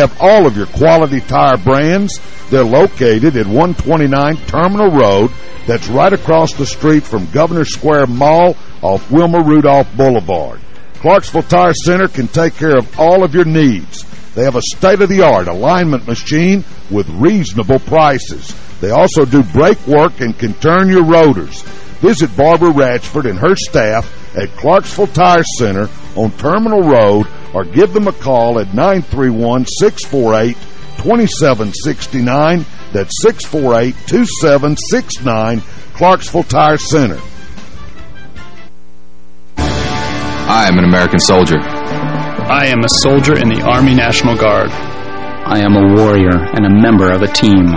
have all of your quality tire brands. They're located at 129 Terminal Road. That's right across the street from Governor Square Mall off Wilma Rudolph Boulevard. Clarksville Tire Center can take care of all of your needs. They have a state-of-the-art alignment machine with reasonable prices. They also do brake work and can turn your rotors. Visit Barbara Ratchford and her staff at Clarksville Tire Center on Terminal Road or give them a call at 931-648-2769. That's 648-2769, Clarksville Tire Center. I am an American soldier. I am a soldier in the Army National Guard. I am a warrior and a member of a team.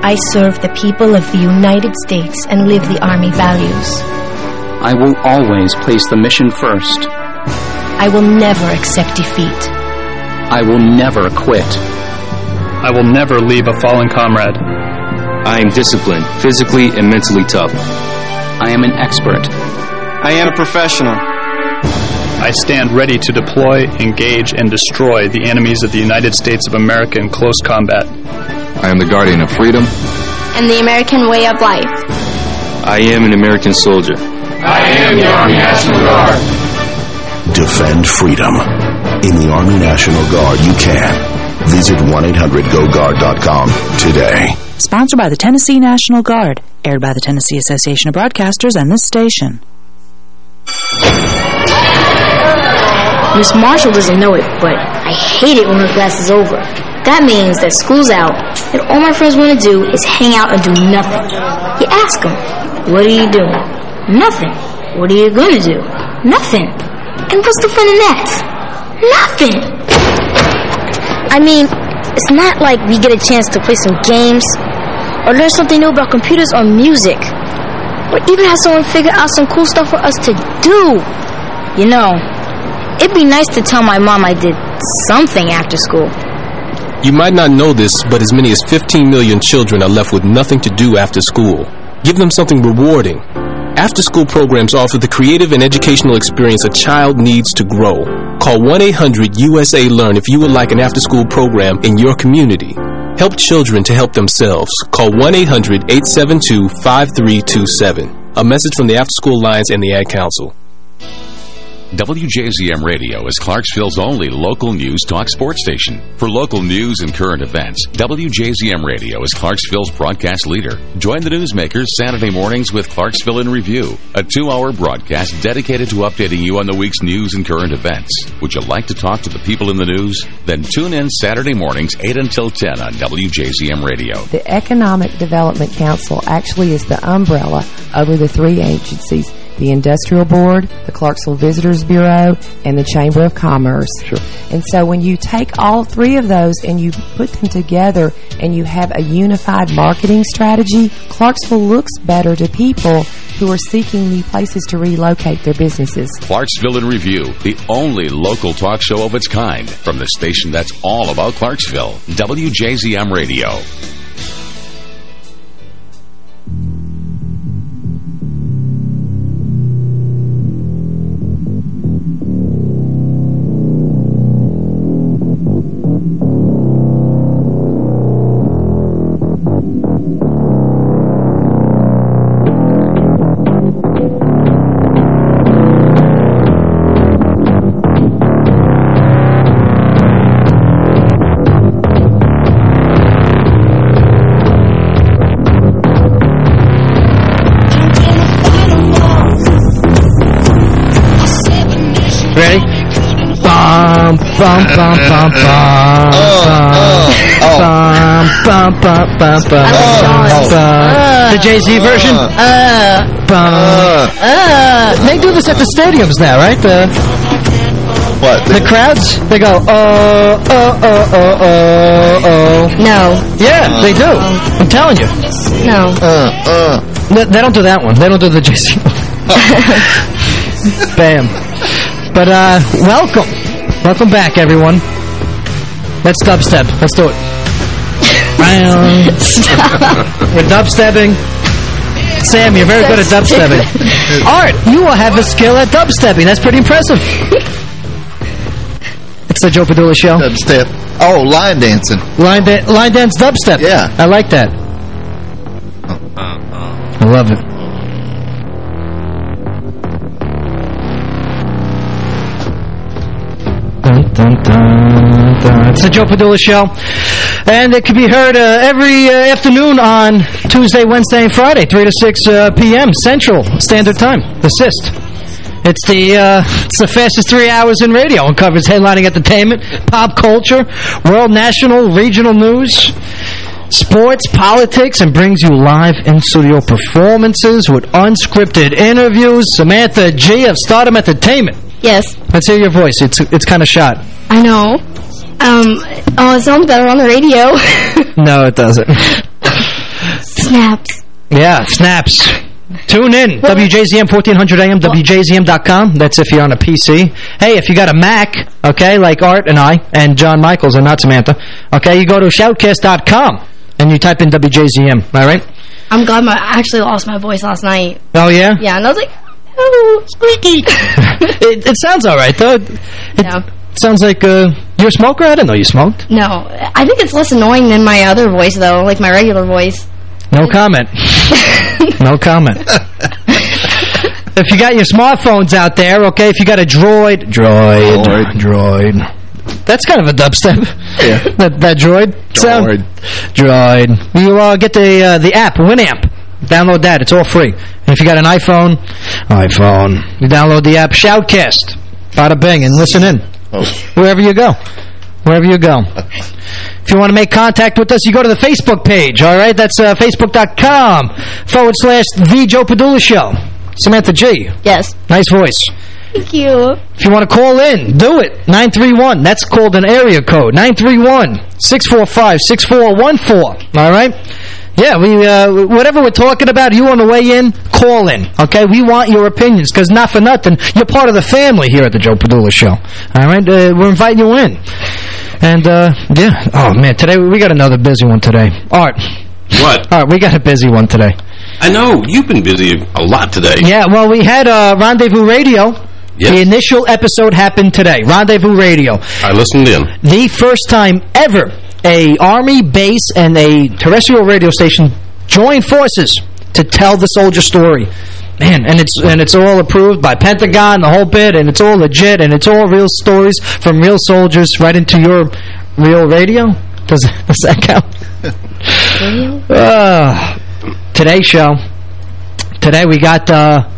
I serve the people of the United States and live the Army values. I will always place the mission first. I will never accept defeat. I will never quit. I will never leave a fallen comrade. I am disciplined, physically and mentally tough. I am an expert. I am a professional. I stand ready to deploy, engage, and destroy the enemies of the United States of America in close combat. I am the guardian of freedom and the American way of life. I am an American soldier. I am the Army National Guard. Defend freedom. In the Army National Guard, you can. Visit 1-800-GO-GUARD.com today. Sponsored by the Tennessee National Guard. Aired by the Tennessee Association of Broadcasters and this station. Miss Marshall doesn't know it, but I hate it when her class is over. That means that school's out, and all my friends want to do is hang out and do nothing. You ask them, what are you doing? Nothing. What are you going to do? Nothing. And what's the fun in that? Nothing. I mean, it's not like we get a chance to play some games, or learn something new about computers or music, or even have someone figure out some cool stuff for us to do. You know, it'd be nice to tell my mom I did something after school. You might not know this, but as many as 15 million children are left with nothing to do after school. Give them something rewarding. After-school programs offer the creative and educational experience a child needs to grow. Call 1-800-USA-LEARN if you would like an after-school program in your community. Help children to help themselves. Call 1-800-872-5327. A message from the After School Alliance and the Ad Council. WJZM Radio is Clarksville's only local news talk sports station. For local news and current events, WJZM Radio is Clarksville's broadcast leader. Join the newsmakers Saturday mornings with Clarksville in Review, a two-hour broadcast dedicated to updating you on the week's news and current events. Would you like to talk to the people in the news? Then tune in Saturday mornings 8 until 10 on WJZM Radio. The Economic Development Council actually is the umbrella over the three agencies the Industrial Board, the Clarksville Visitors Bureau, and the Chamber of Commerce. Sure. And so when you take all three of those and you put them together and you have a unified marketing strategy, Clarksville looks better to people who are seeking new places to relocate their businesses. Clarksville in Review, the only local talk show of its kind from the station that's all about Clarksville, WJZM Radio. Bum, bum, bum. The Jay-Z version? Uh. Bum. Uh. Uh. They do this at the stadiums now, right? The What? the crowds, they go, oh, oh, oh, oh, oh, oh. No. Yeah, they do. I'm telling you. No. Uh, uh. They, they don't do that one. They don't do the Jay-Z one. Bam. But, uh, welcome. Welcome back, everyone. Let's dubstep. Let's do it. We're dubstepping. Sam, you're very good at dubstepping. Art, you will have a skill at dubstepping. That's pretty impressive. It's the Joe Padula Show. Dubstep. Oh, line dancing. Line, da line dance dubstep. Yeah. I like that. Uh-huh. I love it. Dun, dun, dun, dun. It's the Joe Padula Show. And it can be heard uh, every uh, afternoon on Tuesday, Wednesday, and Friday, 3 to 6 uh, p.m. Central Standard Time. The CIST. It's the uh, it's the fastest three hours in radio. It covers headlining entertainment, pop culture, world, national, regional news, sports, politics, and brings you live in-studio performances with unscripted interviews. Samantha G of Stardom Entertainment. Yes. Let's hear your voice. It's it's kind of shot. I know. Um, oh, it sounds better on the radio. No, it doesn't. Snaps. Yeah, snaps. Tune in. WJZM 1400 AM, WJZM.com. That's if you're on a PC. Hey, if you got a Mac, okay, like Art and I, and John Michaels and not Samantha, okay, you go to shoutcast.com and you type in WJZM, all right? I'm glad my, I actually lost my voice last night. Oh, yeah? Yeah, and I was like, oh, squeaky. it, it sounds all right, though. It yeah. Sounds like uh, you're a smoker? I didn't know you smoked. No, I think it's less annoying than my other voice, though, like my regular voice. No comment. no comment. if you got your smartphones out there, okay, if you got a droid, droid, droid, droid. That's kind of a dubstep. Yeah. that, that droid sound. Droid. Droid. You uh, get the uh, the app, Winamp. Download that. It's all free. And if you got an iPhone, iPhone, you download the app Shoutcast. Bada bing, and listen in. Oh. Wherever you go. Wherever you go. If you want to make contact with us, you go to the Facebook page, all right? That's uh, facebook.com forward slash The Joe Padula Show. Samantha G. Yes. Nice voice. Thank you. If you want to call in, do it. 931. That's called an area code. 931-645-6414. All right? Yeah, we uh, whatever we're talking about, you want to weigh in, call in. Okay? We want your opinions, because not for nothing, you're part of the family here at the Joe Padula Show. All right? Uh, we're inviting you in. And, uh, yeah. Oh, man, today we got another busy one today. Art. What? All right, we got a busy one today. I know. You've been busy a lot today. Yeah, well, we had uh, Rendezvous Radio. Yes. The initial episode happened today. Rendezvous Radio. I listened in. The first time ever a Army base and a terrestrial radio station join forces to tell the soldier story. Man, and it's and it's all approved by Pentagon, the whole bit, and it's all legit, and it's all real stories from real soldiers right into your real radio. Does, does that count? Uh, today's show. Today we got uh,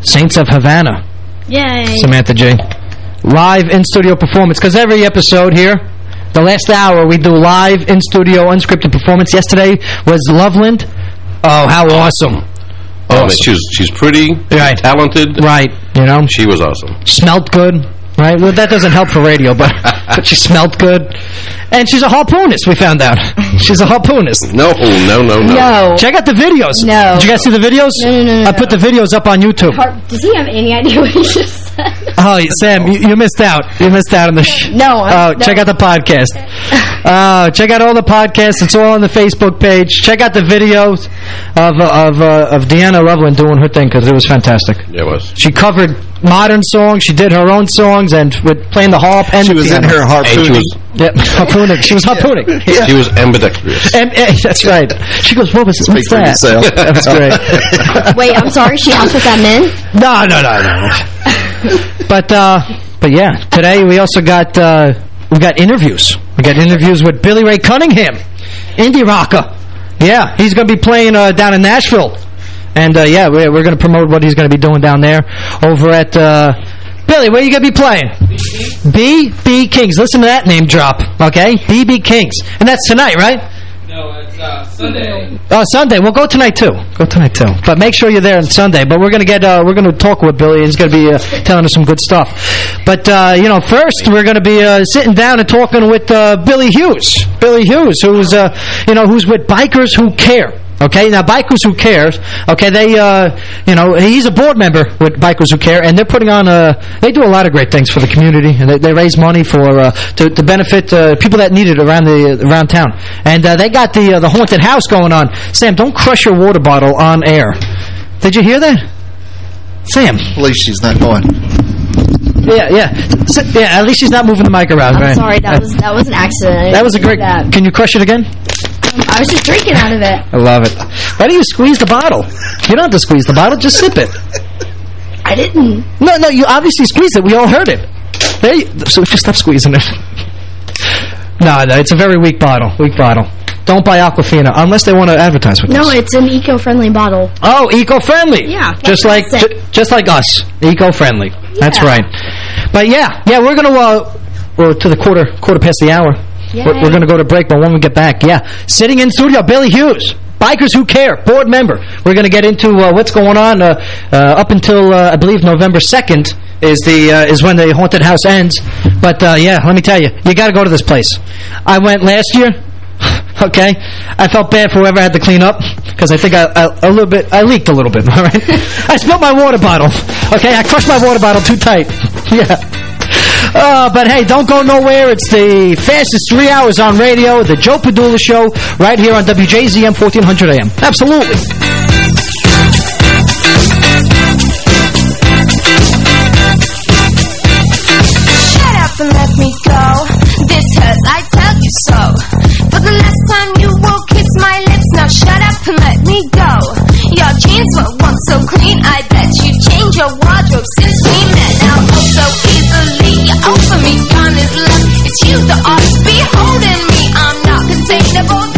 Saints of Havana. Yay. Samantha J. Live in-studio performance. Because every episode here, the last hour, we do live in-studio unscripted performance. Yesterday was Loveland. Oh, how awesome. Oh, man, she's she's pretty, Right. talented. Right, you know. She was awesome. Smelt good. Right? Well, that doesn't help for radio, but, but she smelled good. And she's a harpoonist, we found out. She's a harpoonist. No, no, no, no. No. Check out the videos. No. Did you guys see the videos? No, no, no, no, I put the videos up on YouTube. Har- Does he have any idea what he just said? Oh, Sam, you, you missed out. You missed out on the... Sh No, I- Oh, no. check out the podcast. Uh, check out all the podcasts. It's all on the Facebook page. Check out the videos of uh, of uh, of Deanna Loveland doing her thing because it was fantastic. It was. She covered modern songs. She did her own songs and with playing the harp and She the was in her And she harpooning. was Yep, harpooning. She was harpooning. she was ambidextrous. And, that's right. She goes, what was what's for that? yourself. That's great. Wait, I'm sorry. She house with that men? No, no, no, no. but uh, but yeah, today we also got uh, we got interviews. We got interviews with Billy Ray Cunningham, indie rocker. Yeah, he's going to be playing uh, down in Nashville, and uh, yeah, we're, we're going to promote what he's going to be doing down there over at. Uh, Billy, where are you going to be playing? BB Kings. Listen to that name drop, okay? BB Kings. And that's tonight, right? No, it's uh, Sunday. Oh, Sunday. Well, go tonight too. Go tonight too. But make sure you're there on Sunday. But we're gonna get uh, we're gonna talk with Billy. He's gonna be uh, telling us some good stuff. But uh, you know, first we're gonna be uh, sitting down and talking with uh, Billy Hughes. Billy Hughes, who's uh, you know who's with Bikers Who Care. Okay, now Bikers Who Cares, okay, they, uh, you know, he's a board member with Bikers Who Care, and they're putting on, a, they do a lot of great things for the community, and they, they raise money for, uh, to, to benefit, uh, people that need it around the, around town. And, uh, they got the, uh, the haunted house going on. Sam, don't crush your water bottle on air. Did you hear that? Sam. At least she's not going. Yeah, yeah. S- Yeah, at least she's not moving the mic around, I'm right? sorry, that was that was an accident. That was a great... That. Can you crush it again? I was just drinking out of it. I love it. Why do you squeeze the bottle? You don't have to squeeze the bottle, just sip it. I didn't. No, no, you obviously squeezed it. We all heard it. There you, so just stop squeezing it. no, no, it's a very weak bottle. Weak bottle. Don't buy Aquafina unless they want to advertise with No, us. it's an eco-friendly bottle. Oh, eco-friendly. Yeah, Just like ju- just like us. Eco-friendly. That's right. But yeah, yeah, we're going to uh we're to the quarter quarter past the hour. We're, we're going to go to break, but when we get back, yeah. Sitting in studio, Billy Hughes. Bikers Who Care, board member. We're going to get into uh, what's going on uh, uh, up until, uh, I believe, November 2nd is the uh, is when the haunted house ends. But, uh, yeah, let me tell you, you got to go to this place. I went last year. Okay, I felt bad for whoever had to clean up because I think I, I a little bit I leaked a little bit. All right, I spilled my water bottle. Okay, I crushed my water bottle too tight. Yeah. Uh, but hey, don't go nowhere. It's the fastest three hours on radio, the Joe Padula Show, right here on WJZM 1400 AM. Absolutely. Shut up and let me go. This hurts, I tell you so. For the last time you will kiss my lips, now shut up and let me go. Your jeans were once so clean, I bet you changed your wardrobe since we met. Now oh so easily, you offer me honest love. It's you that ought to be holding me. I'm not containable.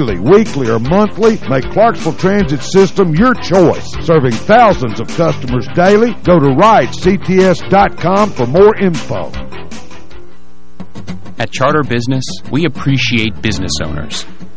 weekly, or monthly, make Clarksville Transit System your choice. Serving thousands of customers daily, go to ridects.com for more info. At Charter Business, we appreciate business owners.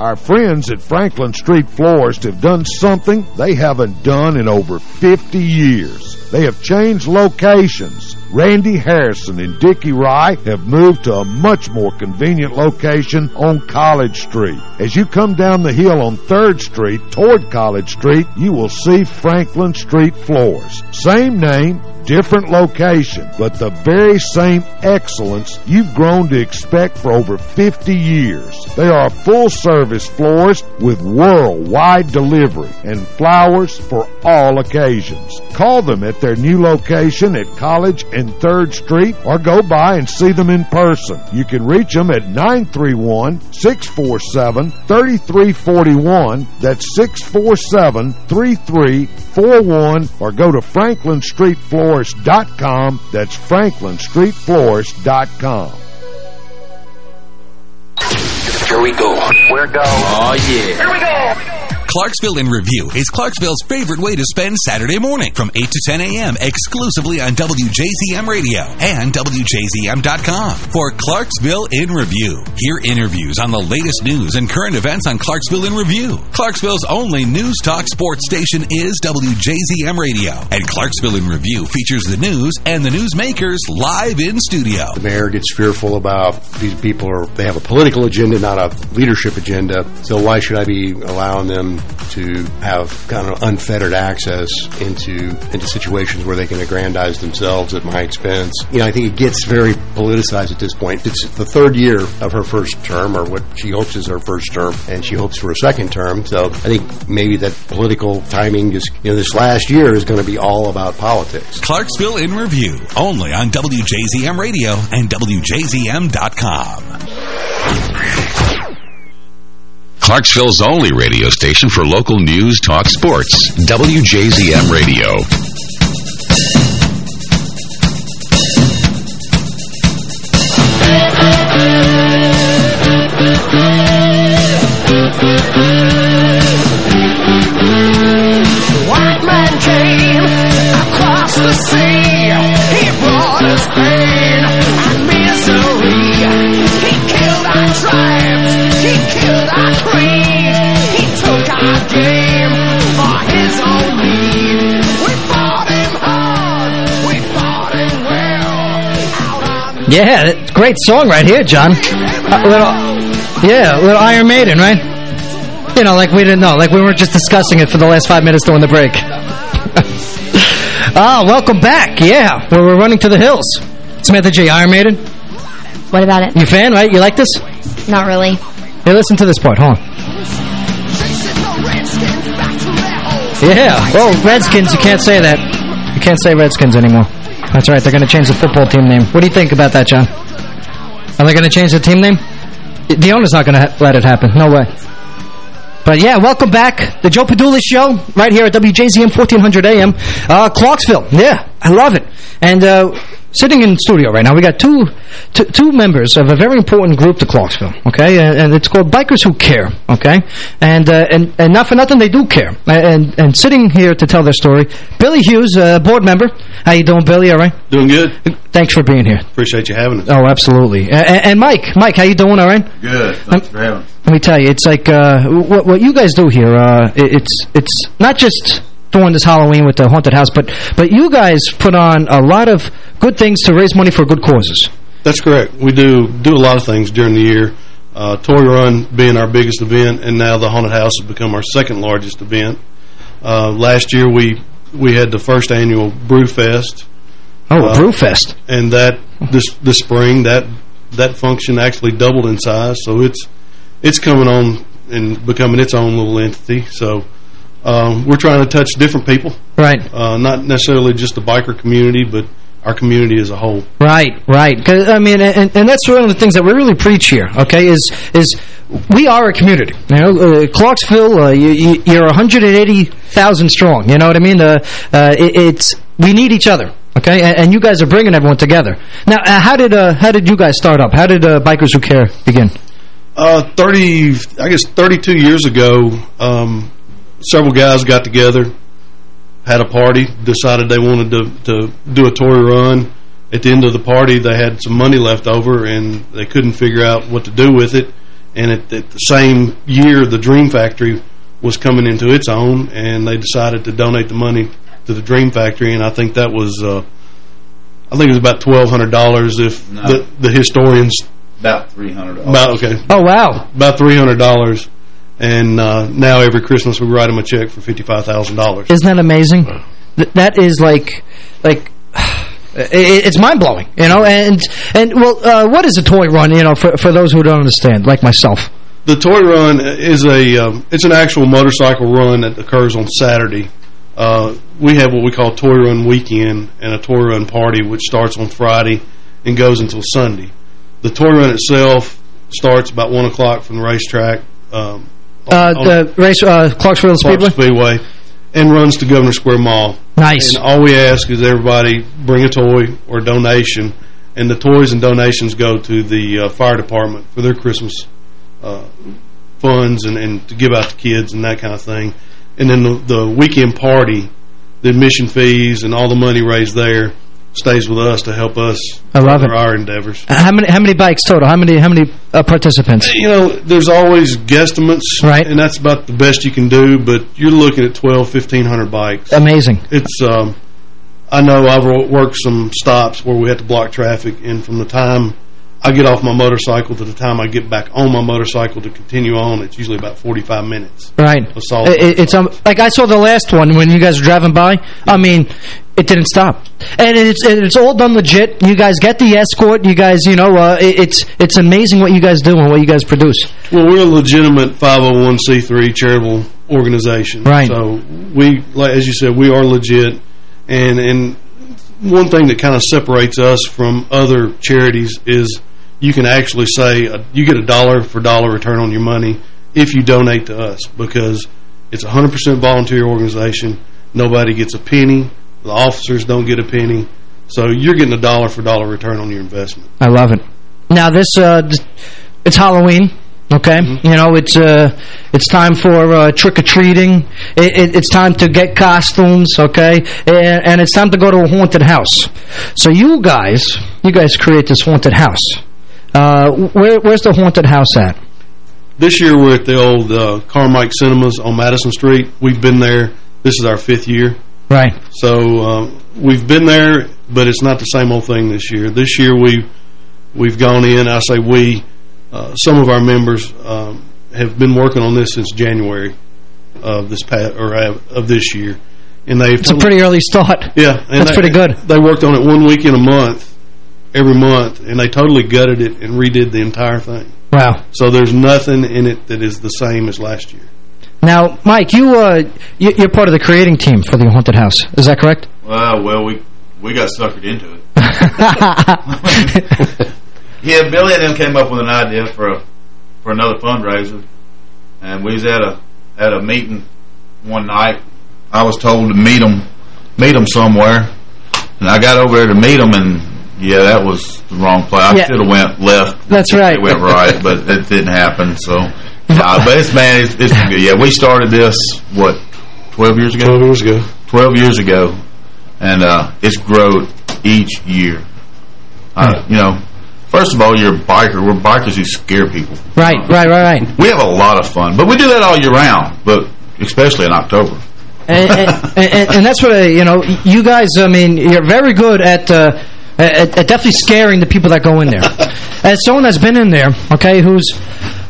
Our friends at Franklin Street Florist have done something they haven't done in over 50 years. They have changed locations, Randy Harrison and Dickie Rye have moved to a much more convenient location on College Street. As you come down the hill on 3rd Street toward College Street, you will see Franklin Street Florist. Same name, different location, but the very same excellence you've grown to expect for over 50 years. They are a full-service floors with worldwide delivery and flowers for all occasions. Call them at their new location at College and 3rd Street or go by and see them in person. You can reach them at 931-647-3341. That's 647-3341 or go to franklinstreetflorist.com. That's franklinstreetflorist.com. Here we go. We're go. Oh, yeah. Here we go. Clarksville in Review is Clarksville's favorite way to spend Saturday morning from 8 to 10 a.m. exclusively on WJZM Radio and WJZM.com for Clarksville in Review. Hear interviews on the latest news and current events on Clarksville in Review. Clarksville's only news talk sports station is WJZM Radio, and Clarksville in Review features the news and the newsmakers live in studio. The mayor gets fearful about these people are they have a political agenda, not a leadership agenda. So why should I be allowing them to have kind of unfettered access into into situations where they can aggrandize themselves at my expense. You know, I think it gets very politicized at this point. It's the third year of her first term, or what she hopes is her first term, and she hopes for a second term. So I think maybe that political timing just, you know, this last year is going to be all about politics. Clarksville in Review, only on WJZM Radio and WJZM.com. Clarksville's only radio station for local news, talk, sports. WJZM Radio. White man came across the sea. He brought us pain and misery. He killed our tribes. He killed our creed. He took our game for his own need. We fought him hard. We fought him well. Yeah, great song right here, John. Little, yeah, little Iron Maiden, right? You know, like we didn't know, like we weren't just discussing it for the last five minutes during the break. Ah, welcome back. Yeah, we're running to the hills. Samantha J. Iron Maiden. What about it? You fan, right? You like this? Not really. Hey, listen to this part. Hold on. Yeah. Oh, Redskins. You can't say that. You can't say Redskins anymore. That's right. They're going to change the football team name. What do you think about that, John? Are they going to change the team name? The owner's not going to let it happen. No way. But yeah, welcome back. The Joe Padula Show, right here at WJZM 1400 AM. Uh, Clarksville. Yeah, I love it. And uh, sitting in studio right now, we got two, two members of a very important group to Clarksville, okay? And, and it's called Bikers Who Care, okay? And, uh, and, and not for nothing, they do care. And, and sitting here to tell their story, Billy Hughes, uh, board member. How you doing, Billy? All right? Doing good. Thanks for being here. Appreciate you having us. Oh, absolutely. And, and Mike, Mike, how you doing? All right? Good. Thanks for having. Let me tell you, it's like uh, what what you guys do here. Uh, it, it's it's not just doing this Halloween with the haunted house, but but you guys put on a lot of good things to raise money for good causes. That's correct. We do do a lot of things during the year. Uh, Toy Run being our biggest event, and now the haunted house has become our second largest event. Uh, last year we we had the first annual Brew Fest. Oh, uh, Brew Fest! And that this this spring that that function actually doubled in size, so it's it's coming on and becoming its own little entity. So um, we're trying to touch different people. Right. Uh, not necessarily just the biker community, but our community as a whole. Right, right. Cause, I mean, and, and that's one of the things that we really preach here, okay, is is we are a community. You know, uh, Clarksville, uh, you, you're 180,000 strong, you know what I mean? Uh, uh, it, it's We need each other. Okay, and, and, you guys are bringing everyone together. Now, uh, how did uh, how did you guys start up? How did Bikers Who Care begin? Uh, 30, I guess 32 years ago, um, several guys got together, had a party, decided they wanted to, to do a toy run. At the end of the party, they had some money left over, and they couldn't figure out what to do with it. And at, at the same year, the Dream Factory was coming into its own, and they decided to donate the money to the Dream Factory, and I think that was... Uh, I think it was about $1,200 if No. the, the historians... About $300. About, okay. Oh, wow. About $300. And uh, now every Christmas we write them a check for $55,000. Isn't that amazing? Th that is like, like, it, it's mind blowing, you know. And and well, uh, what is a toy run? You know, for for those who don't understand, like myself. The toy run is a um, it's an actual motorcycle run that occurs on Saturday. Uh, we have what we call toy run weekend and a toy run party, which starts on Friday and goes until Sunday. The toy run itself starts about one o'clock from the racetrack. Um, Uh, the race, uh, Clarksville Speedway. Speedway, and runs to Governor Square Mall. Nice. And all we ask is everybody bring a toy or donation, and the toys and donations go to the uh, fire department for their Christmas uh, funds and, and to give out to kids and that kind of thing. And then the, the weekend party, the admission fees and all the money raised there stays with us to help us I love it. our endeavors. How many how many bikes total? How many how many uh, participants? You know, there's always guesstimates, right? And that's about the best you can do. But you're looking at 12, 1500 bikes. Amazing. It's. Um, I know I've worked some stops where we had to block traffic, and from the time I get off my motorcycle to the time I get back on my motorcycle to continue on, it's usually about 45 minutes. Right. It- it- it's um, like I saw the last one when you guys were driving by. I mean, it didn't stop, and it's it's all done legit. You guys get the escort. You guys, you know, uh, it, it's it's amazing what you guys do and what you guys produce. Well, we're a legitimate 501c3 charitable organization. Right. So we, like as you said, we are legit. And and one thing that kind of separates us from other charities is you can actually say uh, you get a dollar for dollar return on your money if you donate to us because it's a 100% volunteer organization. Nobody gets a penny. The officers don't get a penny. So you're getting a dollar for dollar return on your investment. I love it. Now this, uh, it's Halloween. Okay, you know it's uh, it's time for uh, trick or treating. It, it, it's time to get costumes. Okay, and, and it's time to go to a haunted house. So you guys, you guys create this haunted house. Uh, where where's the haunted house at? This year we're at the old uh, Carmike Cinemas on Madison Street. We've been there. This is our fifth year. Right. So uh, we've been there, but it's not the same old thing this year. This year we we've gone in. I say we. Uh, some of our members um, have been working on this since January of this past or uh, of this year, and they've It's a pretty early start. yeah, and that's they- pretty good. They worked on it one week in a month, every month, and they totally gutted it and redid the entire thing. Wow. So there's nothing in it that is the same as last year. Now, Mike, you uh, you- you're part of the creating team for the haunted house. Is that correct? Well, well, we we got suckered into it. yeah, Billy and them came up with an idea for a for another fundraiser, and we was at a at a meeting one night. I was told to meet them meet them somewhere, and I got over there to meet them, and yeah, that was the wrong place. I Yeah. should have went left. That's right. It went right, but it didn't happen. So, nah, but it's man, it's, it's good. Yeah, we started this what twelve years ago. Twelve years ago. Twelve years ago, and uh, it's grown each year. Uh, you know, first of all, you're a biker. We're bikers who scare people. Right, right, right, right. We have a lot of fun, but we do that all year round, but especially in October. and, and, and, and that's what I, you know. You guys, I mean, you're very good at, uh, at, at definitely scaring the people that go in there. As someone that's been in there, okay, who's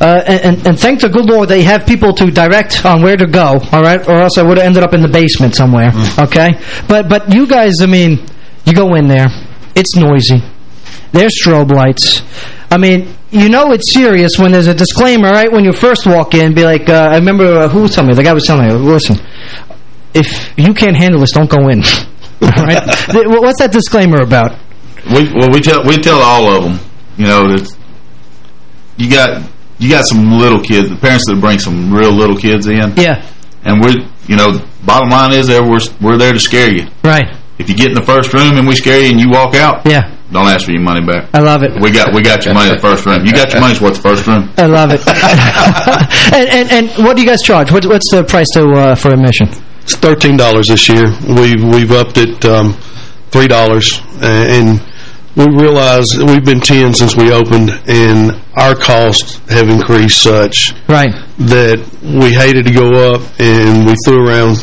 uh, and, and thank the good Lord they have people to direct on where to go, all right, or else I would have ended up in the basement somewhere, okay. But but you guys, I mean, you go in there, it's noisy. There's strobe lights. I mean, you know it's serious when there's a disclaimer, right? When you first walk in, be like, uh, I remember uh, who was telling me, the guy was telling me, listen, if you can't handle this, don't go in. All right? What's that disclaimer about? We well, we tell we tell all of them, you know, that you got you got some little kids, the parents that bring some real little kids in. Yeah. And we're, you know, bottom line is that we're we're there to scare you. Right. If you get in the first room and we scare you and you walk out, Yeah. don't ask for your money back. I love it. We got we got your money in the first room. You got your money's worth the first room. I love it. and, and and what do you guys charge? What, what's the price to uh, for admission? It's thirteen dollars this year. We've we've upped it um, three dollars, and we realize that we've been ten since we opened, and our costs have increased such right that we hated to go up, and we threw around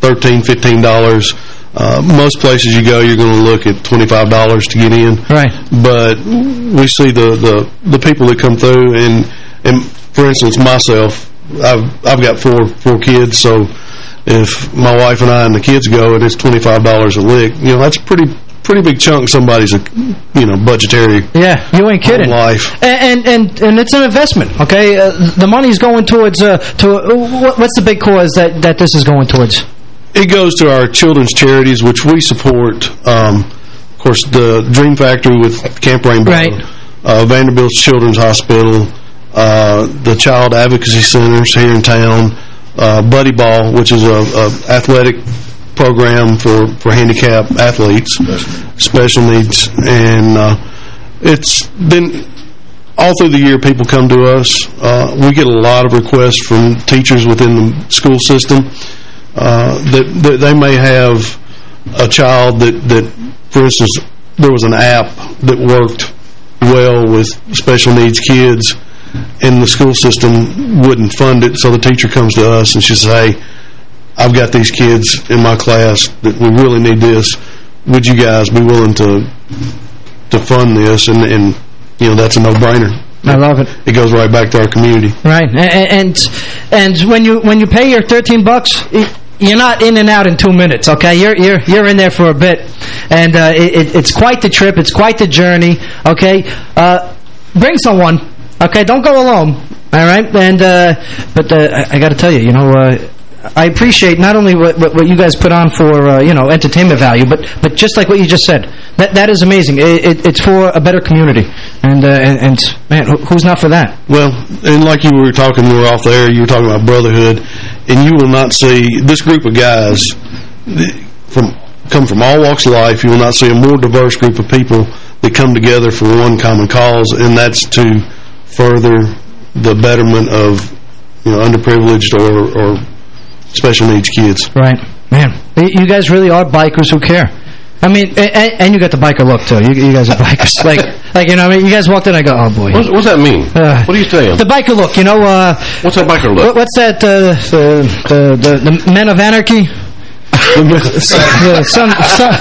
thirteen, fifteen dollars Uh, most places you go, you're going to look at $25 to get in. Right. But we see the, the, the people that come through, and, and for instance, myself, I've, I've got four, four kids, so if my wife and I and the kids go and it's $25 a lick, you know, that's pretty pretty big chunk of somebody's, you know, budgetary Yeah, you ain't kidding. life. And and and it's an investment, okay? Uh, the money's going towards uh, to uh, what's the big cause that that this is going towards? It goes to our children's charities, which we support. Um, of course, the Dream Factory with Camp Rainbow, Right. uh, Vanderbilt's Children's Hospital, uh, the Child Advocacy Centers here in town, uh, Buddy Ball, which is a, a athletic program for, for handicapped athletes, special needs, and uh, it's been all through the year people come to us. Uh, we get a lot of requests from teachers within the school system uh, that, that they may have a child that, that, for instance, there was an app that worked well with special needs kids and the school system wouldn't fund it, so the teacher comes to us and she says, hey, I've got these kids in my class that we really need this. Would you guys be willing to to fund this? And, and you know, that's a no-brainer. I love it. It goes right back to our community. Right, and and when you when you pay your 13 bucks, you're not in and out in two minutes. Okay, you're you're you're in there for a bit, and uh, it, it- it's quite the trip. It's quite the journey. Okay, uh, bring someone. Okay, don't go alone. All right, and uh, but uh, I, I got to tell you, you know. I appreciate not only what, what, what you guys put on for, uh, you know, entertainment value, but but just like what you just said. That That is amazing. It, it, it's for a better community. And, uh, and, and man, who- who's not for that? Well, and like you were talking, we were off the air, you were talking about brotherhood, and you will not see this group of guys from come from all walks of life. You will not see a more diverse group of people that come together for one common cause, and that's to further the betterment of you know underprivileged or, or special needs kids. Right. Man, you guys really are bikers who care. I mean, and, and you got the biker look, too. You, you guys are bikers. like, like you know, what I mean, you guys walked in, I go, oh, boy. What's, what's that mean? Uh, what are you saying? The biker look, you know, uh... What's that biker look? What, what's that, uh, the, the, the, the Men of Anarchy? the son, son,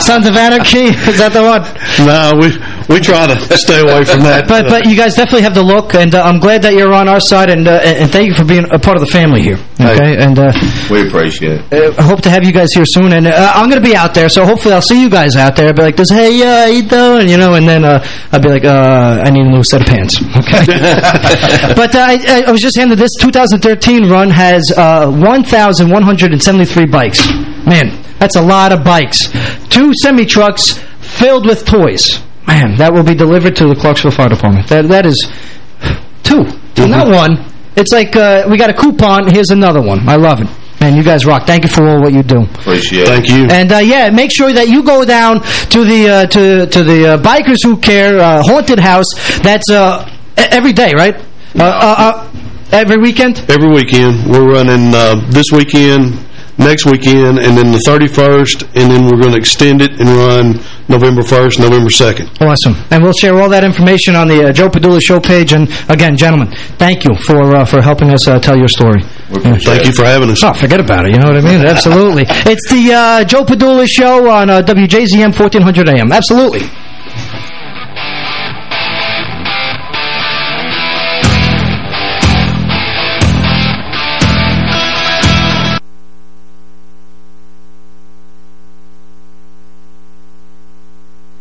Sons of Anarchy? Is that the one? No, we we try to stay away from that. But but you guys definitely have the look, and uh, I'm glad that you're on our side, and uh, and thank you for being a part of the family here. Okay, and uh, We appreciate it. uh, I hope to have you guys here soon, and uh, I'm going to be out there, so hopefully I'll see you guys out there. I'll be like this, hey, uh, you doing? You know, and then uh, I'll be like, uh, I need a new set of pants. Okay. but uh, I, I was just handed this 2013 run has uh, 1,173 bikes. Man, that's a lot of bikes. Two semi-trucks filled with toys. Man, that will be delivered to the Clarksville Fire Department. That That is two. Not one. It's like uh, we got a coupon, here's another one. I love it. Man, you guys rock. Thank you for all what you do. Appreciate Thank you. And uh, yeah, make sure that you go down to the uh, to to the uh, bikers who care uh, haunted house. That's uh, every day, right? Uh, uh, uh, every weekend. Every weekend. We're running uh, this weekend, next weekend, and then the 31st, and then we're going to extend it and run November 1st, November 2nd. Awesome. And we'll share all that information on the uh, Joe Padula Show page. And again, gentlemen, thank you for uh, for helping us uh, tell your story. Thank you for having us. Oh, forget about it. You know what I mean? Absolutely. It's the uh, Joe Padula Show on uh, WJZM 1400 AM. Absolutely.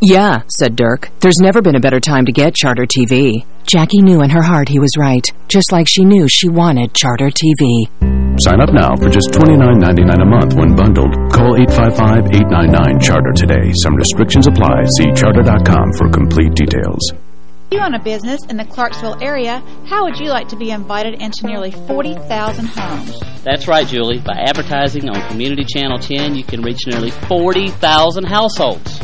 Yeah, said Dirk. There's never been a better time to get Charter TV. Jackie knew in her heart he was right, just like she knew she wanted Charter TV. Sign up now for just $29.99 a month when bundled. Call 855-899-CHARTER today. Some restrictions apply. See charter.com for complete details. If you own a business in the Clarksville area, how would you like to be invited into nearly 40,000 homes? That's right, Julie. By advertising on Community Channel 10, you can reach nearly 40,000 households.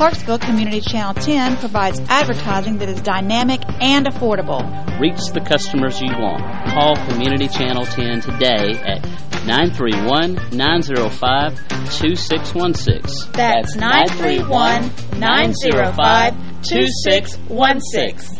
Clarksville Community Channel 10 provides advertising that is dynamic and affordable. Reach the customers you want. Call Community Channel 10 today at 931-905-2616. That's 931-905-2616.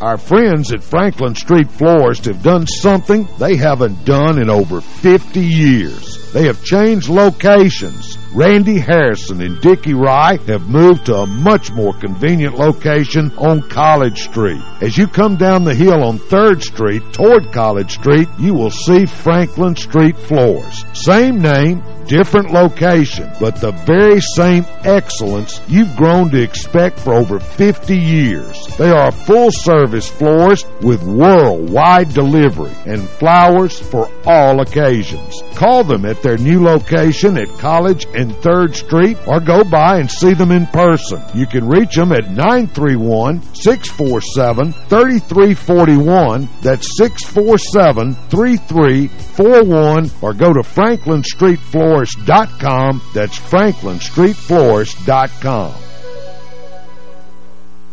Our friends at Franklin Street Florist have done something they haven't done in over 50 years. They have changed locations. Randy Harrison and Dickie Rye have moved to a much more convenient location on College Street. As you come down the hill on 3rd Street toward College Street, you will see Franklin Street Florist. Same name, different location, but the very same excellence you've grown to expect for over 50 years. They are full-service florist with worldwide delivery and flowers for all occasions. Call them at their new location at College and 3rd Street or go by and see them in person. You can reach them at 931-647-3341. That's 647-3341 or go to franklinstreetflorist.com. That's franklinstreetflorist.com.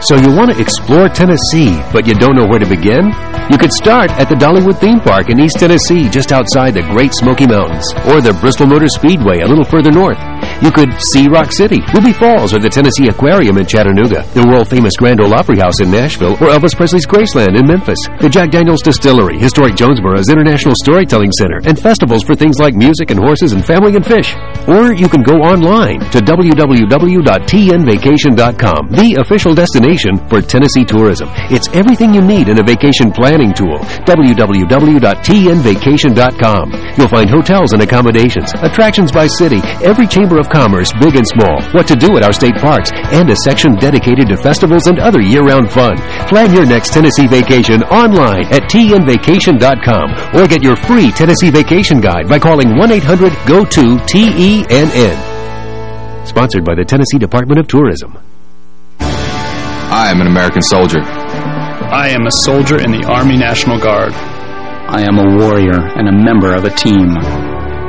So you want to explore Tennessee, but you don't know where to begin? You could start at the Dollywood Theme Park in East Tennessee, just outside the Great Smoky Mountains, or the Bristol Motor Speedway a little further north. You could see Rock City, Ruby Falls, or the Tennessee Aquarium in Chattanooga, the world-famous Grand Ole Opry House in Nashville, or Elvis Presley's Graceland in Memphis, the Jack Daniels Distillery, historic Jonesborough's International Storytelling Center, and festivals for things like music and horses and family and fish. Or you can go online to www.tnvacation.com, the official destination for Tennessee tourism. It's everything you need in a vacation planning tool. www.tnvacation.com. You'll find hotels and accommodations, attractions by city, every chamber of commerce, big and small, what to do at our state parks, and a section dedicated to festivals and other year-round fun. Plan your next Tennessee vacation online at tnvacation.com or get your free Tennessee vacation guide by calling 1-800-GO-TO-TENN. Sponsored by the Tennessee Department of Tourism. I am an American soldier. I am a soldier in the Army National Guard. I am a warrior and a member of a team.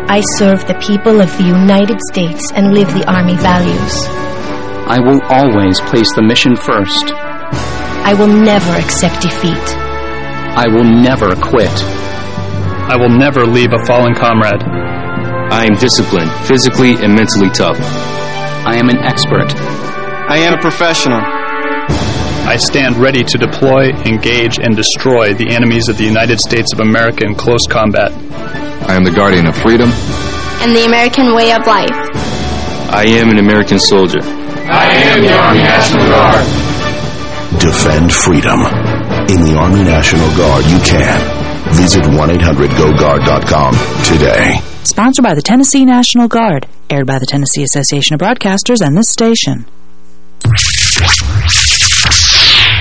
I serve the people of the United States and live the Army values. I will always place the mission first. I will never accept defeat. I will never quit. I will never leave a fallen comrade. I am disciplined, physically and mentally tough. I am an expert. I am a professional. I stand ready to deploy, engage, and destroy the enemies of the United States of America in close combat. I am the guardian of freedom and the American way of life. I am an American soldier. I am the Army National Guard. Defend freedom. In the Army National Guard, you can. Visit 1-800-GO-GUARD.com today. Sponsored by the Tennessee National Guard. Aired by the Tennessee Association of Broadcasters and this station.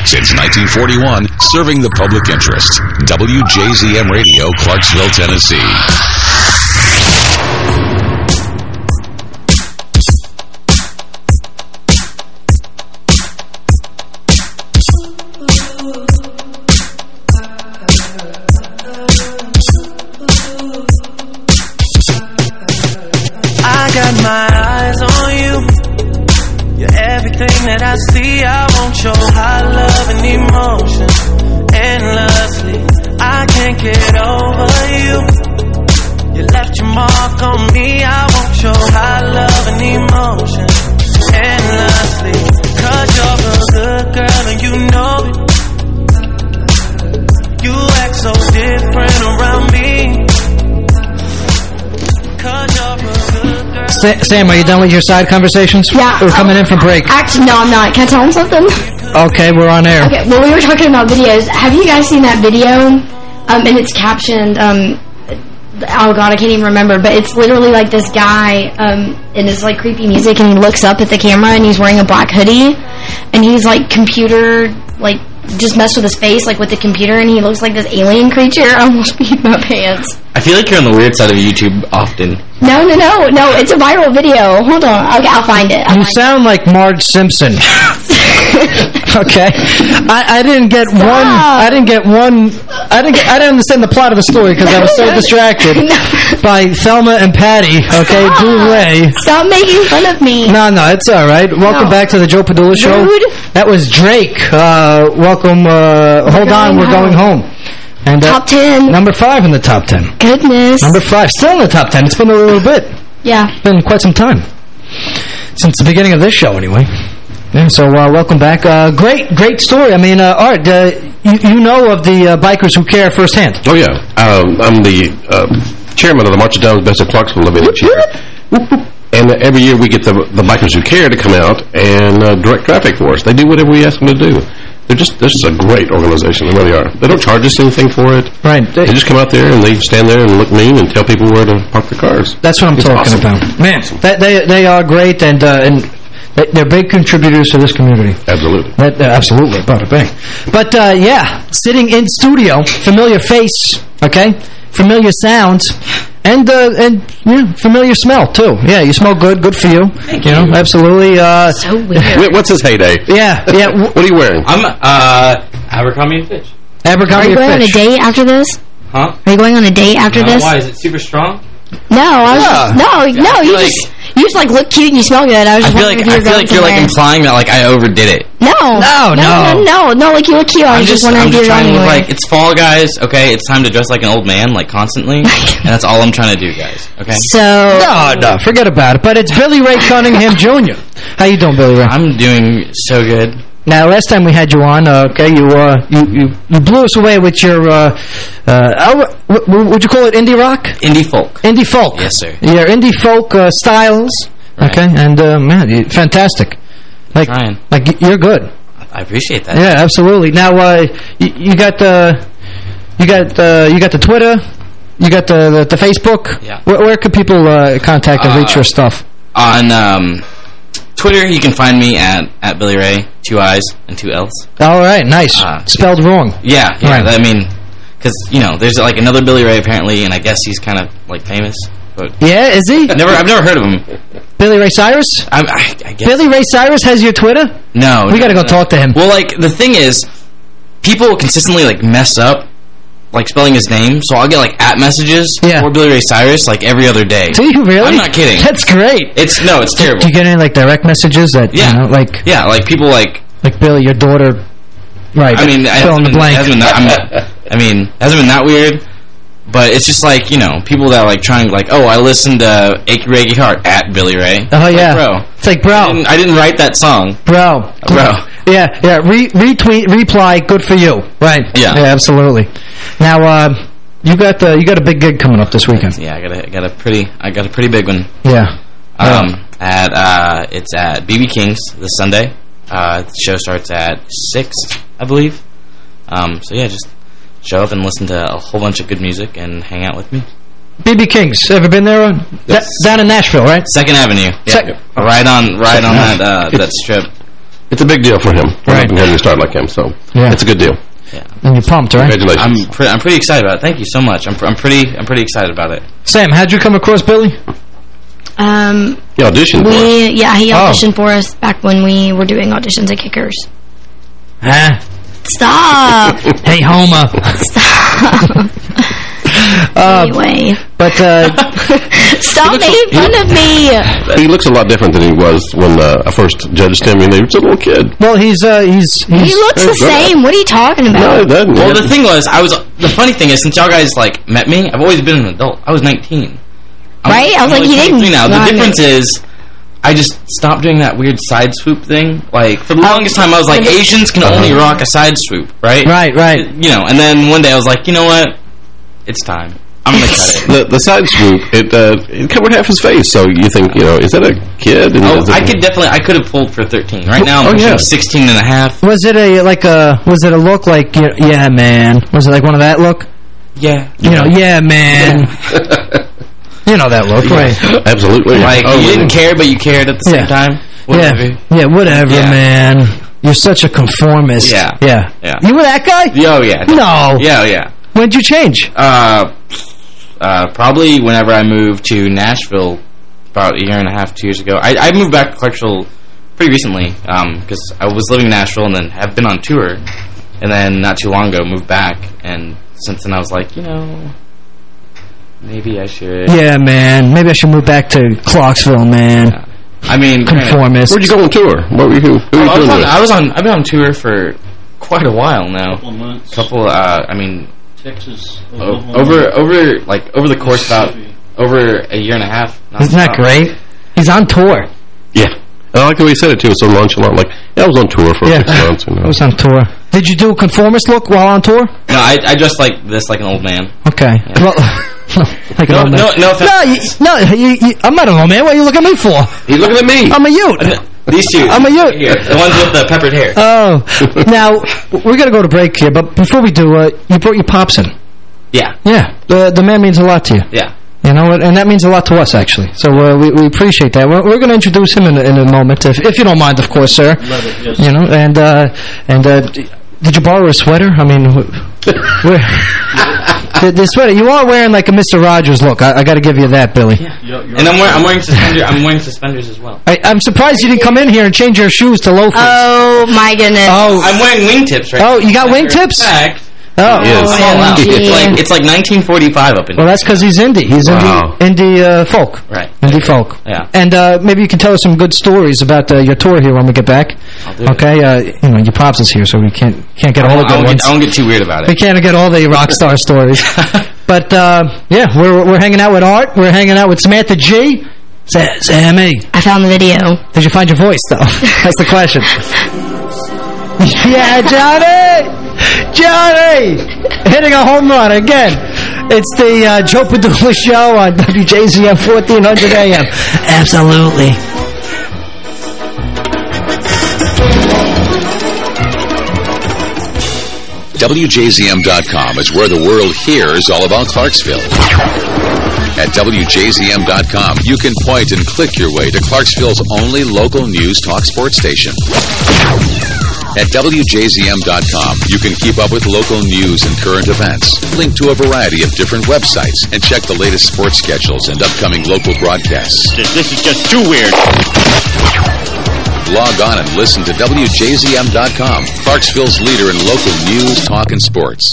Since 1941, serving the public interest. WJZM Radio, Clarksville, Tennessee. I got my eyes on you. You're everything that I see. I want your high love and emotion endlessly. I can't get over you. You left your mark on me. I want your high love and emotion endlessly. Cause you're a good girl and you know it. You act so different around me. Sa- Sam, are you done with your side conversations? Yeah. We're coming in from break. Actually, no, I'm not. Can I tell him something? Okay, we're on air. Okay, well, we were talking about videos. Have you guys seen that video? Um, and it's captioned, um, oh god, I can't even remember, but it's literally like this guy, um, in this like creepy music, and he looks up at the camera, and he's wearing a black hoodie, and he's like computer, like, just messed with his face, like with the computer, and he looks like this alien creature. I almost peed my pants. I feel like you're on the weird side of YouTube often. No, no, no, no, it's a viral video. Hold on, okay, I'll find it. I'll You find sound like Marge Simpson. okay, I, I didn't get one. I didn't get one. I didn't. Get, I didn't understand the plot of the story because I was so distracted by Thelma and Patty. Okay, Blu-ray. Stop making fun of me. No, no, it's all right. Welcome No. back to the Joe Padula Show. That was Drake. Uh, welcome. Uh, hold on, we're going home. And uh, Top 10. Number five in the top ten. Goodness. Number five, still in the top ten. It's been a little bit. Yeah. It's been quite some time. Since the beginning of this show, anyway. Yeah, so uh, welcome back. Uh, great, great story. I mean, uh, Art, uh, you, you know of the uh, Bikers Who Care firsthand. Oh, yeah. Um, I'm the uh, chairman of the March of Dimes Best of Clarksville event each year. And every year we get the, the Bikers Who Care to come out and uh, direct traffic for us. They do whatever we ask them to do. They're just, this is a great organization. They really are. They don't charge us anything for it. Right. They, just come out there and they stand there and look mean and tell people where to park their cars. That's what I'm It's talking awesome. about. Man, that, they they are great, and uh, and they- they're big contributors to this community. Absolutely. That, uh, absolutely, bada bang. But uh, yeah, sitting in studio, familiar face, okay, familiar sounds, and uh, and yeah, familiar smell too. Yeah, you smell good. Good for you. Thank you know, absolutely. Uh, so Wait, What's his heyday? Yeah, yeah. what are you wearing? I'm uh, Abercrombie and Fitch. Are you going on a date after this? Huh? Are you going on a date after No, this? Why is it super strong? No, I was Yeah. just, no, Yeah, no. I You feel just you just like look cute and you smell good. I was I just feel wondering like if you I feel like you're like somewhere. implying that like I overdid it. No, No, no, no. no, no. Like you look cute. I I'm was just, just wondering I'm if you just trying to look like it's fall, guys. Okay, it's time to dress like an old man, like constantly, and that's all I'm trying to do, guys. Okay. So no, no, forget about it. But it's Billy Ray Cunningham Jr. How you doing, Billy Ray? I'm doing so good. Now, last time we had you on, uh, okay, you uh, you, you you blew us away with your uh, uh, would you call it? Indie rock, indie folk, indie folk. Yes, sir. Yeah, indie folk uh, styles. Okay, and uh, man, fantastic. Like, Trying. like you're good. I appreciate that. Yeah, absolutely. Now, uh, you, you got the you got uh, you got the Twitter, you got the the, the Facebook. Yeah. Where, where could people uh, contact and reach your stuff? On um, Twitter, you can find me at at Billy Ray, two I's and two L's. All right, nice. Uh, Spelled wrong. Yeah, yeah. Right. I mean, because you know, there's like another Billy Ray apparently, and I guess he's kind of like famous. But Yeah, is he? never, I've never heard of him. Billy Ray Cyrus? I, I, I guess Billy Ray Cyrus has your Twitter? no. We no, got to go no. talk to him. Well, like the thing is, people consistently like mess up. Like spelling his name, so I'll get like at messages Yeah. for Billy Ray Cyrus like every other day. Do you really? I'm not kidding. That's great. It's no, it's terrible. Do you get any like direct messages that Yeah. you know, like Yeah, like people like like Billy, your daughter? Right. I mean, fill in the blank. hasn't been that, I mean, hasn't been that weird, but it's just like you know, people that like trying like, oh, I listened to "Achy Breaky Heart" at Billy Ray. Oh Like, yeah, bro. It's like bro, I didn't, I didn't write that song, bro, bro. Yeah, yeah. Re retweet, reply. Good for you. Right. Yeah. Yeah, absolutely. Now, uh, you got the you got a big gig coming up this weekend. Yeah, I got a, I got a pretty, I got a pretty big one. Yeah. Um, at uh, it's at BB King's this Sunday. Uh, the show starts at six, I believe. Um, so yeah, just show up and listen to a whole bunch of good music and hang out with me. BB King's. Ever been there? Da- down in Nashville, right? Second Avenue. Yeah. Second- Right on, right Second on that uh, that strip. It's a big deal for him. Right. Having a start like him, so Yeah. it's a good deal. Yeah. And you're pumped, right? Congratulations. I'm pre I'm pretty excited about it. Thank you so much. I'm pr I'm pretty I'm pretty excited about it. Sam, how'd you come across Billy? Um, He auditioned for us. we yeah he Oh. auditioned for us back when we were doing auditions at Kickers. Huh? Stop. hey, Homer. Stop. Uh, anyway, But, uh, stop making fun of me. He looks a lot different than he was when uh, I first judged him. I mean, he was a little kid. well, he's, uh, he's, He looks the same. What are you talking about? No, he doesn't. Well, the thing was, I was the funny thing is, since y'all guys like met me, I've always been an adult. I was 19. I'm- Right? I was I'm like, only he didn't now. The it. difference is, I just stopped doing that weird side swoop thing. Like for the Oh. longest time, I was like, Asians can only Uh-huh. rock a side swoop, right? Right, right. You know, and then one day I was like, you know what? It's time. I'm gonna cut it. The the side swoop it uh, it covered half his face, so you think you know is that a kid? And Oh, I could definitely, I could have pulled for 13. Right now, I'm Oh, yeah. 16 and a half. Was it a, like a, was it a look like, yeah, yeah, man? Was it like one of that look? Yeah. You know, yeah, man. you know that look, right? Absolutely. Like, Oh, you didn't care, but you cared at the same Yeah. time. Whatever. Yeah, yeah, whatever, Yeah. man. You're such a conformist. Yeah. Yeah. Yeah. You were that guy? Oh, yeah. No. Yeah, oh, yeah. When'd you change? Uh, uh, probably whenever I moved to Nashville about a year and a half, two years ago. I, I moved back to Clarksville pretty recently because I was living in Nashville and then have been on tour. And then not too long ago, moved back. And since then, I was like, you know, maybe I should. Yeah, man. Maybe I should move back to Clarksville, man. I mean, Conformist. Where'd you go on tour? What were you? Who were Oh, you I, was on. I was on. I've been on tour for quite a while now. Couple of months. Couple. Uh, I mean, Texas. o- oh, over over like over the course about over a year and a half. Isn't that great? He's on tour. Yeah. And I like the way he said it too. So nonchalant, like yeah, I was on tour for Yeah. six months. You know. I was on tour. Did you do a conformist look while on tour? No, I I dressed like this, like an old man. Okay. Well, like No- an old man. no- no. No, you, no you, you, I'm not an old man. What are you looking at me for? He's looking at me. I'm a youth. These two. I'm a youth. Here, the ones with the peppered hair. Oh. now, we're going to go to break here, but before we do, uh, you brought your pops in. Yeah. Yeah. The, the man means a lot to you. Yeah. You know, and that means a lot to us, actually. So uh, we, we appreciate that. We're, we're going to introduce him in, a- in a moment, if, if you don't mind, of course, sir. Love it, yes. You know, and uh, and uh, did you borrow a sweater? I mean, where, the, the sweater. You are wearing like a Mister Rogers look. I, I got to give you that, Billy. Yeah, And I'm wearing I'm wearing suspenders. I'm wearing suspenders as well. I, I'm surprised you didn't come in here and change your shoes to loafers. Oh my goodness. Oh, I'm wearing wingtips right Oh, now. you got Matter of wingtips? Fact, oh. Yes. I'm all out. OMG. It's like it's like 1945 up in here. Well, that's because he's indie. He's Wow. indie, indie uh, folk. Right. Indie folk. Yeah. And uh, maybe you can tell us some good stories about uh, your tour here when we get back. I'll do it. Okay. Uh, you know, your pops is here, so we can't can't get all the won't, I good won't ones. get, I won't get too weird about it. We can't get all the rock star stories. But uh, yeah, we're we're hanging out with Art. We're hanging out with Samantha G. Sa- Sammy, I found the video. did you find your voice though? That's the question. yeah, Johnny, Johnny, hitting a home run again. It's the uh, Joe Padula Show on WJZM 1400 AM. Absolutely. WJZM.com is where the world hears all about Clarksville. At WJZM.com, you can point and click your way to Clarksville's only local news talk sports station. At WJZM.com, you can keep up with local news and current events, link to a variety of different websites, and check the latest sports schedules and upcoming local broadcasts. This, is just too weird. Log on and listen to WJZM.com, Clarksville's leader in local news, talk, and sports.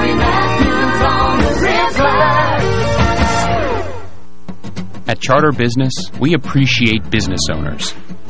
Charter Business, we appreciate business owners.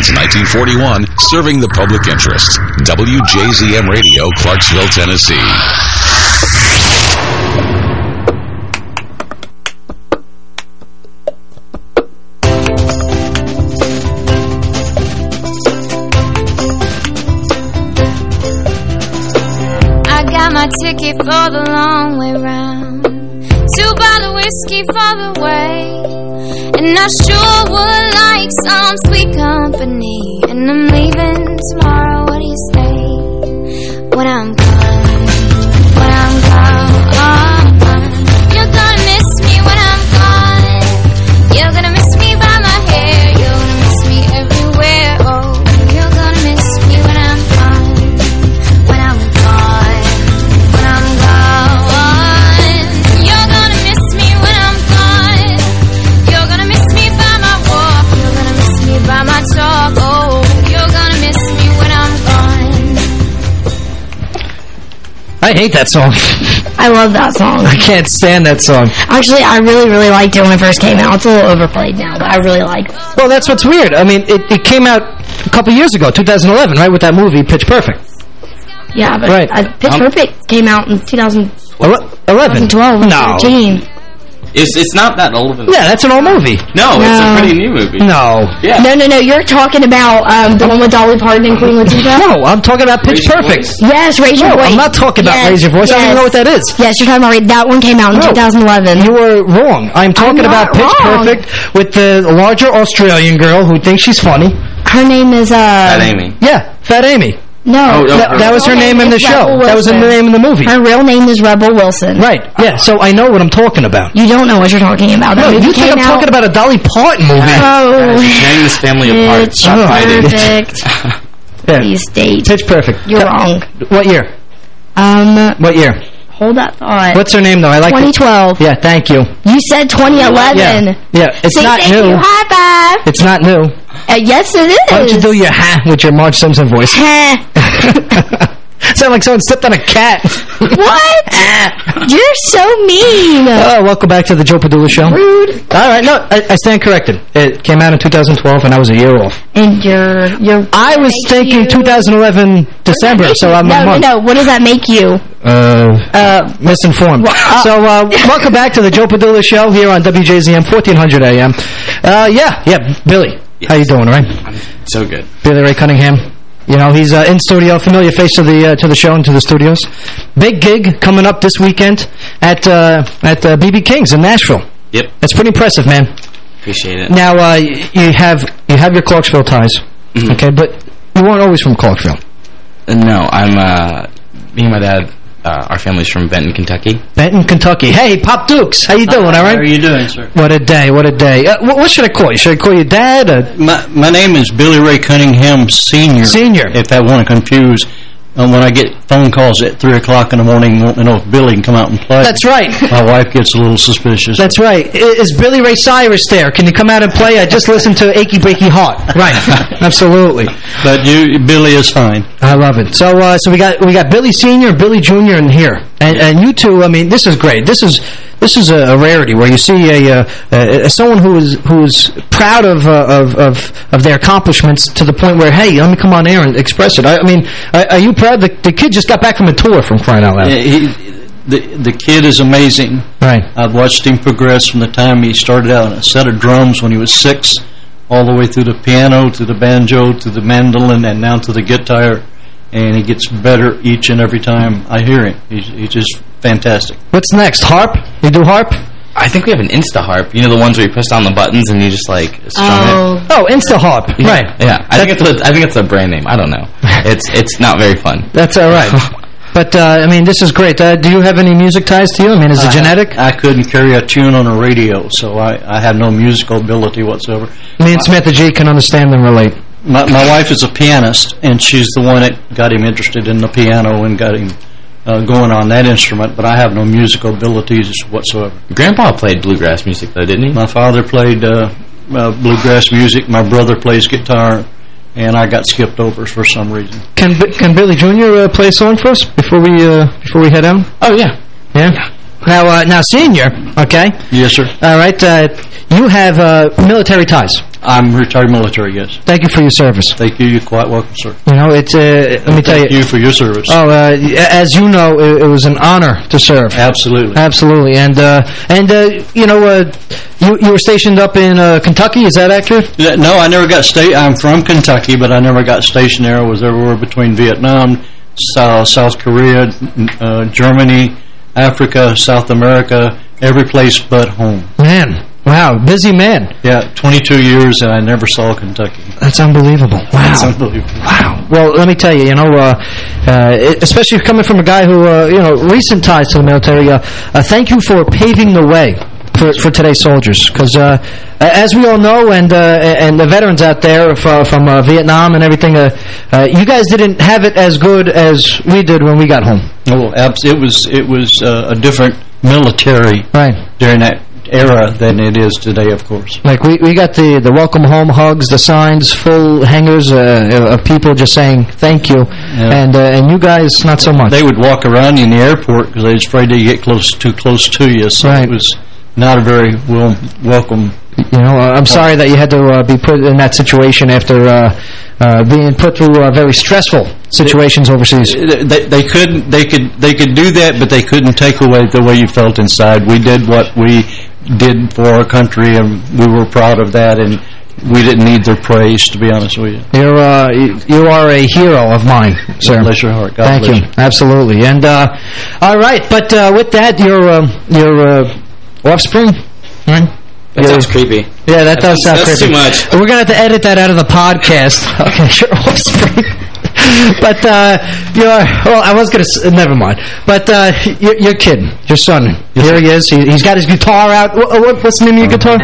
Since 1941, serving the public interest. WJZM Radio, Clarksville, Tennessee. I got my ticket for the long way round. Two bottle whiskey for the way. And I sure would like some sweet company. And I'm leaving tomorrow. What do you say? When I'm hate that song. I love that song. I can't stand that song. Actually, I really, really liked it when it first came out. It's a little overplayed now, but I really like it. Well, that's what's weird. I mean, it, it came out a couple years ago, 2011, right, with that movie, Pitch Perfect. Yeah, but Right. uh, Pitch Um, Perfect came out in 2000, Ele- 11? 2012, No. 13. It's it's not that old of a Yeah, that's an old movie. No, it's a pretty new movie. No. Yeah. No, no, no. You're talking about um, the one with Dolly Parton and Queen Latifah? No, I'm talking about Pitch Raise Perfect. Voice? Yes, Raise Your No, Voice. I'm not talking about Yes, Raise Your Voice. I don't even know what that is. Yes, you're talking about that one came out in No. 2011. You were wrong. I'm talking I'm about Pitch wrong. Perfect with the larger Australian girl who thinks she's funny. Her name is uh Fat Amy. Yeah, Fat Amy. No, Oh, no, That, that was her name in the show. Rebel That was the name in the movie. Her real name is Rebel Wilson. Right. Yeah. So I know what I'm talking about. You don't know what you're talking about. No, you think I'm out- talking about a Dolly Parton movie? Oh, Guys, you're tearing this family apart. Pitch Stop fighting. Perfect. Yeah. These dates. Pitch Perfect. You're Co- wrong. What year? Um, What year? Hold that thought. What's her name though? I like. the- 2012. Yeah. Thank you. You said 2011. Yeah. Yeah. It's Say not new. You. High five. It's not new. Uh, yes, it is. Why don't you do your ha with your Marge Simpson voice? Sound like someone stepped on a cat. what? You're so mean. Oh, welcome back to the Joe Padula Show. Rude. All right, no, I, I stand corrected. It came out in 2012, and I was a year off. And you're you're. I was Thank thinking you. 2011 December, so I'm no, no, no. What does that make you? Uh, Uh, misinformed. Well, uh, so, uh, welcome back to the Joe Padula Show here on WJZM 1400 AM. Uh, yeah, yeah, Billy. How you doing, all right? So good. Billy Ray Cunningham. You know, he's uh, in studio, familiar face to the uh, to the show and to the studios. Big gig coming up this weekend at uh, at uh, BB King's in Nashville. Yep. That's pretty impressive, man. Appreciate it. Now, uh, you have you have your Clarksville ties, Mm-hmm. okay, but you weren't always from Clarksville. Uh, no, I'm, uh, me and my dad, uh, our family's from Benton, Kentucky. Benton, Kentucky. Hey, Pop Dukes, how you doing? all right? How are you doing, sir? What a day! What a day! Uh, what, what should I call you? Should I call you Dad? Or? My, my name is Billy Ray Cunningham Sr. Senior. If that want to confuse. Um, when I get phone calls at 3 o'clock in the morning wanting to know if Billy can come out and play. That's right. My wife gets a little suspicious. That's right. Is Billy Ray Cyrus there? Can you come out and play? I just listened to Achy Breaky Heart. Right. Absolutely. But you, Billy is fine. I love it. So, uh, so we got we got Billy Senior, Billy Junior, in here, and and you two. I mean, this is great. This is this is a, a rarity where you see a, uh, uh, someone who is who is proud of, uh, of of of their accomplishments to the point where, hey, let me come on air and express it. I, I mean, are, are you proud? The, the kid just got back from a tour from crying out loud. Yeah, he, the the kid is amazing. Right. I've watched him progress from the time he started out on a set of drums when he was six, all the way through the piano, to the banjo, to the mandolin, and now to the guitar. And he gets better each and every time I hear him. He's, he's just fantastic. What's next? Harp? You do harp? I think we have an Insta harp. You know the ones where you press down the buttons and you just like strum it. Oh, Insta harp. Right. Yeah, I think it's a, I think it's a brand name. I don't know. It's it's not very fun. That's all right. But, uh, I mean, this is great. Uh, do you have any music ties to you? I mean, is it I- genetic? I couldn't carry a tune on a radio, so I, I have no musical ability whatsoever. Me and Samantha G can understand and relate. My, my wife is a pianist, and she's the one that got him interested in the piano and got him uh, going on that instrument, but I have no musical abilities whatsoever. Grandpa played bluegrass music, though, didn't he? My father played uh, uh, bluegrass music. My brother plays guitar, and I got skipped over for some reason. Can B- can Billy Jr. Uh, play a song for us before we uh, before we head out? Oh yeah, yeah. Now, uh, now, senior. Okay. Yes, sir. All right. Uh, you have uh, military ties. I'm retired military, yes. Thank you for your service. Thank you. You're quite welcome, sir. You know, it's. Uh, let me tell you. Thank you. for your service. Oh, uh, as you know, it, it was an honor to serve. Absolutely. Absolutely, and uh, and uh, you know, uh, you you were stationed up in uh, Kentucky. Is that accurate? Yeah, No, I never got sta I'm from Kentucky, but I never got stationed there. I was everywhere between Vietnam, South, South Korea, uh, Germany, Africa, South America, every place but home. Man, wow, busy man. Yeah, 22 years and I never saw Kentucky. That's unbelievable. Wow. That's unbelievable. Wow. Well, let me tell you, you know, uh, uh, especially coming from a guy who, uh, you know, recent ties to the military, uh, uh, thank you for paving the way for, for today's soldiers. Because uh, as we all know, and uh, and the veterans out there from, from uh, Vietnam and everything, uh, uh, you guys didn't have it as good as we did when we got home. Oh, it was it was uh, a different military right. during that era than it is today, of course. Like, we, we got the, the welcome home hugs, the signs, full hangers uh, of people just saying thank you. And uh, and you guys, not so much. They would walk around in the airport because they was afraid they'd get close too close to you. So Right. it was not a very well welcome. You know, uh, I'm sorry that you had to uh, be put in that situation after uh, uh, being put through uh, very stressful situations overseas. They, they couldn't. They could. They could do that, but they couldn't take away the way you felt inside. We did what we did for our country, and we were proud of that. And we didn't need their praise, to be honest with you. You're uh, you, you are a hero of mine, sir. Bless your heart. God Thank bless you. Absolutely. And uh, all right, but uh, with that, your um, your uh, offspring, right? That sounds creepy. Yeah, that does sound That's creepy. too much. We're gonna have to edit that out of the podcast. Okay, your offspring. but uh, your well, I was gonna. never mind. But uh, your, your kid, your son, here he is. He, he's got his guitar out. What, what, what's the name of your guitar?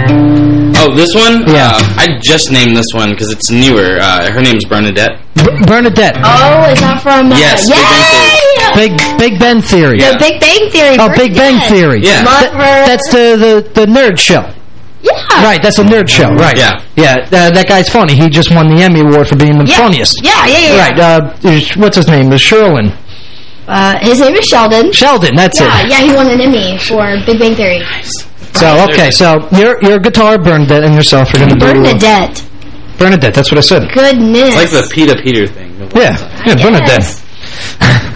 Oh, this one? Yeah. Uh, I just named this one because it's newer. Uh, her name's Bernadette. B Bernadette. Oh, is that from... Uh, Yes, Big Bang Yay! Big Big Ben Theory. The Big Bang Theory. Oh, Big Bang Theory. Yeah. Th- that's the, the the nerd show. Yeah. Right, that's a nerd show. Right. Yeah. Yeah, uh, that guy's funny. He just won the Emmy Award for being the Yeah. funniest. Yeah, yeah, yeah. Right. Uh, what's his name? Is Sherlin. Uh, his name is Sheldon. Sheldon, that's yeah, it. yeah, he won an Emmy for Big Bang Theory. So, okay, so your your guitar, Bernadette, and yourself are going to do... Bernadette. Bernadette, that's what I said. Goodness. It's like the Peter Peter thing. Yeah, yeah, Bernadette.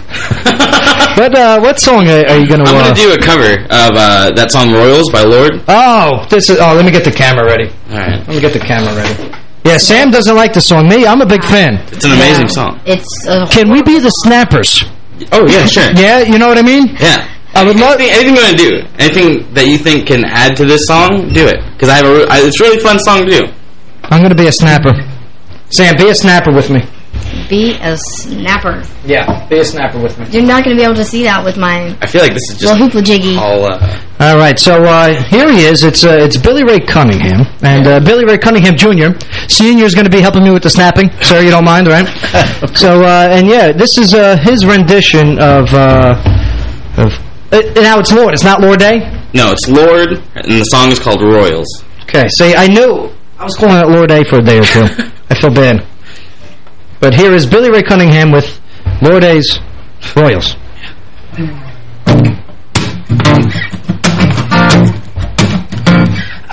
what uh, what song are, are you going to... I'm Uh, going to do a cover of uh, that song Royals by Lorde. oh, this is... Oh, let me get the camera ready. All right. Let me get the camera ready. Yeah, Sam doesn't like the song. Me, I'm a big fan. It's an amazing song. It's uh, Can we be the Snappers? Oh, yeah, sure. Yeah, you know what I mean? Yeah. I would love anything, anything you want to do. Anything that you think can add to this song, do it. Because I have a, I, it's a really fun song to do. I'm going to be a snapper. Sam, be a snapper with me. Be a snapper. Yeah, be a snapper with me. You're not going to be able to see that with my I feel like this is just little hoopla jiggy. all. Uh, All right, so uh, here he is. It's uh, it's Billy Ray Cunningham, and uh, Billy Ray Cunningham Jr. Senior is going to be helping me with the snapping, sir. You don't mind, right? so uh, and yeah, this is uh, his rendition of uh, of. Uh, now it's Lorde. It's not Lord Day. no, it's Lorde, and the song is called Royals. Okay, see, I knew I was calling it Lord Day for a day or two. I feel bad, but here is Billy Ray Cunningham with Lord Day's Royals.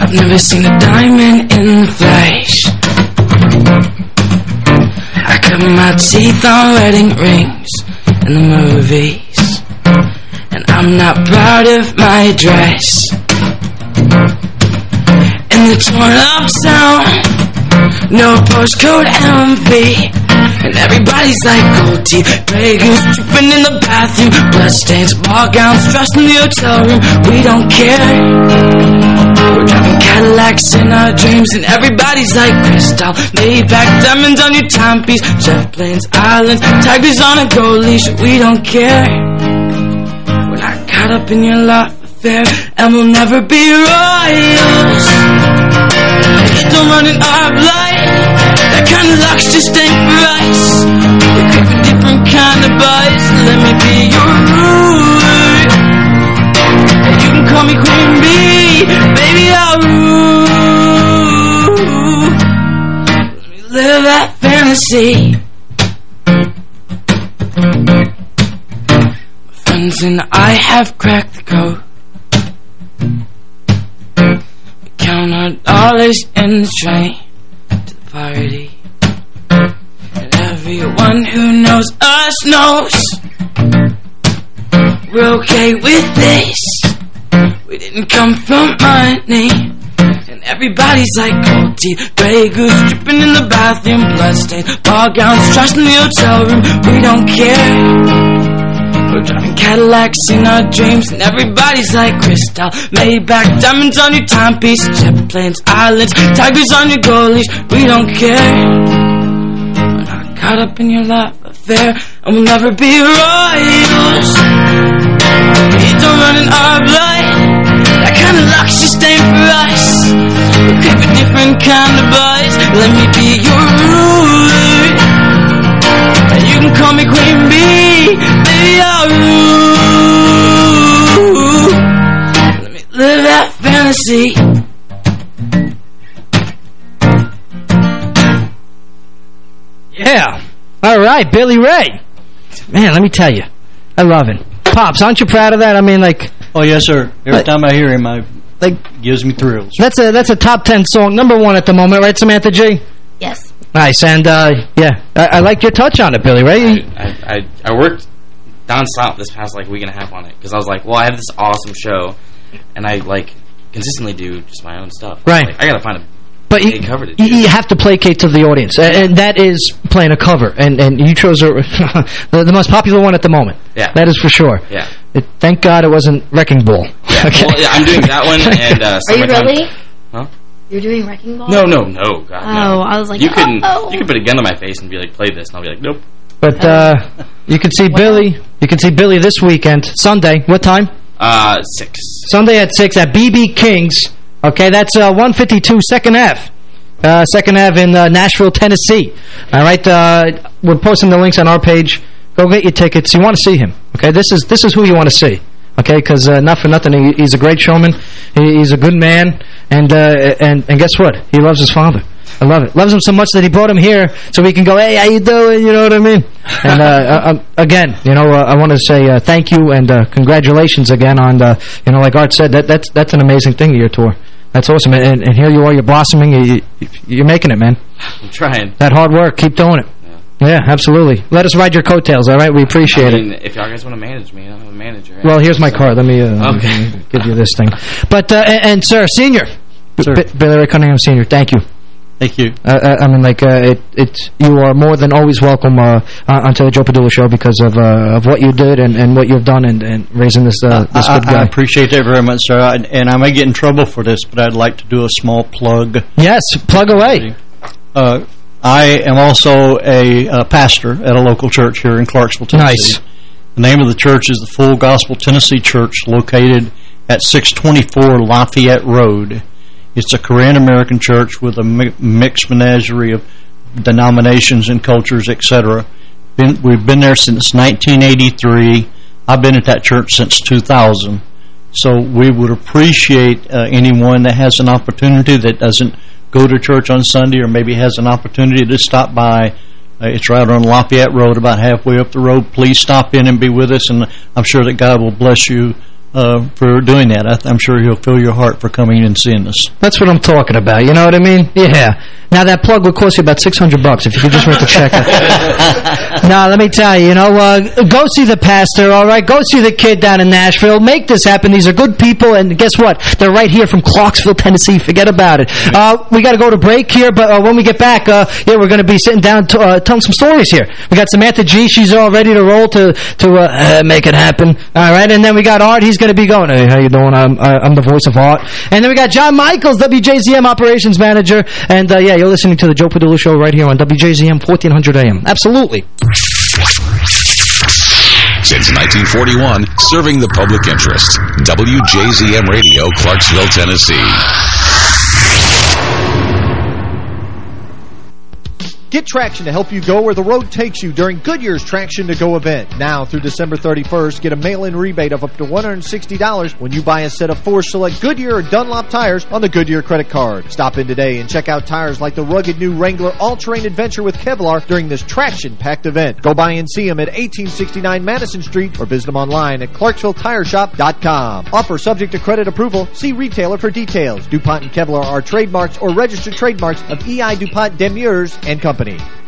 I've never seen a diamond in the flesh. I cut my teeth on wedding rings in the movies. And I'm not proud of my dress. In the torn up town, no postcode MV. And everybody's like gold teeth, goose dripping in the bathroom, bloodstains, ball gowns, dressed in the hotel room. We don't care. We're driving Cadillacs in our dreams, and everybody's like crystal. Maybach diamonds on your timepiece, jet planes, islands, tigers on a gold leash. We don't care. We're not caught up in your love affair, and we'll never be royals. It don't run in our blood. Kind of luck's just ain't us. We crave a different kind of buzz. Let me be your ruler. You can call me Queen Bee, baby. I'll rule. Let me live that fantasy. My friends and I have cracked the code. We count our dollars in the train to the party. Everyone who knows us knows we're okay with this. We didn't come from money. And everybody's like gold teeth, gray goose dripping in the bathroom, bloodstained ball gowns, trash in the hotel room. We don't care. We're driving Cadillacs in our dreams, and everybody's like crystal. Maybach diamonds on your timepiece, jet planes, islands, tigers on your leash. We don't care. We're not caught up in your love affair, and we'll never be royals. We don't run in our blood. That kind of luck's just ain't for us. We crave a different kind of buzz. Let me be your ruler. And you can call me Queen Bee, baby. I'll rule. Let me live that fantasy. Yeah. All right, Billy Ray. Man, let me tell you, I love him. Pops, aren't you proud of that? I mean, like... Oh, yes, sir. Every Like- time I hear him, I like gives me thrills. That's a that's a top ten song, number one at the moment, right, Samantha G? Yes. Nice, and uh, yeah, I, I like your touch on it, Billy Ray. I, I, I worked nonstop this past like week and a half on it because I was like, well, I have this awesome show, and I like consistently do just my own stuff. Right. Like, I gotta find a But you, big cover you, you have to placate to the audience, and, and that is playing a cover, and and you chose a, the, the most popular one at the moment. Yeah. that is for sure. Yeah. It, thank God it wasn't Wrecking Ball. Okay. Well, yeah, I'm doing that one and uh, Are you Summertime- really? Huh? You're doing Wrecking Ball? No, no, no, God, no. Oh, I was like, you can oh. you can put a gun to my face and be like, play this, and I'll be like, nope. But uh, you can see Billy. You can see Billy this weekend, Sunday. What time? Uh, six. Sunday at 6 at BB King's. Okay, that's uh, 152 Second Ave. Uh, Second Ave in uh, Nashville, Tennessee. All right, uh, we're posting the links on our page. Go get your tickets. You want to see him. Okay, this is this is who you want to see. Okay, because uh, not for nothing, he, he's a great showman. He, he's a good man, and uh, and and guess what? He loves his father. I love it. Loves him so much that he brought him here so we can go, hey, how you doing? You know what I mean? And uh, uh, um, again, you know, uh, I want to say uh, thank you and uh, congratulations again on, uh, you know, like Art said, that that's that's an amazing thing, your tour. That's awesome. And, and here you are, you're blossoming. You, you, you're making it, man. I'm trying. That hard work, keep doing it. Yeah, absolutely. Let us ride your coattails, all right? We appreciate I it. mean, if y'all guys want to manage me, I don't a manager. Well, here's my card. Let me, uh, Okay. give you this thing. But uh, and, and sir, senior, Sir. B Billy Ray Cunningham, senior. Thank you. Thank you. Uh, I mean, like, uh, it, it, you are more than always welcome uh, onto the Joe Padula Show because of uh, of what you did and, and what you've done and, and raising this uh, this I, good guy. I appreciate that very much, sir. I, and I may get in trouble for this, but I'd like to do a small plug. Yes, plug away. Uh, I am also a, a pastor at a local church here in Clarksville, Tennessee. Nice. The name of the church is the Full Gospel Tennessee Church, located at 624 Lafayette Road. It's a Korean-American church with a mi mixed menagerie of denominations and cultures, etc. Been, we've been there since 1983. I've been at that church since 2000. So we would appreciate uh, anyone that has an opportunity that doesn't go to church on Sunday or maybe has an opportunity to stop by. Uh, it's right on Lafayette Road, about halfway up the road. Please stop in and be with us, and I'm sure that God will bless you uh, for doing that. I am sure he'll fill your heart for coming and seeing us. That's what I'm talking about. You know what I mean? Yeah. Now, that plug would cost you about 600 bucks if you could just write the check. now, let me tell you, you know, uh, go see the pastor, all right? Go see the kid down in Nashville. Make this happen. These are good people, and guess what? They're right here from Clarksville, Tennessee. Forget about it. Uh, we got to go to break here, but uh, when we get back, uh, yeah, we're going to be sitting down uh, telling some stories here. We got Samantha G. She's all ready to roll to to uh, make it happen, all right? And then we got Art. He's going to be going, hey, how you doing? I'm, uh, I'm the voice of Art. And then we got John Michaels, WJZM Operations Manager. And, uh, yeah, you're listening to the Joe Padula Show right here on WJZM 1400 AM. Absolutely. Since 1941, serving the public interest. WJZM Radio, Clarksville, Tennessee. Get Traction to help you go where the road takes you during Goodyear's Traction to Go event. Now through December 31st, get a mail-in rebate of up to $160 when you buy a set of four select Goodyear or Dunlop tires on the Goodyear credit card. Stop in today and check out tires like the rugged new Wrangler All-Terrain Adventure with Kevlar during this Traction-packed event. Go by and see them at 1869 Madison Street or visit them online at ClarksvilleTireShop.com. Offer subject to credit approval. See retailer for details. DuPont and Kevlar are trademarks or registered trademarks of EI DuPont de Nemours and Company. Company.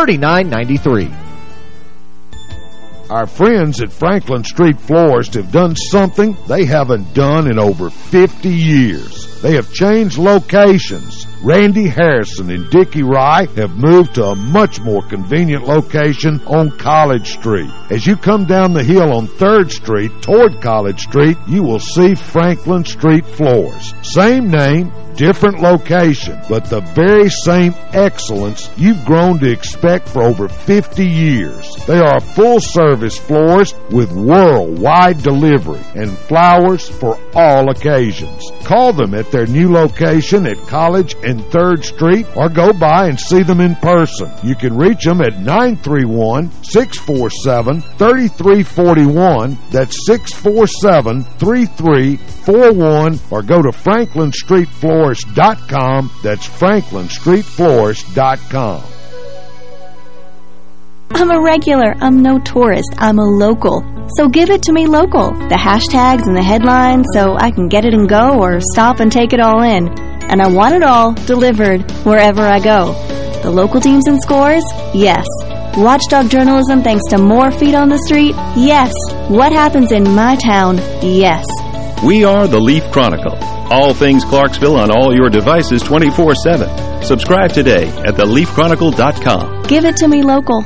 3993. Our friends at Franklin Street Florist have done something they haven't done in over 50 years. They have changed locations Randy Harrison and Dickie Rye have moved to a much more convenient location on College Street. As you come down the hill on 3rd Street toward College Street, you will see Franklin Street Florist. Same name, different location, but the very same excellence you've grown to expect for over 50 years. They are full-service floors with worldwide delivery and flowers for all occasions. Call them at their new location at College and 3rd Street or go by and see them in person. You can reach them at 931-647-3341. That's 647-3341 or go to franklinstreetflorist.com. That's franklinstreetflorist.com. I'm a regular. I'm no tourist. I'm a local. So give it to me local. The hashtags and the headlines so I can get it and go or stop and take it all in. And I want it all delivered wherever I go. The local teams and scores? Yes. Watchdog journalism thanks to more feet on the street? Yes. What happens in my town? Yes. We are the Leaf Chronicle. All things Clarksville on all your devices 24-7. Subscribe today at theleafchronicle.com. Give it to me local.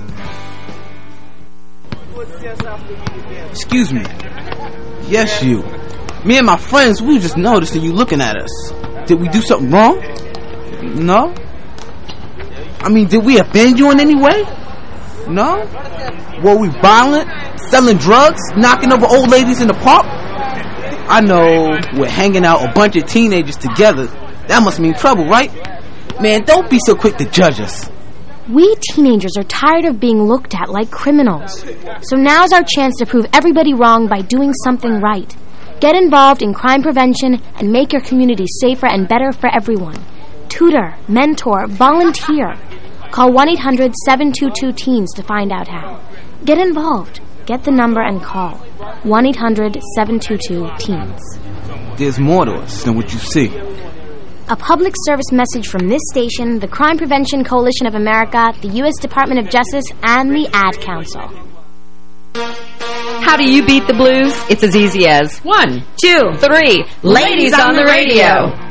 Excuse me. Yes, you. Me and my friends, we just noticing you looking at us. Did we do something wrong? No? I mean, did we offend you in any way? No? Were we violent? Selling drugs? Knocking over old ladies in the park? I know we're hanging out a bunch of teenagers together. That must mean trouble, right? Man, don't be so quick to judge us. We teenagers are tired of being looked at like criminals. So now's our chance to prove everybody wrong by doing something right. Get involved in crime prevention and make your community safer and better for everyone. Tutor, mentor, volunteer. Call 1-800-722-TEENS to find out how. Get involved. Get the number and call. 1-800-722-TEENS. There's more to us than what you see. A public service message from this station, the Crime Prevention Coalition of America, the U.S. Department of Justice, and the Ad Council. How do you beat the blues? It's as easy as one, two, three. Ladies on the radio.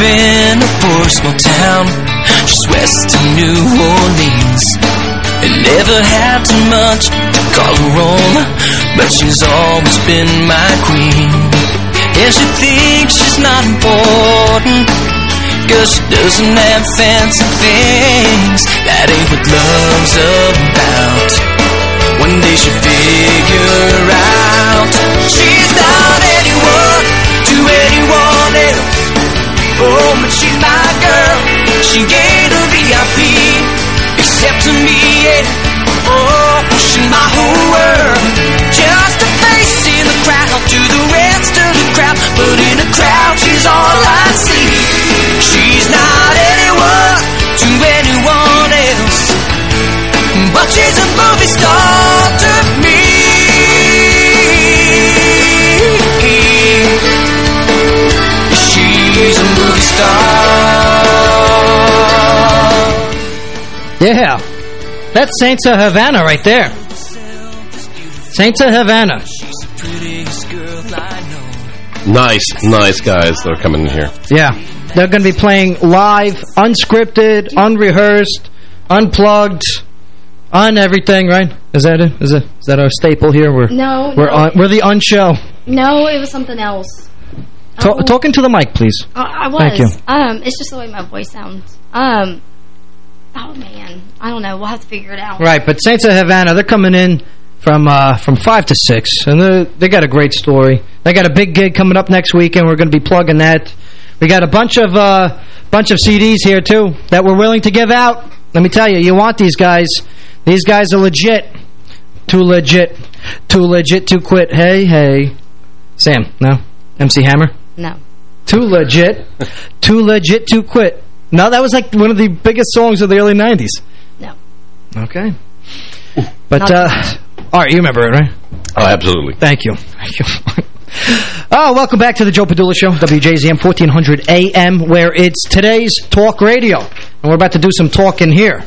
In a poor small town just west of New Orleans. And never had too much to call her own, but she's always been my queen. And she thinks she's not important, cause she doesn't have fancy things. That ain't what love's about. One day she'll figure out she's my girl. She ain't a VIP except to me. Yeah. Oh, she's my whole world. Just a face in the crowd to the rest of the crowd, but in a crowd she's all I see. She's not anyone to anyone else, but she's a movie star star. Yeah. That's Saints of Havana right there. Saints of Havana. Nice, nice guys that are coming in here. Yeah. They're going to be playing live, unscripted, unrehearsed. unplugged, on everything, right? Is that it? Is, it, is that our staple here? We're, No, we're, no. On, we're the unshow. No, it was something else. Ta. Talking to the mic, please. Uh, I was. Thank you. Um, it's just the way my voice sounds. Um, oh man, I don't know. We'll have to figure it out. Right, but Saints of Havana, they're coming in from uh, from 5 to 6, and they they got a great story. They got a big gig coming up next week, and We're going to be plugging that. We got a bunch of uh, bunch of CDs here, too, that we're willing to give out. Let me tell you, you want these guys. These guys are legit. Too legit. Too legit to quit. Hey, hey. Sam, no? MC Hammer? No. Too legit. Too legit to quit. No, that was like one of the biggest songs of the early 90s. No. Okay. But, Not uh, all right, you remember it, right? Oh, absolutely. Thank you. Thank you. oh, welcome back to the Joe Padula Show, WJZM 1400 AM, where it's today's talk radio. And we're about to do some talking here.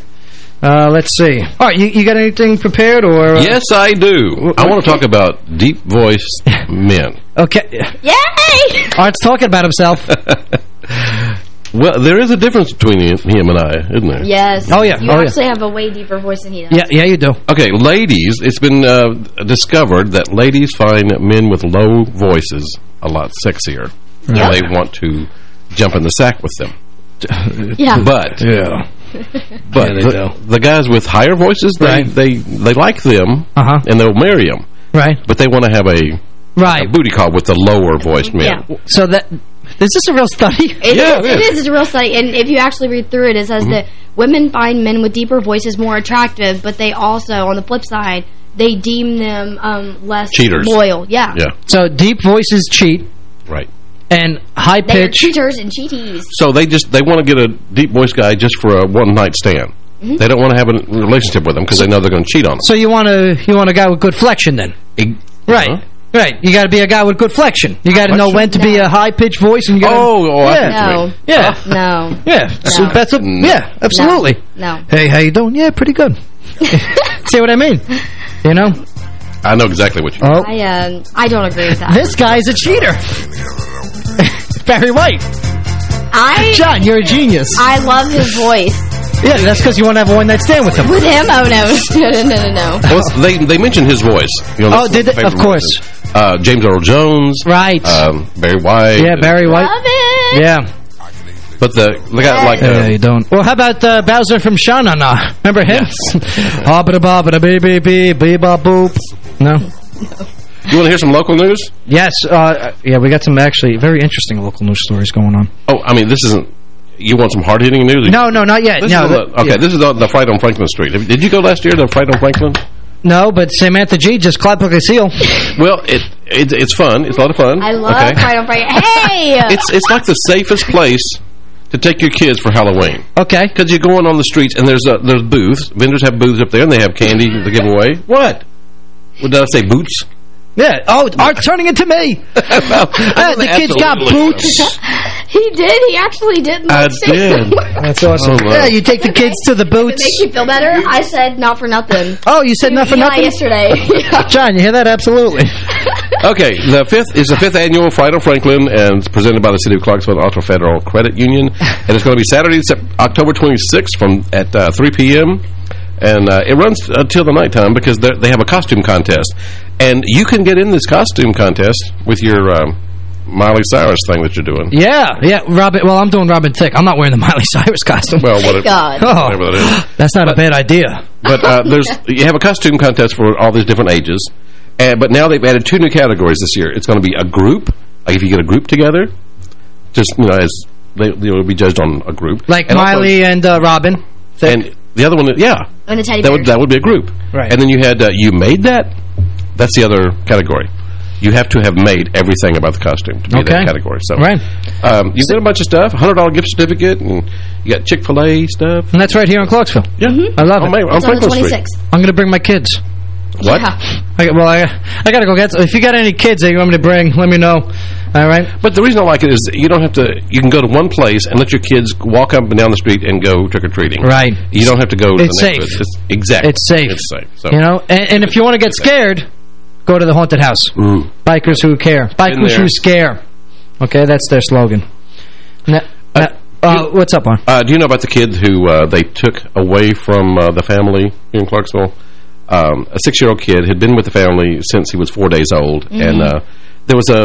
Uh, let's see. All right, you, you got anything prepared? or? Uh, Yes, I do. I want to talk about deep-voiced men. Okay. Yay! Art's talking about himself. Well, there is a difference between him him and I, isn't there? Yes. Oh, yeah. You Oh, yeah. actually have a way deeper voice than he does. Yeah, yeah, you do. Okay, ladies, it's been uh, discovered that ladies find men with low voices a lot sexier. And they want to jump in the sack with them. Yeah. But Yeah. but Yeah, they the, the guys with higher voices, they Right. they, they like them, Uh-huh. and they'll marry them. Right. But they want to have a, Right. a booty call with the lower voiced men. Yeah. So that... Is this a real study? It Yeah, is. it It is. is. It's a real study. And if you actually read through it, it says Mm-hmm. that women find men with deeper voices more attractive, but they also, on the flip side, they deem them um, less Cheaters. loyal. Yeah. Yeah, So deep voices cheat, right. And high They are pitch... cheaters and cheaties. So they just they want to get a deep voice guy just for a one night stand. Mhm. They don't want to have a relationship with them because they know they're going to cheat on them. So you want to you want a guy with good flexion then? Right. Uh-huh. Right. You got to be a guy with good flexion. You got to know when to be a high pitched voice and you got Oh, oh, yeah. see what you. Yeah. No. Yeah. So No. that's a yeah, absolutely. No. Hey, how you doing? Yeah, pretty good. See what I mean? You know? I know exactly what you Oh. I um, I don't agree with that. This guy's a cheater. Barry White. I John, you're a genius. I love his voice. Yeah, that's because you want to have a one night stand with him. With him, oh no, no, no, no, no. Well, they they mentioned his voice. You know, Oh, did they? of Of my favorite course. Uh, James Earl Jones. Right. Um, Barry White. yeah, Barry White. Love it. Yeah. But the they got like Yeah, uh, you don't. Well, how about uh, Bowser from Sha-Na-Na? Remember him? Ah, ba da ba ba da bee bee bee bee ba boop. No. You want to hear some local news? Yes. Uh, yeah, we got some actually very interesting local news stories going on. Oh, I mean, this isn't. You want some hard hitting news? No, no, not yet. This no, is the- okay, yeah. this is the, the Fright on Franklin Street. Did you go last year to the Fright on Franklin? No, but Samantha G just clapped like a seal. Well, it, it it's fun. It's a lot of fun. I love okay? Pride on Friday. Hey! It's it's like the safest place to take your kids for Halloween. Okay. Because you're going on the streets and there's a, there's booths. Vendors have booths up there and they have candy to give away. What? What did I say? Boots? Yeah. Oh, Art turning into me. Uh, the kids got boots. he did. He actually did. I did. That's awesome. Oh, wow. Yeah, you take the kids to the boots. makes you feel better. I said not for nothing. Oh, you said not for yeah, nothing? yesterday. John, you hear that? Absolutely. Okay, the fifth is the fifth annual Fright on Franklin, and it's presented by the City of Clarksville Auto Federal Credit Union, and it's going to be Saturday, October 26th, from at uh, 3 p.m. And uh, it runs until the nighttime because they have a costume contest, and you can get in this costume contest with your um, Miley Cyrus thing that you're doing. Yeah, yeah, Robin. Well, I'm doing Robin Thicke. I'm not wearing the Miley Cyrus costume. Well, whatever, God. Oh. whatever that is. That's not a bad idea. But uh, there's you have a costume contest for all these different ages, and but now they've added two new categories this year. It's going to be a group, like if you get a group together, just you know as they you know be judged on a group, Like And also- Miley and uh, Robin. and the other one, yeah, And the teddy that would that would be a group, Right. And then you had uh, you made that. That's the other category. You have to have made everything about the costume to be in Okay. that category. So, Right. um, you get a bunch of stuff, hundred dollar gift certificate, and you got Chick Fil A stuff. And that's right here in Clarksville. Yeah, I love on, it. Ma- on It's on the Franklin Street. 26th. I'm going to bring my kids. What? Yeah. I, well, I, I got to go get... If you got any kids that you want me to bring, let me know. All right? But the reason I like it is you don't have to. You can go to one place and let your kids walk up and down the street and go trick or treating. Right. You don't have to go. to It's the safe. place. It's, exactly. It's safe. It's safe. So. You know? And, and if you want to get scared, go to the haunted house. Ooh. Bikers who care. Bikers who scare. Okay, that's their slogan. Now, now, Uh, what's up, on? Uh, do you know about the kid who uh, they took away from uh, the family here in Clarksville? Um, a six-year-old kid had been with the family since he was four days old, Mhm. and uh, there was a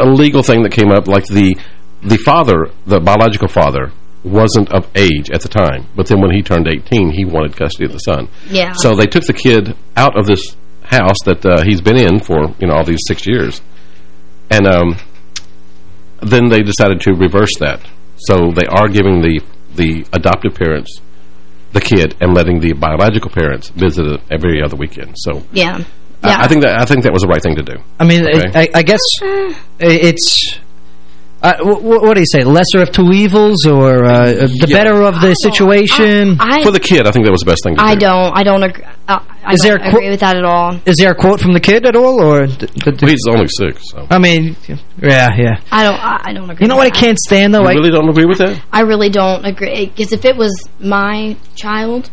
a legal thing that came up, like the the father, the biological father, wasn't of age at the time, but then when he turned 18, he wanted custody of the son. Yeah. So they took the kid out of this house that uh, he's been in for you know all these six years, and um, then they decided to reverse that. So they are giving the the adoptive parents the kid and letting the biological parents visit it every other weekend. So Yeah. I, I think that I think that was the right thing to do. I mean, Okay. I, I guess it's... Uh, wh- wh- what do you say? Lesser of two evils, or uh, the Yeah. better of the situation? I- for the kid, I think that was the best thing to I do. don't. I don't agree. Uh, I Is don't there a agree with that at all. Is there a quote from the kid at all, or? d- d- d- He's only six. So. I mean, yeah, yeah. I don't. I I don't agree. You know with what I can't stand though? You I, really don't agree with that? I really don't agree because if it was my child,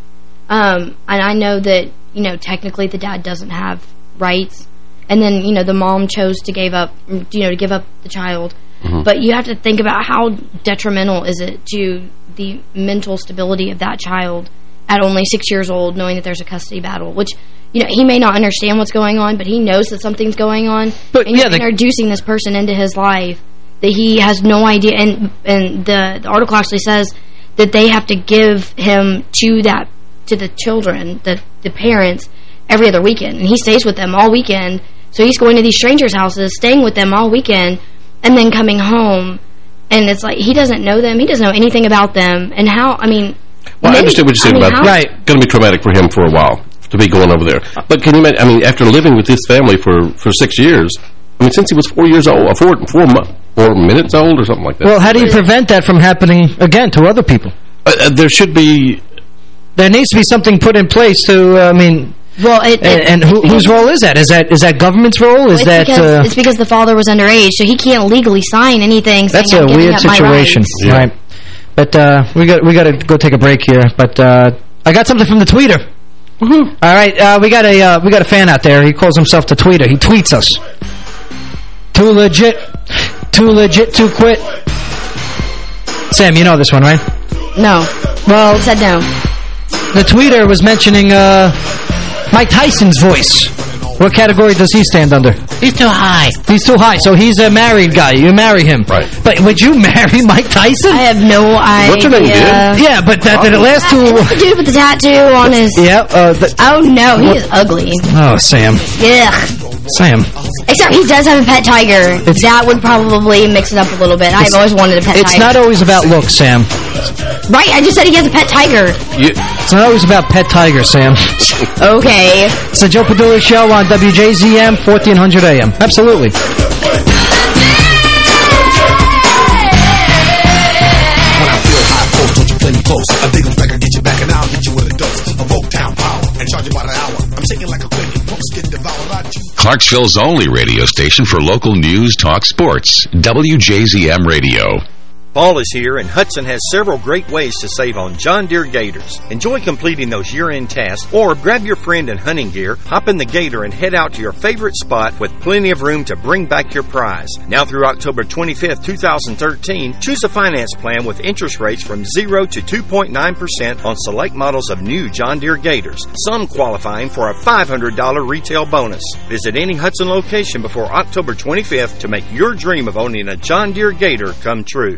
um, and I know that you know technically the dad doesn't have rights, and then you know the mom chose to give up, you know, to give up the child, Mm-hmm. but you have to think about how detrimental is it to the mental stability of that child at only six years old, knowing that there's a custody battle, which. You know, he may not understand what's going on, but he knows that something's going on. But, and yeah, you're introducing this person into his life that he has no idea. And and the, the article actually says that they have to give him to that to the children, the the parents, every other weekend, and he stays with them all weekend. So he's going to these strangers' houses, staying with them all weekend, and then coming home. And it's like he doesn't know them. He doesn't know anything about them. And how? I mean, Well, I understand what you're saying I mean, about how- Right. Going to be traumatic for him for a while to be going over there. But can you imagine? I mean, after living with this family for for six years, I mean, since he was four years old, four four mo- four minutes old or something like that. well, how do you prevent that from happening again to other people? Uh, uh, there should be. There needs to be something put in place to. uh, I mean, Well, it, and, and who, whose role is that? Is that is that government's role? Is it's that? because, Uh, it's because the father was underage, so he can't legally sign anything. That's saying, a "I'm weird situation, rights." right? But uh, we got we got to go take a break here. But uh, I got something from the tweeter. All right, uh, we got a uh, we got a fan out there. He calls himself the tweeter. He tweets us. Too legit, too legit to quit. Sam, you know this one, right? No. Well, He said no. the tweeter was mentioning uh, Mike Tyson's voice. What category does he stand under? He's too high. He's too high, so he's a married guy. You marry him. Right. But would you marry Mike Tyson? I have no idea. What's her name, dude? Yeah, but that, the last two... The dude with the tattoo on his... Yeah. Uh, the, Oh, no, he is ugly. oh, Sam. Yeah. Sam. Except he does have a pet tiger. that would probably mix it up a little bit. I've always wanted a pet It's tiger. not always about looks, Sam. Right, I just said he has a pet tiger. It's not always about pet tiger, Sam. Okay. It's the Joe Padula Show on WJZM, 1400 AM. Absolutely. When I feel high close, don't you play me close. A big back, I get you back, and I'll get you with a dose of Oak Town power and charge you by the hour. I'm shaking like a quickie, folks get devoured by you. Clarksville's only radio station for local news, talk, sports. WJZM Radio. Fall is here, and Hudson has several great ways to save on John Deere Gators. Enjoy completing those year-end tasks, or grab your friend and hunting gear, hop in the Gator, and head out to your favorite spot with plenty of room to bring back your prize. Now through October 25th, 2013, choose a finance plan with interest rates from 0 to 2.9% on select models of new John Deere Gators, some qualifying for a $500 retail bonus. Visit any Hudson location before October 25th to make your dream of owning a John Deere Gator come true.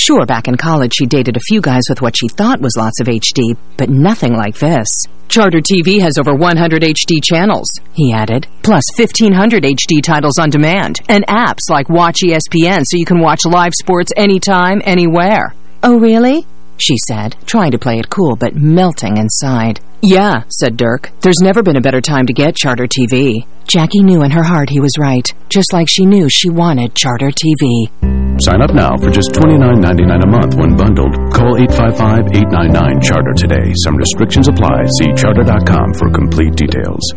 Sure, back in college she dated a few guys with what she thought was lots of HD, but nothing like this. Charter TV has over 100 HD channels, he added, plus 1,500 HD titles on demand, and apps like Watch ESPN so you can watch live sports anytime, anywhere. Oh, really? She said, trying to play it cool but melting inside. Yeah, said Dirk. There's never been a better time to get Charter TV. Jackie knew in her heart he was right, just like she knew she wanted Charter TV. Sign up now for just $29.99 a month when bundled. Call 855-899-CHARTER today. Some restrictions apply. See charter.com for complete details.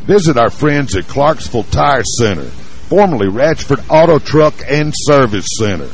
Visit our friends at Clarksville Tire Center, formerly Ratchford Auto Truck and Service Center.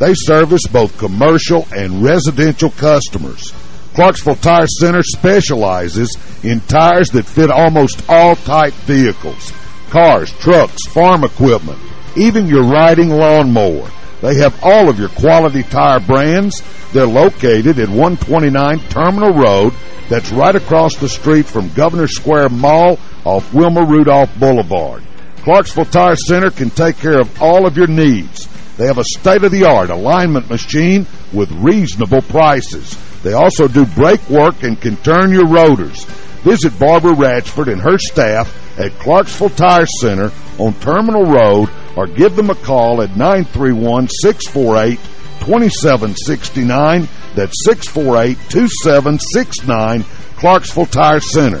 They service both commercial and residential customers. Clarksville Tire Center specializes in tires that fit almost all type vehicles. Cars, trucks, farm equipment, even your riding lawnmower. They have all of your quality tire brands. They're located at 129 Terminal Road. That's right across the street from Governor Square Mall off Wilma Rudolph Boulevard. Clarksville Tire Center can take care of all of your needs. They have a state-of-the-art alignment machine with reasonable prices. They also do brake work and can turn your rotors. Visit Barbara Ratchford and her staff at Clarksville Tire Center on Terminal Road or give them a call at 931-648-2769. That's 648-2769, Clarksville Tire Center.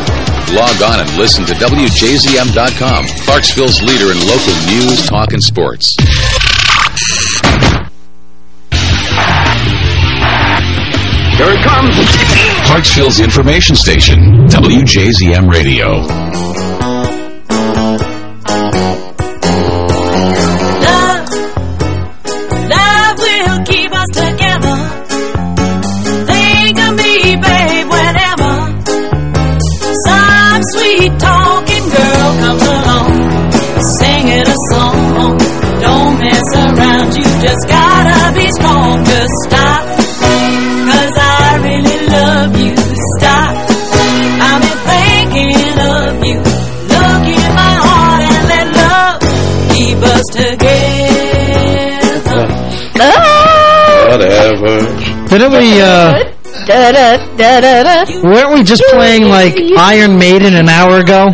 Log on and listen to WJZM.com, Clarksville's leader in local news, talk, and sports. Here it comes. Clarksville's information station, WJZM Radio. Just gotta be strong. Just stop, 'cause I really love you. Stop, I've been thinking of you. Look in my heart and let love keep us together. Whatever. Didn't we, uh... Da, da, da, da, da. Weren't we just playing, like, Iron Maiden an hour ago?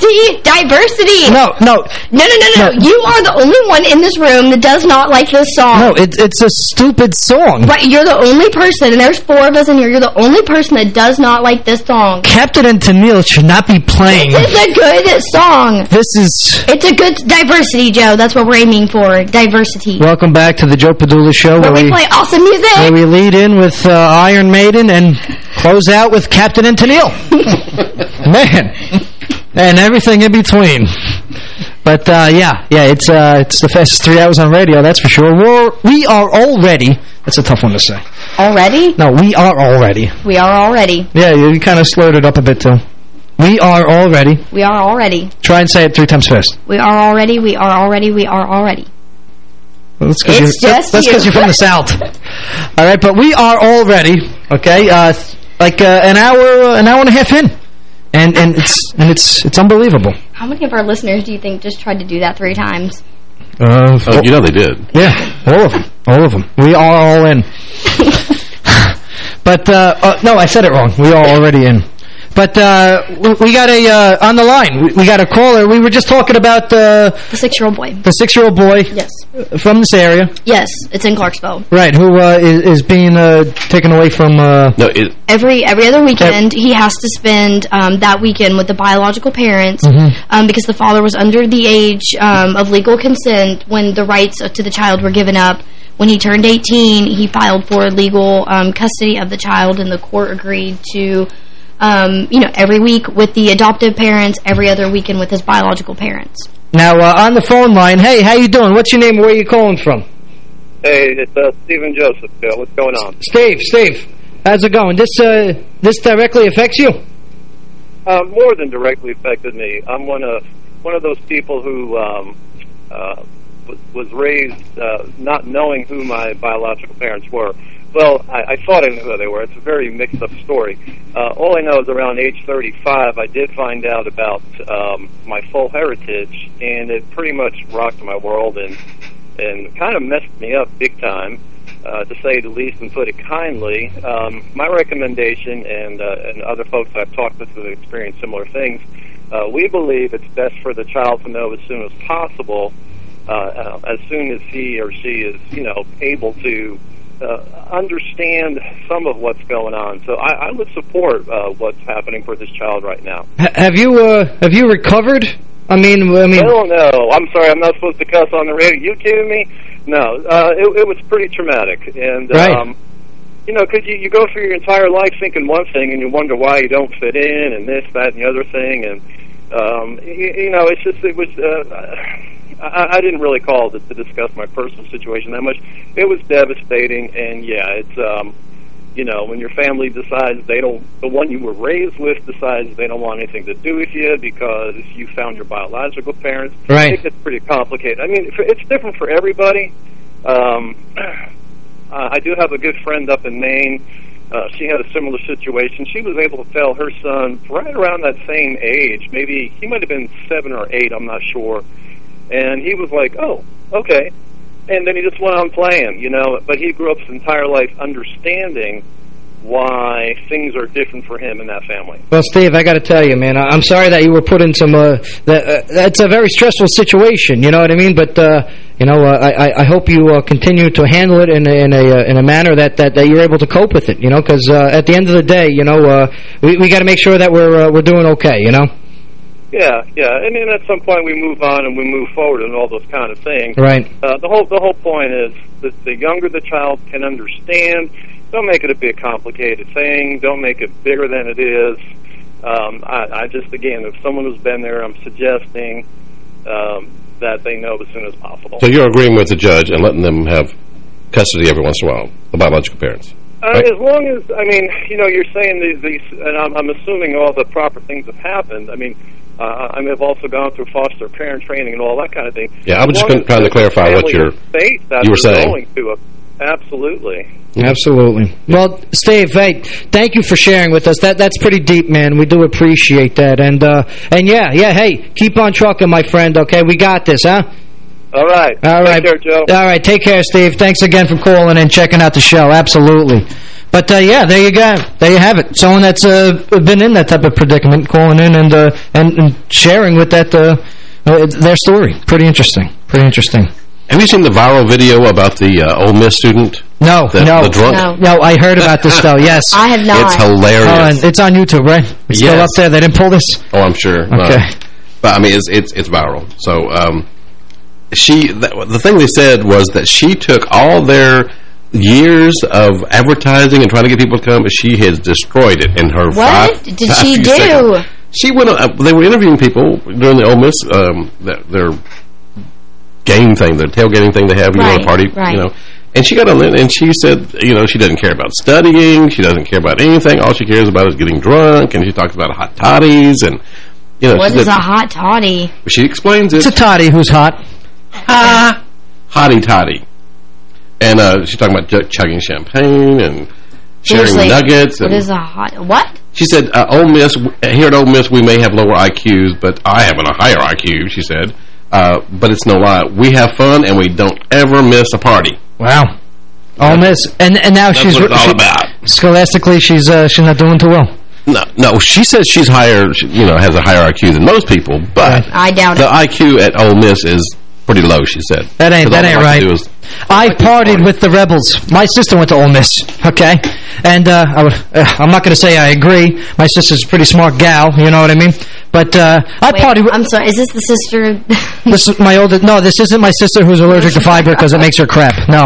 See, diversity. No, no. No, no, no, no, No. You are the only one in this room that does not like this song. No, it, it's a stupid song. Right, you're the only person, and there's four of us in here, you're the only person that does not like this song. Captain and Tennille should not be playing. It's a good song. This is... It's a good diversity, Joe. That's what we're aiming for. Diversity. Welcome back to the Joe Padula Show. Where we play awesome music. Where we lead in with uh, Iron Maiden and close out with Captain and Tennille. Man. And everything in between. But, uh, yeah, yeah, it's uh, it's the fastest three hours on radio, that's for sure. We're, we are already... That's a tough one to say. Already? No, we are already. We are already. Yeah, you, kind of slurred it up a bit, too. We are already. We are already. Try and say it three times fast. We are already. We are already. We are already. Well, that's because It's you're, just that's you. you're from the South. All right, but we are already, okay, uh, like uh, an hour an hour and a half in. And and it's and it's it's unbelievable. How many of our listeners do you think just tried to do that three times? Uh, Oh, you know they did. Yeah, all of them. All of them. We are all in. but, uh, uh, no, I said it wrong. We are already in. But uh, we- we got a, uh, on the line, we, we got a caller. We were just talking about uh, The six-year-old boy. the six-year-old boy Yes. from this area. Yes, it's in Clarksville. Right, who uh, is, is being uh, taken away from... Uh, no, it, Every every other weekend, he has to spend um, that weekend with the biological parents Mhm. um, because the father was under the age um, of legal consent when the rights to the child were given up. When he turned 18, he filed for legal um, custody of the child, and the court agreed to, um, you know, every week with the adoptive parents, every other weekend with his biological parents. Now, uh, on the phone line, hey, how you doing? What's your name and where you calling from? Hey, it's uh, Stephen Joseph. Uh, what's going on? Steve, Steve, how's it going? This, uh, this directly affects you? Uh, more than directly affected me. I'm one of one of those people who um, uh, was, was raised uh, not knowing who my biological parents were. Well, I, I thought I knew who they were. It's a very mixed-up story. Uh, all I know is around age 35, I did find out about um, my full heritage, and it pretty much rocked my world and and kind of messed me up big time, uh, to say the least, and put it kindly. Um, my recommendation, and uh, and other folks I've talked with who have experienced similar things, uh, we believe it's best for the child to know as soon as possible, uh, uh, as soon as he or she is, you know, able to uh, understand some of what's going on. So I, I would support uh, what's happening for this child right now. H- have you uh, have you recovered? I mean, I mean. Hell no. I'm sorry. I'm not supposed to cuss on the radio. You kidding me? No. Uh, it, it was pretty traumatic, and Right. um, you know, because you, you go through your entire life thinking one thing, and you wonder why you don't fit in, and this, that, and the other thing, and um, you, you know, it's just it was. Uh, I, I didn't really call to, to discuss my personal situation that much. It was devastating, and yeah, it's um, you know, when your family decides they don't, the one you were raised with decides they don't want anything to do with you because you found your biological parents. Right. It gets pretty complicated. I mean, it's different for everybody. Um, uh, I do have a good friend up in Maine. Uh, she had a similar situation. She was able to tell her son right around that same age, maybe he might have been seven or eight, I'm not sure. And he was like, oh, okay. And then he just went on playing, you know. But he grew up his entire life understanding why things are different for him in that family. Well, Steve, I got to tell you, man, I'm sorry that you were put in some. Uh, that, uh, that's a very stressful situation. You know what I mean? But uh, you know, uh, I, I- I hope you uh, continue to handle it in a, in a uh, in a manner that, that, that you're able to cope with it. You know, because at the end of the day, you know, we we got to make sure that we're we're doing okay. You know. Yeah, yeah, and then at some point we move on and we move forward and all those kind of things. Right. Uh, the whole the whole point is that the younger the child can understand, don't make it a big complicated thing. Don't make it bigger than it is. Um, I, I just again, if someone who's been there, I'm suggesting um, that they know as soon as possible. So you're agreeing with the judge and letting them have custody every once in a while, the biological parents. Uh, Right. As long as I mean, you know, you're saying these, these and I'm, I'm assuming all the proper things have happened. I mean, uh, I mean, I've also gone through foster parent training and all that kind of thing. Yeah, I was just long as trying to clarify what you're- is safe that you were saying. Going to a, absolutely. Absolutely. Well, Steve, hey, thank you for sharing with us. That that's pretty deep, man. We do appreciate that. And uh, and yeah, yeah. Hey, keep on trucking, my friend. Okay, we got this, huh? All right. All right. Take care, Joe. All right. Take care, Steve. Thanks again for calling and checking out the show. Absolutely. But, uh, yeah, there you go. There you have it. Someone that's uh, been in that type of predicament calling in and uh, and, and sharing with that uh, uh, their story. Pretty interesting. Pretty interesting. Have you seen the viral video about the uh, Ole Miss student? No, The- no. the drunk? No. No, I heard about this, though, yes. I have not. It's hilarious. Oh, it's on YouTube, right? It's still Yes. up there. They didn't pull this? Oh, I'm sure. No. Okay. But I mean, it's it's it's viral. So um, she the, the thing they said was that she took all their years of advertising and trying to get people to come, but she has destroyed it in her What five, did five she do? seconds. She went. Uh, they were interviewing people during the Ole Miss um, their, their game thing, their tailgating thing they have, you know, a party, right. you know. And she got on there and she said, you know, she doesn't care about studying. She doesn't care about anything. All she cares about is getting drunk. And she talks about hot toddies and, you know. What she is said- a hot toddy? She explains it. It's a toddy who's hot. Ah, hottie toddy. And uh, she's talking about chugging champagne and sharing Seriously, nuggets. What And is a hot... What? she said, uh, Ole Miss, here at Ole Miss, we may have lower IQs, but I have a higher IQ, she said. Uh, but it's no lie. We have fun, and we don't ever miss a party. Wow. Ole Miss. And, and now That's she's... what it's all she- about. Scholastically, she's uh, she's not doing too well. No, no, she says she's higher, she- you know, has a higher IQ than most people, but I doubt the it. IQ at Ole Miss is pretty low, she said. That ain't that ain't right. to do is- I partied with the rebels. My sister went to Ole Miss, okay? And uh, I, would- uh, I'm not going to say I agree. My sister's a pretty smart gal, you know what I mean? But uh, I Wait, partied with... I'm sorry, is this the sister... This is my oldest... No, this isn't my sister who's allergic to fiber because it makes her crap. No.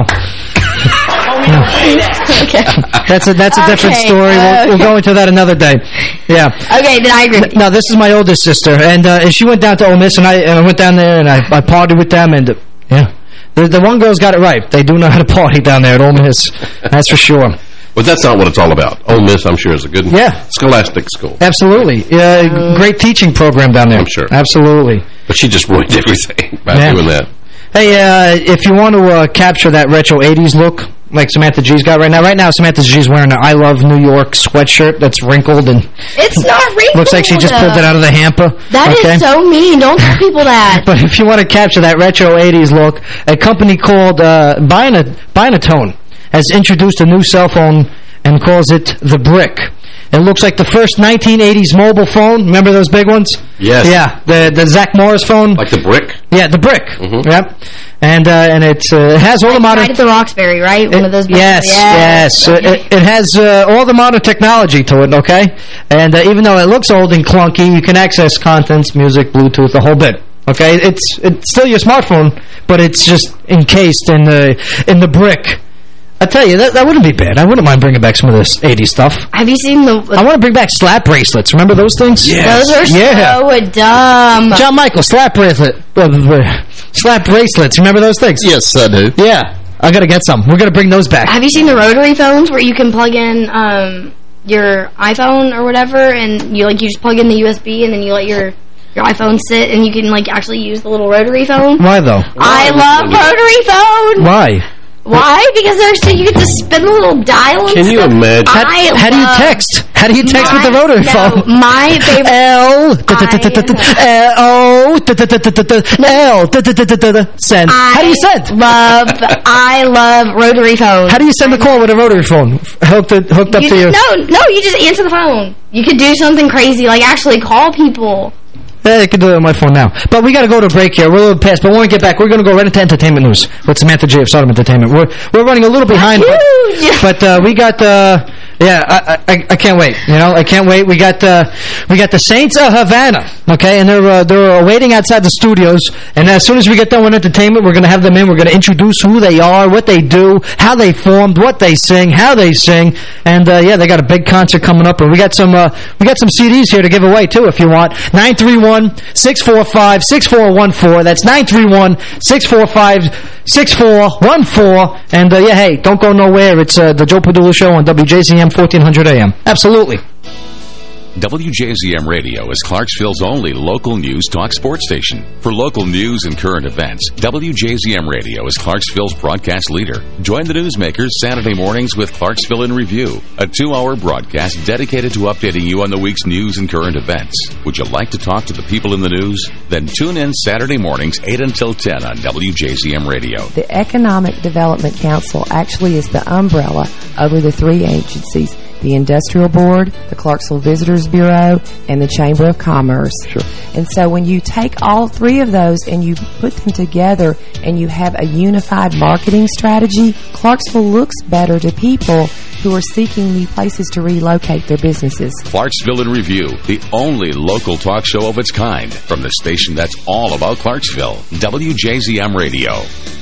okay. That's a, that's a different Okay, story. We'll, we'll go into that another day. Yeah. Okay, then I agree with you. No, this is my oldest sister, and, uh, and she went down to Ole Miss, and I, and I went down there, and I, I partied with them, and, uh, yeah. The, the one girl's got it right. They do know how to party down there at Ole Miss. That's for sure. But that's not what it's all about. Ole Miss, I'm sure, is a good Yeah. scholastic school. Absolutely. Uh, great teaching program down there. I'm sure. Absolutely. But she just ruined everything by Yeah. doing that. Hey, uh, if you want to uh, capture that retro 80s look, like Samantha G's got right now, right now Samantha G's wearing an I Love New York sweatshirt that's wrinkled and It's not wrinkled. looks like she just pulled it out of the hamper. That is okay? so mean. Don't tell people that. But if you want to capture that retro 80s look, a company called uh, Bina- Binatone has introduced a new cell phone and calls it the Brick. It looks like the first 1980s mobile phone. Remember those big ones? Yes. Yeah, the the Zach Morris phone. Like the brick? Yeah, the Brick. Yep. And uh, and it's, uh, it has all the modern... Right at the Roxbury, right? One of those. Yes, yes. Uh, It, it has uh, all the modern technology to it, okay? And uh, even though it looks old and clunky, you can access contents, music, Bluetooth, the whole bit. Okay, it's it's still your smartphone, but it's just encased in the in the brick. I tell you, that, that wouldn't be bad. I wouldn't mind bringing back some of this 80s stuff. Have you seen the... I want to bring back slap bracelets. Remember those things? Yes. Those are yeah. so dumb. John Michael, slap bracelet. Uh, slap bracelets. Remember those things? Yes, I do. Yeah. I got to get some. We're going to bring those back. Have you seen the rotary phones where you can plug in um, your iPhone or whatever, and you like you just plug in the USB, and then you let your your iPhone sit, and you can like actually use the little rotary phone? Why, though? I love rotary phone. Why? Why? Because there's so you get to spin the little dial. and Can you stuff. imagine? How- how do you text? How do you text with the My- rotary no, phone? My favorite. L L O L send. How do you send? Love. I love rotary phones. How do you send a call with a rotary phone hooked hooked up to your? just, no, no, you just answer the phone. You could do something crazy, like actually call people. I can do it on my phone now. But we got to go to a break here. We're a little past, but when we get back, we're going to go right into entertainment news with Samantha J of Sodom Entertainment. We're we're running a little behind, but, but uh, we got uh, yeah, I, I I can't wait. You know, I can't wait. We got uh, we got the Saints of Havana, okay, and they're uh, they're waiting outside the studios. And as soon as we get done with entertainment, we're going to have them in. We're going to introduce who they are, what they do, how they formed, what they sing, how they sing, and uh, yeah, they got a big concert coming up. And we got some uh, we got some CDs here to give away too, if you want. Nine three one six four five six four one four. That's nine three one six four five six four one four. And uh, yeah, hey, don't go nowhere. It's uh, the Joe Padula Show on WJZM 1400 AM. Absolutely. WJZM Radio is Clarksville's only local news talk sports station. For local news and current events, WJZM Radio is Clarksville's broadcast leader. Join the newsmakers Saturday mornings with Clarksville in Review, a two-hour broadcast dedicated to updating you on the week's news and current events. Would you like to talk to the people in the news? Then tune in Saturday mornings 8 until 10 on WJZM Radio. The Economic Development Council actually is the umbrella over the three agencies, the Industrial Board, the Clarksville Visitors Bureau, and the Chamber of Commerce. Sure. And so when you take all three of those and you put them together and you have a unified marketing strategy, Clarksville looks better to people who are seeking new places to relocate their businesses. Clarksville in Review, the only local talk show of its kind from the station that's all about Clarksville, WJZM Radio.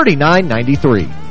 931-906-3993.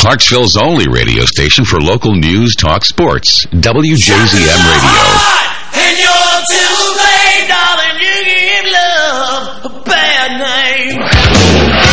Clarksville's only radio station for local news, talk, sports. WJZM Radio. And you're too late, darling. You give love a bad name.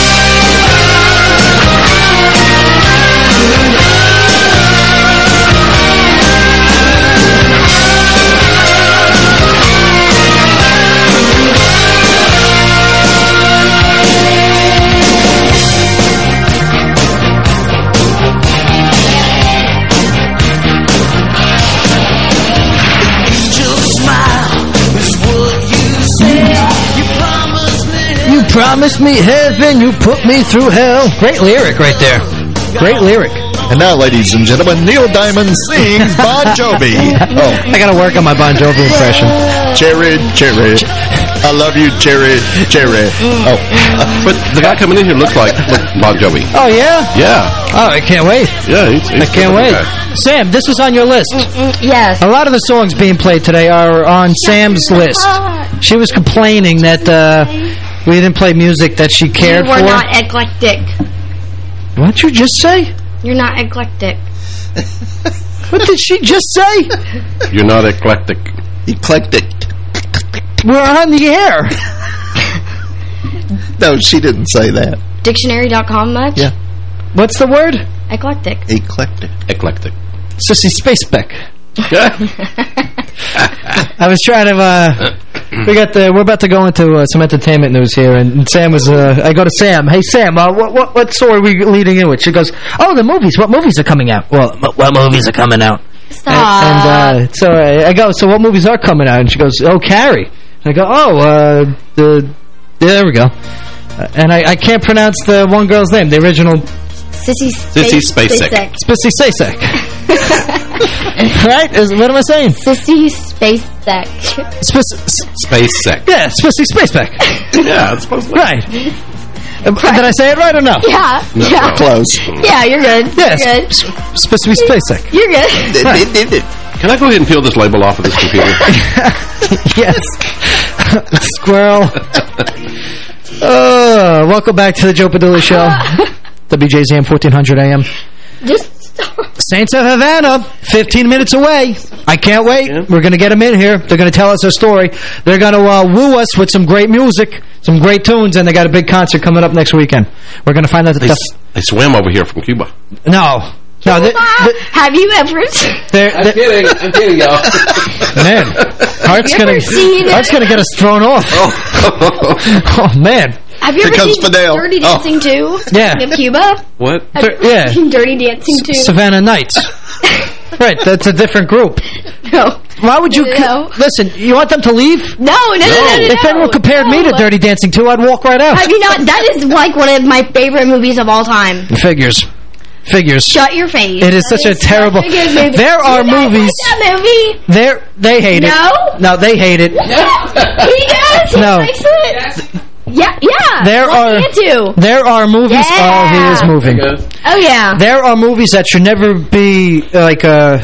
Promised me heaven, you put me through hell. Great lyric right there. Great lyric. And now, ladies and gentlemen, Neil Diamond sings Bon Jovi. Oh, I got to work on my Bon Jovi impression. Cherry, cherry. I love you, cherry, cherry. Oh, but the guy coming in here looks like Bon Jovi. Oh, yeah? Yeah. Oh, I can't wait. Yeah, he's, he's I can't wait. Sam, this was on your list. yes. A lot of the songs being played today are on Sam's list. She was complaining that uh, we didn't play music that she cared for. you were for. not eclectic. What'd you just say? You're not eclectic. What did she just say? You're not eclectic. Eclectic. We're on the air. No, she didn't say that. Dictionary.com much? Yeah. What's the word? Eclectic. Eclectic. Eclectic. Sissy Spacebeck. I was trying to, uh, we got the, we're about to go into uh, some entertainment news here, and Sam was, uh, I go to Sam, hey Sam, uh, what, what, what story are we leading in with? She goes, oh, the movies, what movies are coming out? Well, m- what movies are coming out? Stop. And, and uh, so I, I go, so what movies are coming out? And she goes, oh, Carrie. And I go, oh, uh, the, there we go. Uh, and I, I can't pronounce the one girl's name, the original Sissy Sissy Spacek. Spissy Sasek. right? Is, what am I saying? Sissy Space Sec. Spiss, Space Sec. yeah, Spissy Spaceback. yeah, it's supposed to Right. Did I say it right or no? Yeah. No, yeah. Close. Yeah, you're good. Yes. You're good. Supposed to be SpaceX. You're good. Can I go ahead and peel this label off of this computer? yes. Squirrel. Uh, welcome back to the Joe Padula Show. WJZM 1400 AM. Just Saints of Havana, 15 minutes away. I can't wait. We're going to get them in here. They're going to tell us their story. They're going to uh, woo us with some great music, some great tunes, and they got a big concert coming up next weekend. We're going to find out that They, the... they swam over here from Cuba. No. No, they, Have you ever? they're, I'm kidding. I'm kidding, y'all. man, Heart's you gonna ever seen- gonna get us thrown off. Oh, man, Have you Here ever comes seen Fidel. Dirty Oh. Dancing 2? Yeah. In Cuba? What? Have you yeah. seen Dirty Dancing 2? Savannah Nights. right, that's a different group. No. Why would you? No. Listen, you want them to leave? No, no, no, no, no, If anyone compared me to Dirty Dancing 2, I'd walk right out. Have you not? That is like one of my favorite movies of all time. Figures. Figures. Shut your face. It is That such a is terrible- a good movie. There are You guys like movies- that movie? They're, they hate it. No? it. No, they hate it. he does. He No. Likes it. Yeah, yeah. There What's are- he into? There are movies. Oh, he is Yeah. moving. Oh yeah. There are movies that should never be like uh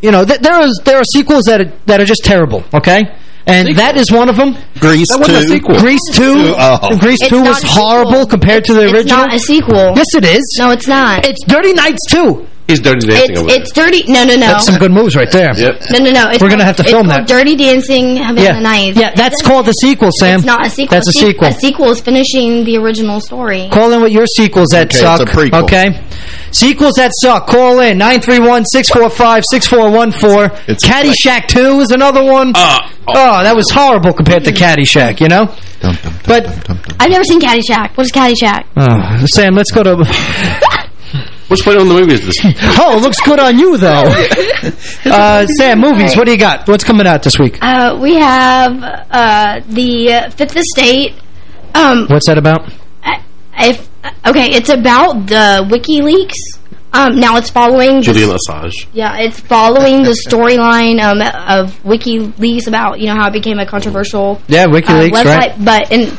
you know, th there is there are sequels that are, that are just terrible, okay? And that is one of them. Grease That wasn't 2. sequel. Grease 2. Oh. Grease It's 2 was horrible compared to the original. It's original. not a sequel. yes, it is. No, it's not. It's Dirty Nights 2. He's dirty dancing It's over it's dirty. No, no, no. That's some good moves right there. there. Yep. No, no, no. It's We're gonna have to film called that. Dirty Dancing Havana Yeah. Nights. Yeah, that's called the sequel, Sam. It's not a sequel. That's a se- sequel. A sequel is finishing the original story. Call in with your sequels that Okay, suck. it's a prequel. Okay? Sequels that suck. Call in. 931-645-6414. It's a Caddyshack 2 is another one. Uh, oh, that was horrible compared to Caddyshack, you know? Dum, dum, dum, But- dum, dum, dum. I've never seen Caddyshack. What is Caddyshack? Oh, Sam, let's go to... What's playing on the movies this oh, it looks good on you, though. Uh, Sam, movies, what do you got? What's coming out this week? Uh, we have uh, the Fifth Estate. Um, What's that about? if okay, it's about the WikiLeaks. Um, now it's following. the- Julian Assange. Yeah, it's following the storyline um, of WikiLeaks about you know how it became a controversial Yeah, uh, WikiLeaks, website. right? But and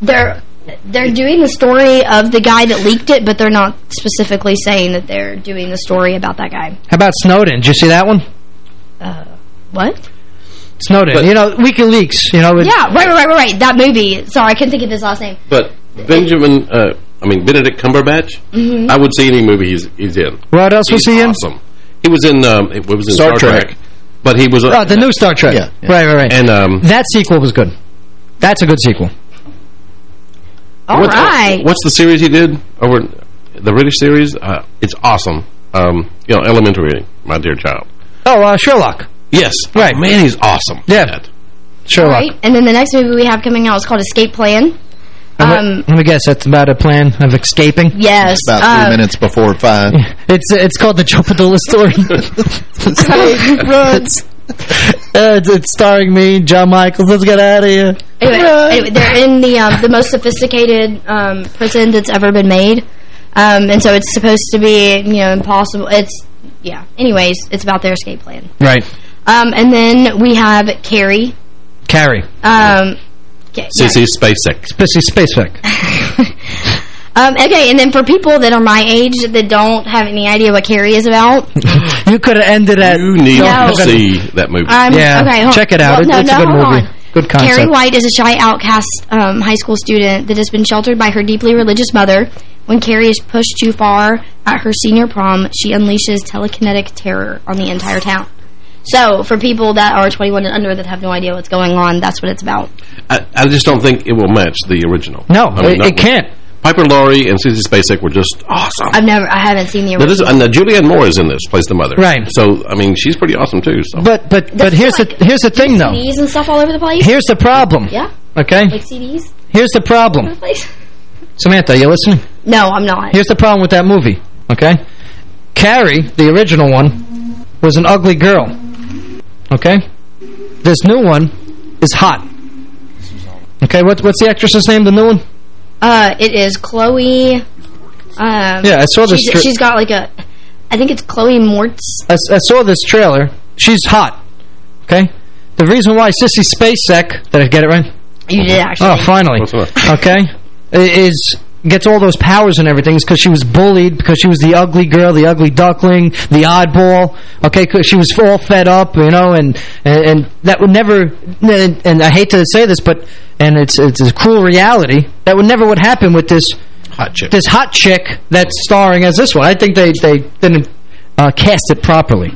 they're they're doing the story of the guy that leaked it, but they're not specifically saying that they're doing the story about that guy. How about Snowden? Did you see that one? Uh, what? Snowden. But- you know, WikiLeaks, you know. it- Yeah, right, right, right, right. That movie. Sorry, I couldn't think of his last name. But Benjamin, uh, I mean, Benedict Cumberbatch, Mhm. I would see any movie he's, he's in. What else was He's he in? awesome. He was in, um, it was in Star Star, Trek. Trek. But he was... Oh, the new Star Trek. Yeah, yeah. Right, right, right. And, um... that sequel was good. That's a good sequel. All what- right. What's the series he did over the British series? Uh, it's awesome. Um, you know, Elementary, my dear child. Oh, uh, Sherlock. Yes. Right. Oh, man, he's awesome. Yeah. That. Sherlock. Right. And then the next movie we have coming out is called Escape Plan. Um, let me guess, that's about a plan of escaping? yes. It's About three uh, minutes before five. It's it's called the Joe Padula story. runs. Uh, it's, it's starring me, John Michaels. Let's get out of here. Anyway, anyway, they're in the um, the most sophisticated um, prison that's ever been made, um, and so it's supposed to be you know impossible. It's yeah. Anyways, it's about their escape plan. Right. Um, and then we have Carrie. Carrie. Um, okay, yeah. CC SpaceX. Spacey SpaceX. um, okay, and then for people that are my age that don't have any idea what Carrie is about, you could have ended at... You need No. to see that movie. um, Yeah, okay, hold- check it out. well, It- no, it's a good movie. on. Good concept. Carrie White is a shy outcast um, high school student that has been sheltered by her deeply religious mother. When Carrie is pushed too far at her senior prom, she unleashes telekinetic terror on the entire town. So, for people that are 21 and under that have no idea what's going on, that's what it's about. I, I just don't think it will match the original. No, I mean, it, it can't. Piper Laurie and Sissy Spacek were just awesome. I've never, I haven't seen the Now, this, and uh, Julianne Moore is in this, plays the mother. Right. So, I mean, she's pretty awesome, too. So. But but but Does it here's like the here's the thing though. CDs and stuff all over the place? Here's the problem. Yeah? Okay. Like CDs Here's the all over problem. the place? Samantha, you listening? No, I'm not. Here's the problem with that movie. Okay. Carrie, the original one, was an ugly girl. Okay. This new one is hot. Okay. What what's the actress's name? The new one? Uh, it is Chloe. Um, Yeah, I saw this She's, she's got like a, I think it's Chloe Moretz. I, I saw this trailer. She's hot. Okay. The reason why Sissy Spacek, did I get it right? You did actually. Oh, finally. Okay. i- Is gets all those powers and everything is because she was bullied, because she was the ugly girl, the ugly duckling, the oddball. Okay, 'cause she was all fed up, you know, and and, and that would never. And, and I hate to say this, but and it's it's a cruel reality that would never would happen with this hot chick. This hot chick that's starring as this one. I think they they didn't uh, cast it properly.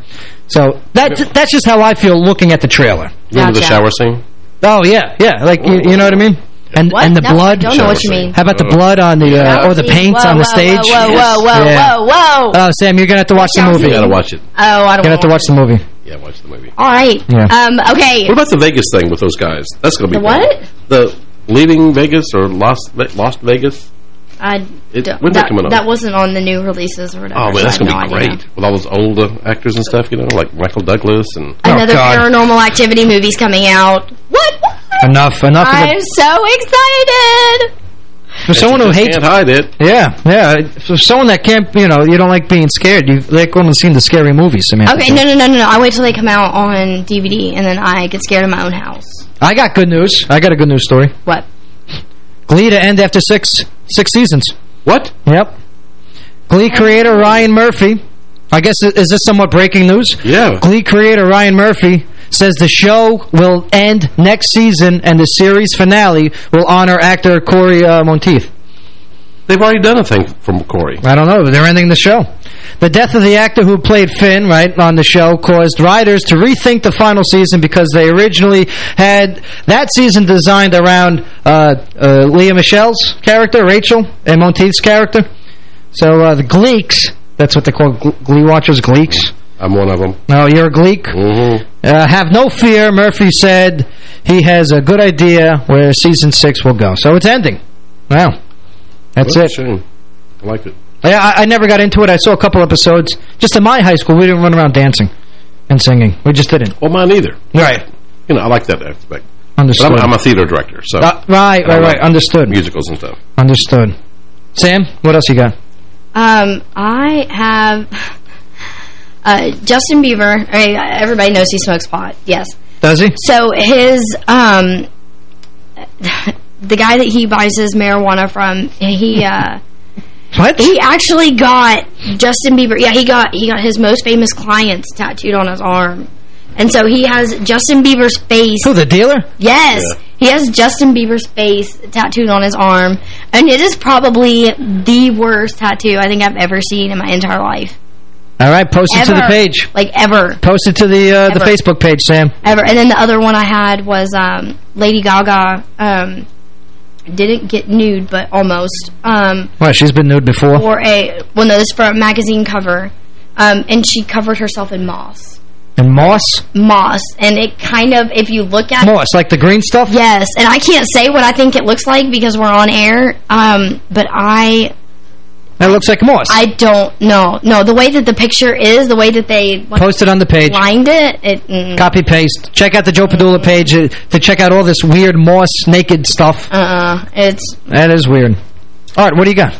So that's that's just how I feel looking at the trailer. Remember the shower scene? Oh yeah, yeah. Like you, you know what I mean? And What? and the No, I blood. don't know what you mean. How about the blood on the uh, or the paint Whoa, on the whoa, stage? Whoa, whoa, whoa, Yeah. whoa, whoa. Oh, Sam, you're gonna have to watch the movie. You gotta watch it. Oh, I You're don't gonna have to want watch the movie. Yeah, watch the movie. All right. Yeah. Um, okay. What about the Vegas thing with those guys? That's going to be The what? The Leaving Vegas or Lost Lost Vegas? I It- don't- when's that that, coming up? that wasn't on the new releases or whatever. Oh, man, that's I going to no be idea. great. With all those old uh, actors and stuff, you know, like Michael Douglas and... Another Oh, paranormal activity movie's coming out. What? Enough, enough I'm it. so excited. For someone who just hates, can't hide it. yeah, yeah. For someone that can't, you know, you don't like being scared. You like going and seeing the scary movies. Samantha. Okay, no, no, no, no, no. I wait till they come out on DVD, and then I get scared in my own house. I got good news. I got a good news story. What? Glee to end after six six seasons. What? Yep. Glee creator Ryan Murphy. I guess is this somewhat breaking news? Yeah. Glee creator Ryan Murphy says the show will end next season and the series finale will honor actor Corey uh, Monteith. They've already done a thing from Corey. I don't know. They're ending the show. The death of the actor who played Finn, right, on the show caused writers to rethink the final season because they originally had that season designed around uh, uh, Lea Michele's character, Rachel, and Monteith's character. So uh, the Gleeks, that's what they call Gl- Glee watchers, Gleeks. I'm one of them. No, you're a Gleek. Mm-hmm. Uh, have no fear, Murphy said he has a good idea where season six will go. So it's ending. Wow. That's Well, it. shame. I like it. Yeah, I, I never got into it. I saw a couple episodes. Just in my high school, we didn't run around dancing and singing. We just didn't. Well, mine either. Right. You know, I like that aspect. Understood. But I'm, I'm a theater director, so... Uh, right, right, right. Understood. Musicals and stuff. Understood. Sam, what else you got? Um, I have uh, Justin Bieber. I everybody knows he smokes pot. Yes. Does he? So his um, the guy that he buys his marijuana from, he uh, what? He actually got Justin Bieber. Yeah, he got he got his most famous clients tattooed on his arm, and so he has Justin Bieber's face. Who, the dealer? Yes. He has Justin Bieber's face tattooed on his arm, and it is probably the worst tattoo I think I've ever seen in my entire life. All right, post it to the page. Like, ever. Post it to the uh, the Facebook page, Sam. Ever. And then the other one I had was um, Lady Gaga. Um, didn't get nude, but almost. Um, Well, she's been nude before. for a, well, no, this is for a magazine cover. Um, and she covered herself in moss. And moss? Moss. And it kind of, if you look at Moss, like the green stuff? Yes, and I can't say what I think it looks like because we're on air. Um, but I, That looks like moss. I don't know. No, the way that the picture is, the way that they like, Post it on the page. lined it, it mm, Copy paste. Check out the Joe Padula page uh, to check out all this weird moss naked stuff. uh, it's That is weird. All right, what do you got?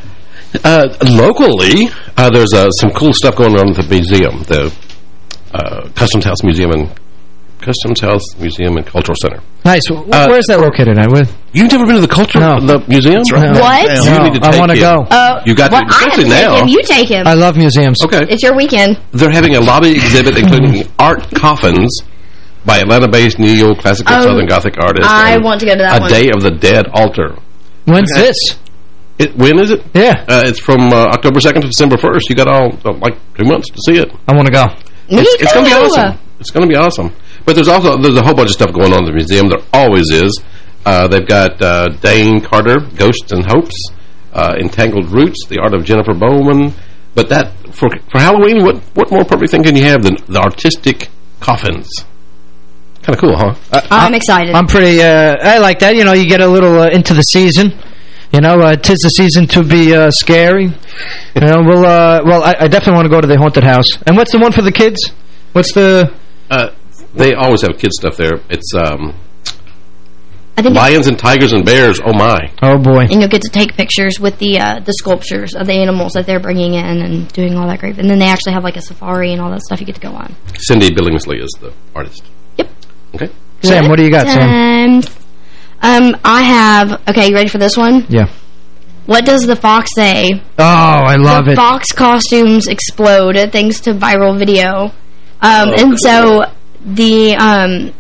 Uh, locally, uh, there's uh, some cool stuff going on at the museum, the uh, Customs House Museum and Customs House Museum and Cultural Center. Nice. Wh- Where's that located at? Where? You've never been to the culture, No. the museum? right. No. What? You No, need to I wanna go. Uh, You got well, to, I have to especially take now. him. You take him. I love museums. Okay. It's your weekend. They're having a lobby exhibit including art coffins by Atlanta-based neo-classical Oh, Southern Gothic artists. I want to go to that A one. Day of the Dead altar. When's Okay. this? It, when is it? Yeah. Uh, it's from uh, October 2nd to December 1st. You got all, uh, like, two months to see it. I want to go. Me it's, it's going to be awesome. It's going to be awesome. But there's also there's a whole bunch of stuff going on in the museum. There always is. Uh, they've got uh, Dane Carter, Ghosts and Hopes, uh, Entangled Roots, The Art of Jennifer Bowman. But that for for Halloween, what what more perfect thing can you have than the artistic coffins? Kind of cool, huh? I'm excited. I'm pretty, uh, I like that. You know, you get a little uh, into the season. You know, uh, tis the season to be uh, scary. You know, we'll, uh, well, I, I definitely want to go to the haunted house. And what's the one for the kids? What's the... Uh, they always have kids stuff there. It's um, I think lions and tigers and bears. Oh my! Oh boy! and you'll get to take pictures with the uh, the sculptures of the animals that they're bringing in and doing all that great. And then they actually have like a safari and all that stuff you get to go on. Cindy Billingsley is the artist. Yep. Okay. Sam, what do you got, Sam? Um, um, I have. Okay, you ready for this one? Yeah. What does the fox say? Oh, I love the it. fox costumes explode thanks to viral video. Um, Oh, and so the um,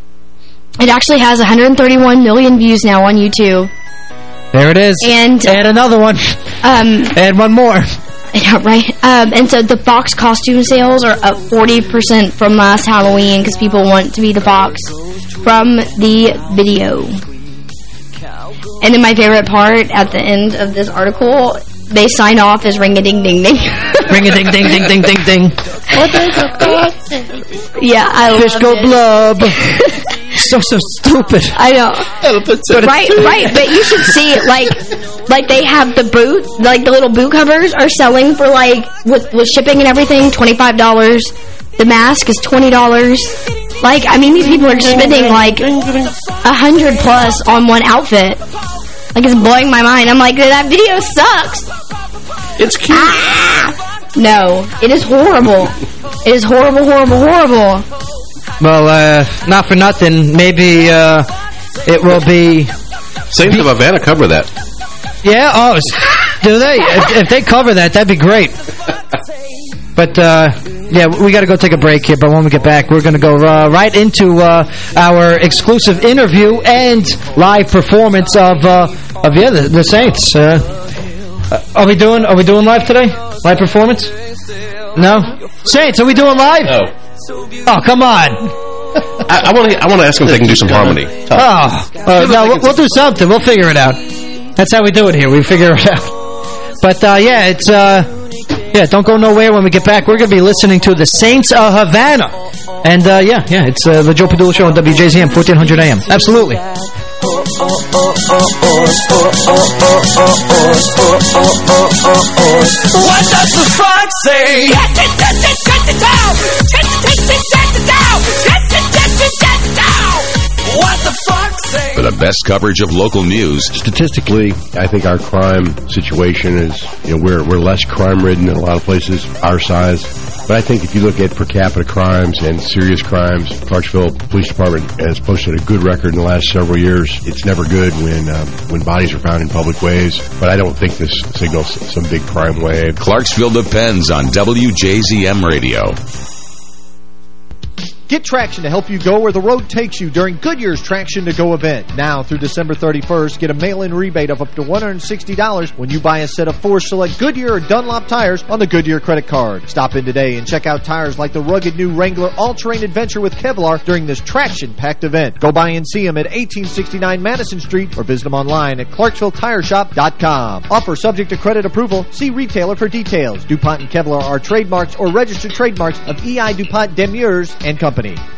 it actually has 131 million views now on YouTube. There it is. And and another one. Um, and one more. Yeah, right. Um, and so the fox costume sales are up 40% from last Halloween because people want to be the fox from the video. And then my favorite part at the end of this article, they sign off as ring-a-ding-ding-ding. Ring-a-ding-ding-ding-ding-ding-ding. What does the fox? Yeah, I Fish love go it. blub. so, so stupid. I know. right, right. But you should see it. Like, like they have the boot, like the little boot covers are selling for like with with shipping and everything, twenty five dollars. The mask is twenty dollars. Like, I mean, these people are spending like a hundred plus on one outfit. Like, it's blowing my mind. I'm like, that video sucks. It's cute. No, it is horrible. It is horrible, horrible, horrible. Well, uh, not for nothing. Maybe uh, it will be... Saints of Havana cover that. Yeah, oh, do they? if, if they cover that, that'd be great. But, uh, yeah, we got to go take a break here, but when we get back, we're going to go uh, right into uh, our exclusive interview and live performance of, uh, of yeah, the, the Saints. Uh, uh, are we doing Are we doing live today? Live performance? No? Saints, are we doing live? No. Oh, come on. I want to I want to ask them if they can do some harmony. Oh, uh, no, we'll, we'll do something. We'll figure it out. That's how we do it here. We figure it out. But, uh, yeah, it's, uh, yeah, don't go nowhere when we get back. We're going to be listening to the Saints of Havana. And, uh, yeah, yeah, it's uh, the Joe Padula Show on WJZM, 1400 AM. Absolutely. What does the fox say? What the fox say? For the best coverage of local news, Statistically, I think our crime situation is, you know, we're, we're less crime-ridden in a lot of places our size. But I think if you look at per capita crimes and serious crimes, Clarksville Police Department has posted a good record in the last several years. It's never good when um, when bodies are found in public ways, but I don't think this signals some big crime wave. Clarksville depends on WJZM Radio. Get traction to help you go where the road takes you during Goodyear's Traction to Go event. Now through December 31st, get a mail-in rebate of up to $160 when you buy a set of four select Goodyear or Dunlop tires on the Goodyear credit card. Stop in today and check out tires like the rugged new Wrangler All-Terrain Adventure with Kevlar during this traction-packed event. Go by and see them at 1869 Madison Street or visit them online at ClarksvilleTireShop.com. Offer subject to credit approval. See retailer for details. DuPont and Kevlar are trademarks or registered trademarks of EI DuPont de Nemours and Company. Company.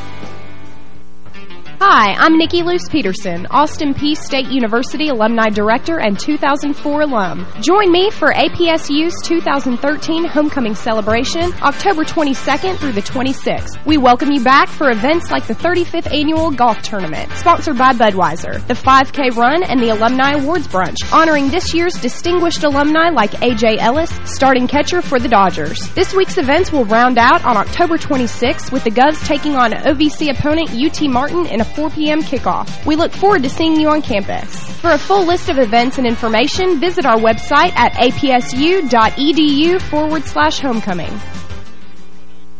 Hi, I'm Nikki Luce Peterson, Austin Peay State University Alumni Director and 2004 alum. Join me for APSU's 2013 Homecoming Celebration, October 22nd through the 26th. We welcome you back for events like the 35th Annual Golf Tournament, sponsored by Budweiser, the 5K Run, and the Alumni Awards Brunch, honoring this year's distinguished alumni like A.J. Ellis, starting catcher for the Dodgers. This week's events will round out on October 26th with the Govs taking on OVC opponent UT Martin in a 4 p.m. kickoff. We look forward to seeing you on campus. For a full list of events and information, visit our website at apsu.edu forward slash homecoming.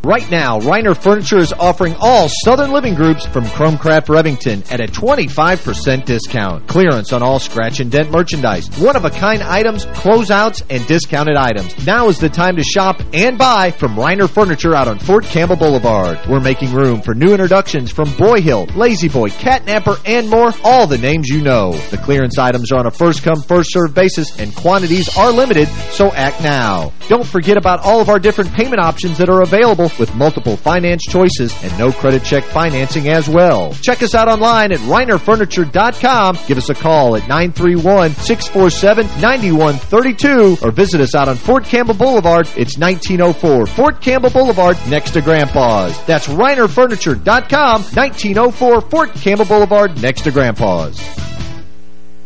Right now, Reiner Furniture is offering all Southern Living Groups from Chromcraft Revington at a 25% discount. Clearance on all scratch and dent merchandise, one-of-a-kind items, closeouts, and discounted items. Now is the time to shop and buy from Reiner Furniture out on Fort Campbell Boulevard. We're making room for new introductions from Broyhill, Lazy Boy, Catnapper, and more, all the names you know. The clearance items are on a first-come, first-served basis, and quantities are limited, so act now. Don't forget about all of our different payment options that are available with multiple finance choices and no credit check financing as well. Check us out online at reinerfurniture.com. Give us a call at 931-647-9132 or visit us out on Fort Campbell Boulevard. It's 1904 Fort Campbell Boulevard next to Grandpa's. That's reinerfurniture.com, 1904 Fort Campbell Boulevard next to Grandpa's.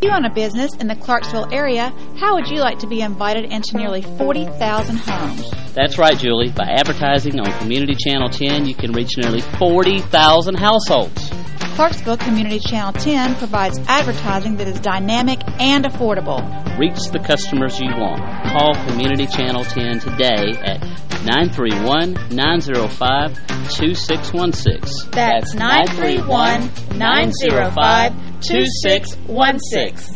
If you own a business in the Clarksville area, how would you like to be invited into nearly 40,000 homes? That's right, Julie. By advertising on Community Channel 10, you can reach nearly 40,000 households. Clarksville Community Channel 10 provides advertising that is dynamic and affordable. Reach the customers you want. Call Community Channel 10 today at 931-905-2616. That's 931-905-2616.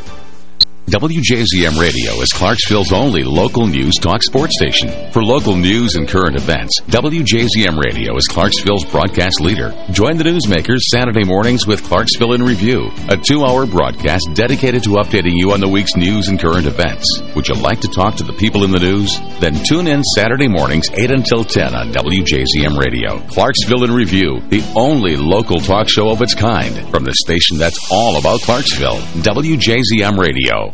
WJZM Radio is Clarksville's only local news talk sports station. For local news and current events, WJZM Radio is Clarksville's broadcast leader. Join the newsmakers Saturday mornings with Clarksville in Review, a two-hour broadcast dedicated to updating you on the week's news and current events. Would you like to talk to the people in the news? Then tune in Saturday mornings 8 until 10 on WJZM Radio. Clarksville in Review, the only local talk show of its kind from the station that's all about Clarksville, WJZM Radio.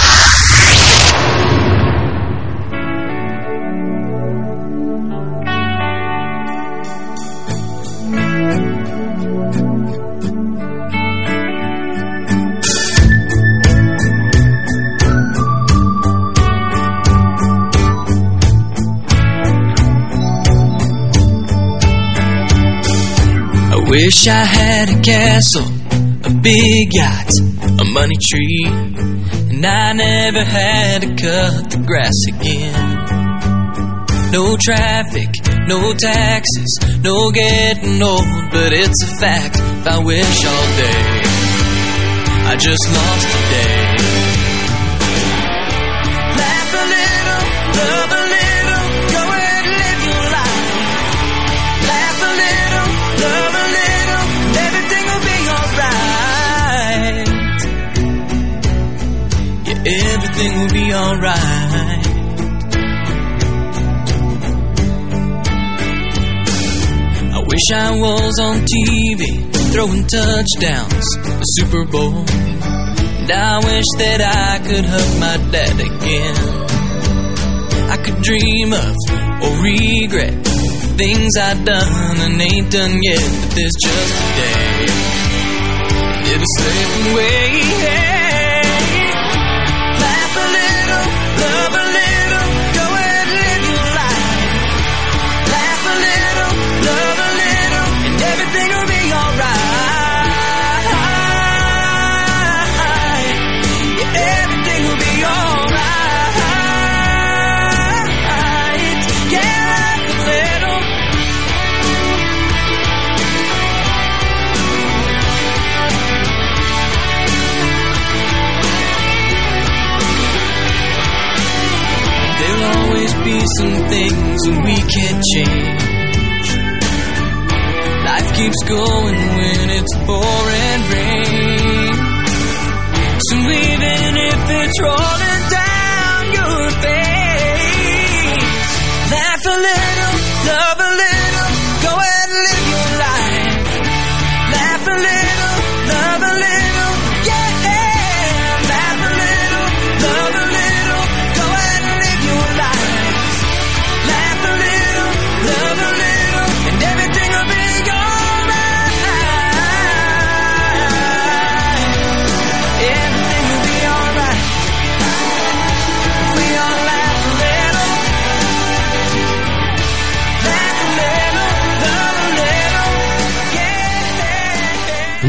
Wish I had a castle, a big yacht, a money tree, and I never had to cut the grass again. No traffic, no taxes, no getting old, but it's a fact. If I wish all day, I just lost a day. Wish I was on TV throwing touchdowns, the Super Bowl. And I wish that I could hug my dad again. I could dream of or regret things I've done and ain't done yet, but there's just a day. It'll slip away. Laugh some things we can't change. Life keeps going when it's pouring rain. So even if it's rolling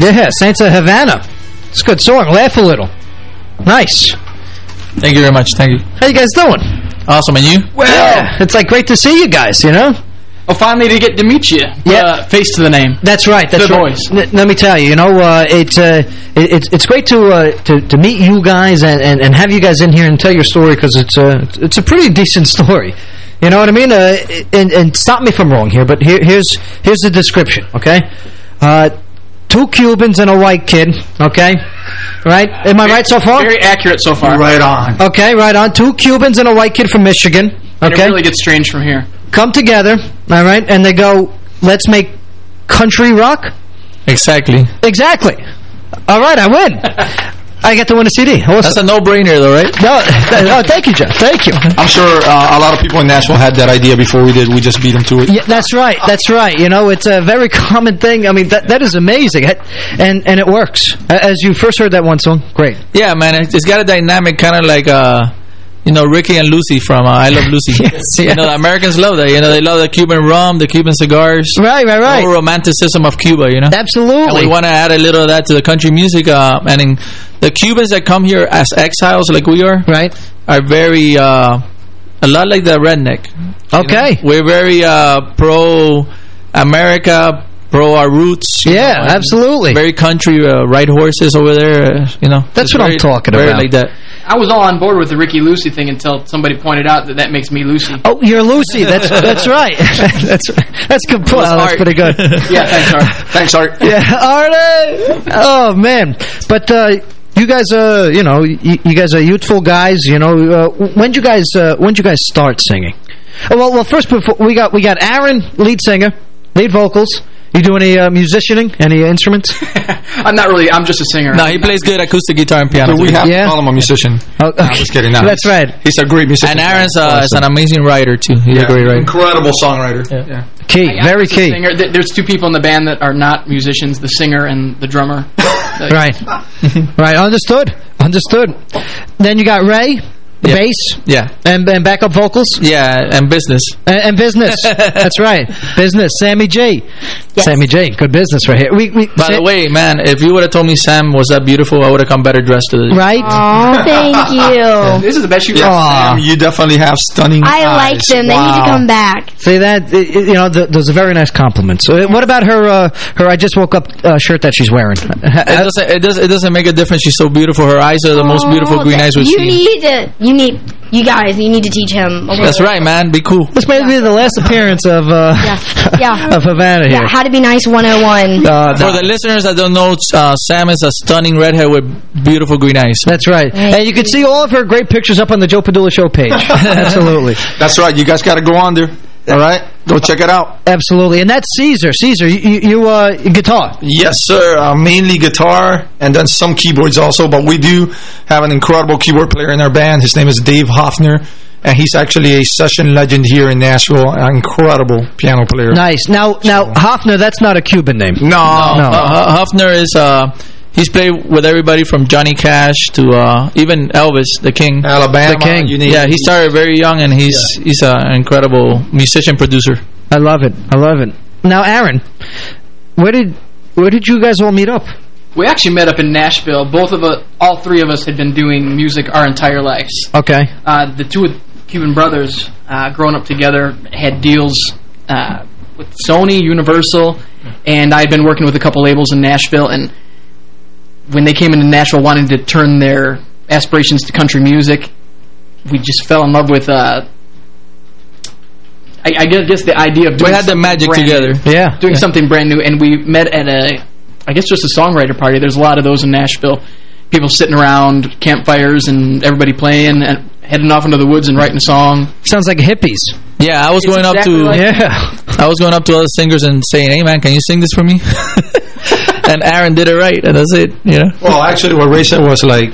Yeah, Saints of Havana. It's a good song. Laugh a little. Nice. Thank you very much. Thank you. How you guys doing? Awesome. And you? Well, yeah, it's like great to see you guys, you know? Oh, finally to get to meet you. Yeah. Uh, face to the name. That's right. That's the right. boys. N let me tell you, you know, uh, it's uh, it, it's it's great to uh, to to meet you guys and, and and have you guys in here and tell your story because it's a it's a pretty decent story. You know what I mean? Uh, and and stop me if I'm wrong here, but here, here's here's the description. Okay, uh, two Cubans and a white kid. Okay, right? Am I right so far? Very accurate so far. Right on. Okay, right on. Two Cubans and a white kid from Michigan. And Okay, it really gets strange from here. come together. All right, and they go, let's make country rock. Exactly. Exactly. All right, I win. I get to win a CD. Awesome. That's a no-brainer, though, right? No, oh, thank you, Jeff. Thank you. I'm sure uh, a lot of people in Nashville had that idea before we did. We just beat them to it. Yeah, that's right. That's right. You know, it's a very common thing. I mean, that that is amazing, and and it works. As you first heard that one song, great. Yeah, man. it- It's got a dynamic kind of like, uh, you know, Ricky and Lucy from uh, I Love Lucy. You know, the Americans love that. You know, they love the Cuban rum, the Cuban cigars. Right, right, right. The romanticism of Cuba, you know? Absolutely. And we want to add a little of that to the country music. Uh, and in, the Cubans that come here as exiles like we are right. are very, uh, a lot like the redneck. you Okay. know? We're very uh, pro-America, pro our roots. Yeah, know, absolutely. Very country, uh, ride horses over there, uh, you know. That's what I'm talking very about. like that. I was all on board with the Ricky Lucy thing until somebody pointed out that that makes me Lucy. Oh, you're Lucy. That's that's right. that's that's good. Well, that's pretty good. yeah, thanks, Art. Thanks, Art. Yeah, Artie. Oh man, but uh, you guys, uh, you know, you, you guys are youthful guys. You know, uh, when did you guys, uh, when did you guys start singing? Oh, well, well, first before we got we got Aaron, lead singer, lead vocals. You do any uh, musicianing? Any instruments? I'm not really. I'm just a singer. No, he plays good acoustic guitar and piano. So we have Yeah. to call him a musician. Oh, No, I'm just kidding. No, That's right. He's a great musician. And Aaron's uh, is an amazing writer, too. He's a great writer. Incredible songwriter. Yeah. Key, I- very key. singer. There's two people in the band that are not musicians: the singer and the drummer. Right, right. Understood. Understood. Then you got Ray, Yeah. bass, Yeah. and, and backup vocals, Yeah, and business. and, and business. That's right, business. Sammy J. Sammy J. Good business right here. We, we By the way, man, if you would have told me Sam was that beautiful, I would have come better dressed to the right? Aw, thank you. This is the best you Yeah, Aw. Sam, you definitely have stunning I eyes. like them. They need to come back. See that? It- it- you know, th those are very nice compliments. Uh, what about her? Uh, her I just woke up uh, shirt that she's wearing. It doesn't. It does. It doesn't make a difference. She's so beautiful. Her eyes are the most beautiful green eyes we've You seen. need it. You need. You guys. You need to teach him. a That's little- right, man. Be cool. This may be the last appearance of uh, Yeah. of Havana here. Yeah, how to be nice 101. Uh, For the listeners that don't know, uh, Sam is a stunning redhead with beautiful green eyes. That's right. And you can see all of her great pictures up on the Joe Padula Show page. Absolutely. That's right. You guys got to go on there. All right, go check it out. Absolutely. And that's Caesar. Caesar, you, you, you uh, guitar. Yes, sir. Uh, mainly guitar and then some keyboards also, but we do have an incredible keyboard player in our band. His name is Dave Hoffner, and he's actually a session legend here in Nashville. An incredible piano player. Nice. Now, now Hoffner, that's not a Cuban name. No, No. Uh, Hoffner is. Uh, he's played with everybody from Johnny Cash to uh, even Elvis, the King, Alabama. The Alabama. King. yeah, he started very young, and he's he's an incredible musician producer. I love it. I love it. Now, Aaron, where did where did you guys all meet up? We actually met up in Nashville. Both of us, all three of us, had been doing music our entire lives. Okay. Uh, the two Cuban brothers, uh, growing up together, had deals uh, with Sony, Universal, and I'd been working with a couple labels in Nashville. And when they came into Nashville, wanting to turn their aspirations to country music, we just fell in love with. Uh, I, I guess the idea of We doing had the something magic brand together. new. Yeah. doing Yeah. something brand new, and we met at a, I guess just a songwriter party. There's a lot of those in Nashville. People sitting around campfires and everybody playing and heading off into the woods and writing a song. Sounds like hippies. Yeah, I was It's going up to like Yeah. I was going up to other singers and saying, "Hey, man, can you sing this for me?" and Aaron did it right, and that's it. You know. Well, actually, what Ray said was like,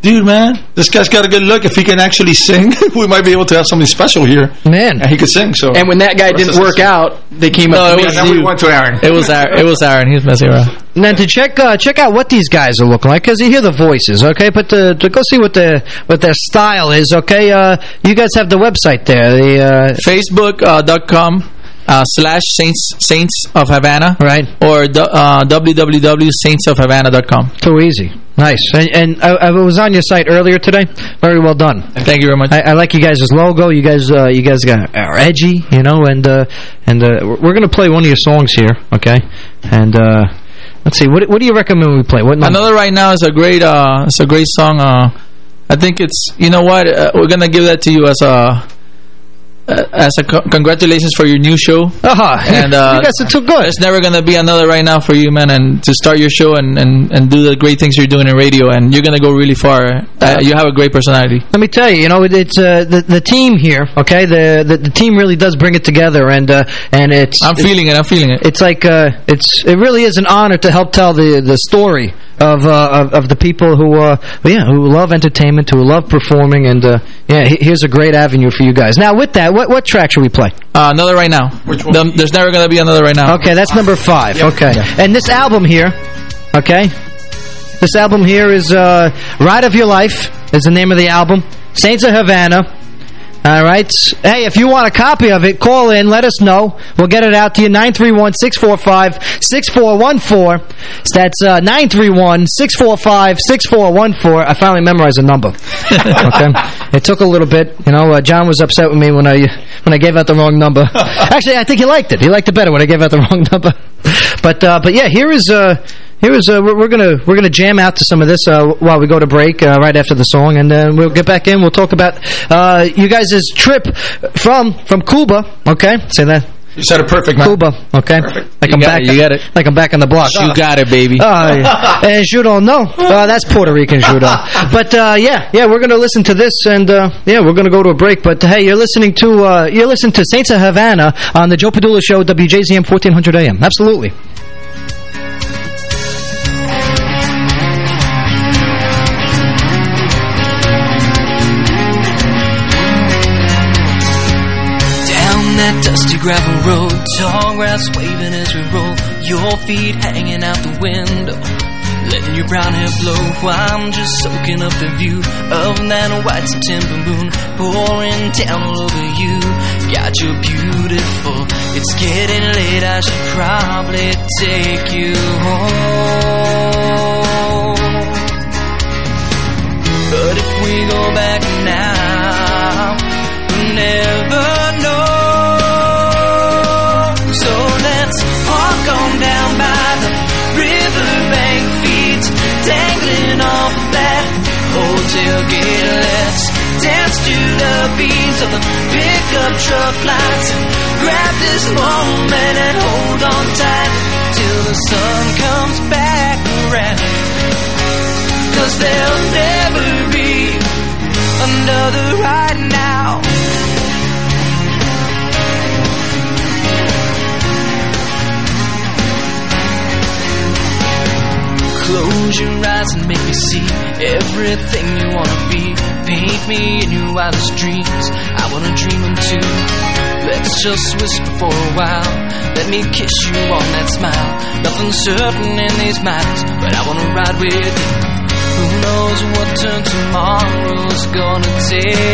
dude, man, this guy's got a good look. If he can actually sing, we might be able to have something special here. Man. And he could sing, so. And when that guy didn't work out, they came No, up it to me. was and then we went to Aaron. It was Aaron. It was Aaron. He was messing around. And then to check uh, check out what these guys are looking like, because you hear the voices, okay? But to, to go see what their what their style is, okay? Uh, you guys have the website there. The uh, Facebook.com uh, slash Saints Saints of Havana. Right. Or uh, www.saintsofhavana.com. Too easy. Nice. And, and I, I, was on your site earlier today. Very well done. Thank you very much. I, I like you guys' logo. You guys, uh, you guys got are edgy, you know. And uh, and uh, we're gonna play one of your songs here, okay? And uh, let's see. What what do you recommend we play? What Another right now is a great. Uh, it's a great song. Uh, I think it's. You know what? we're gonna give that to you as a uh, as a co congratulations for your new show. Uh -huh. And uh, you guys are too good. There's never gonna be another right now for you, man. And to start your show and and and do the great things you're doing in radio, and you're gonna go really far. Uh, you have a great personality. Let me tell you, you know, it's uh, the the team here. Okay, the, the the team really does bring it together, and uh, and it's. I'm feeling it. I'm feeling it. It's like uh, it's it really is an honor to help tell the the story of uh, of, of the people who uh, yeah who love entertainment, who love performing, and uh, yeah, here's a great avenue for you guys. Now, with that, what what track should we play? Uh, another right now. Which one? The, there's never going to be another right now. Okay, that's number five. Yep. Okay, yeah. and this album here, okay, this album here is uh, "Ride of Your Life" is the name of the album. Saints of Havana. All right. Hey, if you want a copy of it, call in. Let us know. We'll get it out to you. 931-645-6414. That's uh, 931-645-6414. I finally memorized a number. okay. It took a little bit. You know, uh, John was upset with me when I when I gave out the wrong number. Actually, I think he liked it. He liked it better when I gave out the wrong number. but uh, but yeah, here is... Uh, here is uh, we're, we're, gonna we're gonna jam out to some of this uh, while we go to break uh, right after the song, and then we'll get back in. We'll talk about uh, you guys' trip from from Cuba. Okay, say that. You said it perfect, man. Cuba, okay? Perfect. Like you I'm back. It, you got it. Like I'm back on the block. You got it, baby. Oh, yeah. and judo, don't. Uh, that's Puerto Rican judo. But uh, yeah, yeah, we're gonna listen to this, and uh, yeah, we're gonna go to a break. But hey, you're listening to uh, you're listening to Saints of Havana on the Joe Padula Show, WJZM 1400 AM. Absolutely. That dusty gravel road, tall grass waving as we roll, your feet hanging out the window, letting your brown hair blow. while I'm just soaking up the view of that white September moon pouring down all over you. God, you're beautiful. It's getting late. I should probably take you home. But if we go back now, hotel gate. Let's dance to the beats of the pickup truck lights and grab this moment and hold on tight till the sun comes back around. Cause there'll never be another right Close your eyes and make me see everything you wanna be. Paint me in your wildest dreams. I wanna dream them too. Let's just whisper for a while. Let me kiss you on that smile. Nothing's certain in these matters, but I wanna ride with you. Who knows what turn tomorrow's gonna take?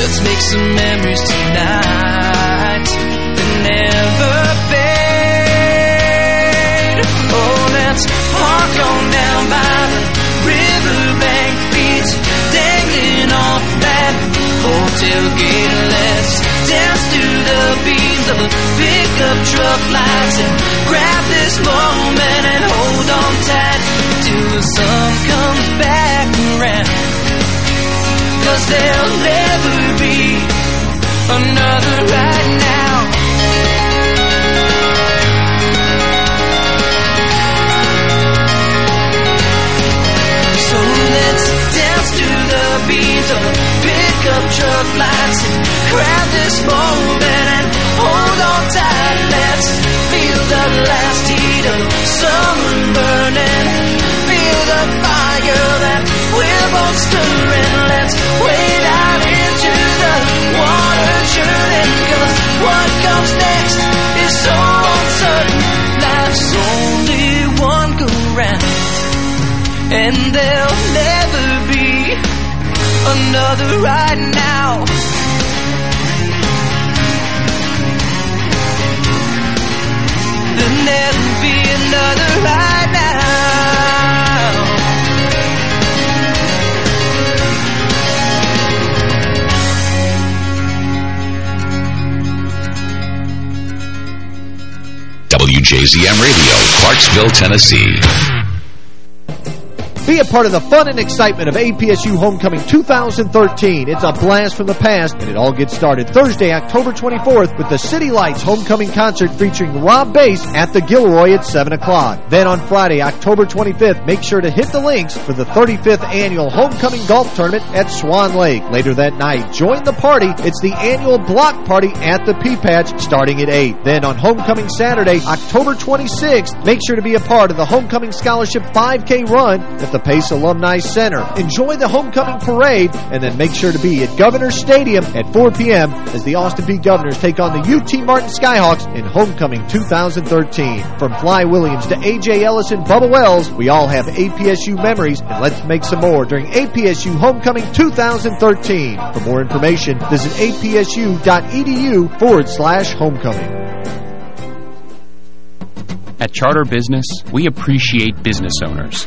Let's make some memories tonight Oh, another right now. Then there'll be another right now. WJZM Radio, Clarksville, Tennessee. Be a part of the fun and excitement of APSU Homecoming 2013. It's a blast from the past, and it all gets started Thursday, October 24th with the City Lights Homecoming Concert featuring Rob Base at the Gilroy at 7 o'clock. Then on Friday, October 25th, make sure to hit the links for the 35th Annual Homecoming Golf Tournament at Swan Lake. Later that night, join the party. It's the annual block party at the P-Patch starting at 8. Then on Homecoming Saturday, October 26th, make sure to be a part of the Homecoming Scholarship 5K Run at the Pace Alumni Center. Enjoy the homecoming parade and then make sure to be at Governors Stadium at 4 p.m. as the Austin Peay Governors take on the UT Martin Skyhawks in Homecoming 2013. From Fly Williams to A.J. Ellis and Bubba Wells, we all have APSU memories and let's make some more during APSU Homecoming 2013. For more information, visit apsu.edu forward slash homecoming. At Charter Business, we appreciate business owners.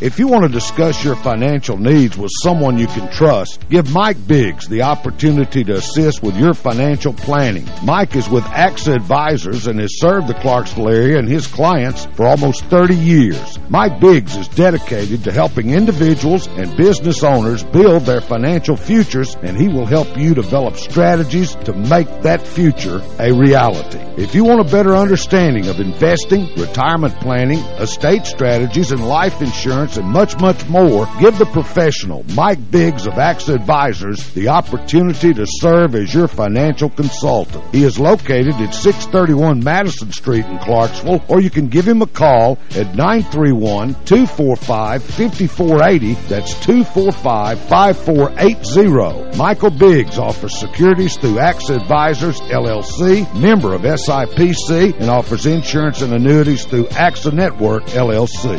If you want to discuss your financial needs with someone you can trust, give Mike Biggs the opportunity to assist with your financial planning. Mike is with AXA Advisors and has served the Clarksville area and his clients for almost 30 years. Mike Biggs is dedicated to helping individuals and business owners build their financial futures, and he will help you develop strategies to make that future a reality. If you want a better understanding of investing, retirement planning, estate strategies, and life insurance, and much, much more, give the professional, Mike Biggs of AXA Advisors, the opportunity to serve as your financial consultant. He is located at 631 Madison Street in Clarksville, or you can give him a call at 931-245-5480. That's 245-5480. Michael Biggs offers securities through AXA Advisors, LLC, member of SIPC, and offers insurance and annuities through AXA Network, LLC.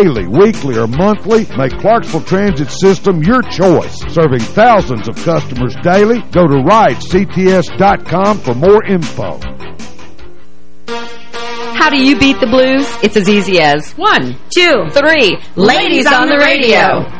daily, weekly, or monthly, make Clarksville Transit System your choice. Serving thousands of customers daily, go to ridects.com for more info. How do you beat the blues? It's as easy as one, two, three. Ladies on the radio.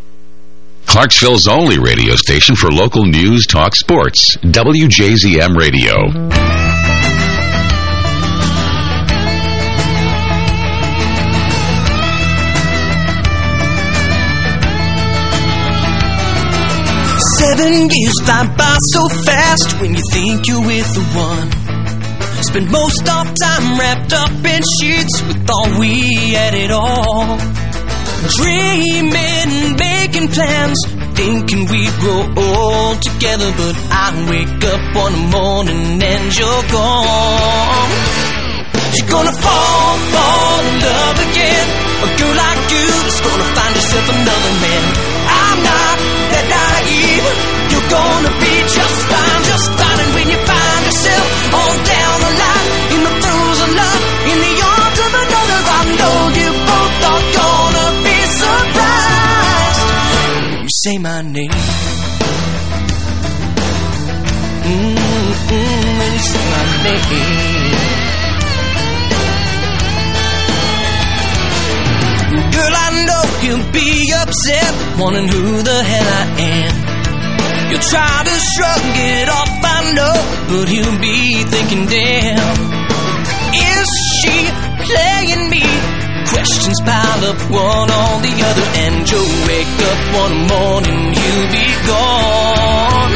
Clarksville's only radio station for local news, talk, sports. WJZM Radio. Seven years fly by so fast when you think you're with the one. Spend most of time wrapped up in sheets. with all we had it all. Dreaming, making plans, thinking we'd grow old together. But I wake up one morning and you're gone. You're gonna fall, fall in love again. A girl like you is gonna find yourself another man. I'm not that naive. You're gonna be just fine, my name. Mm-mm, when you say my name. Girl, I know you'll be upset, wondering who the hell I am. You'll try to shrug it off, I know, but you'll be thinking, damn, is she playing me? Questions pile up one on the other, and you'll wake up one morning, you'll be gone.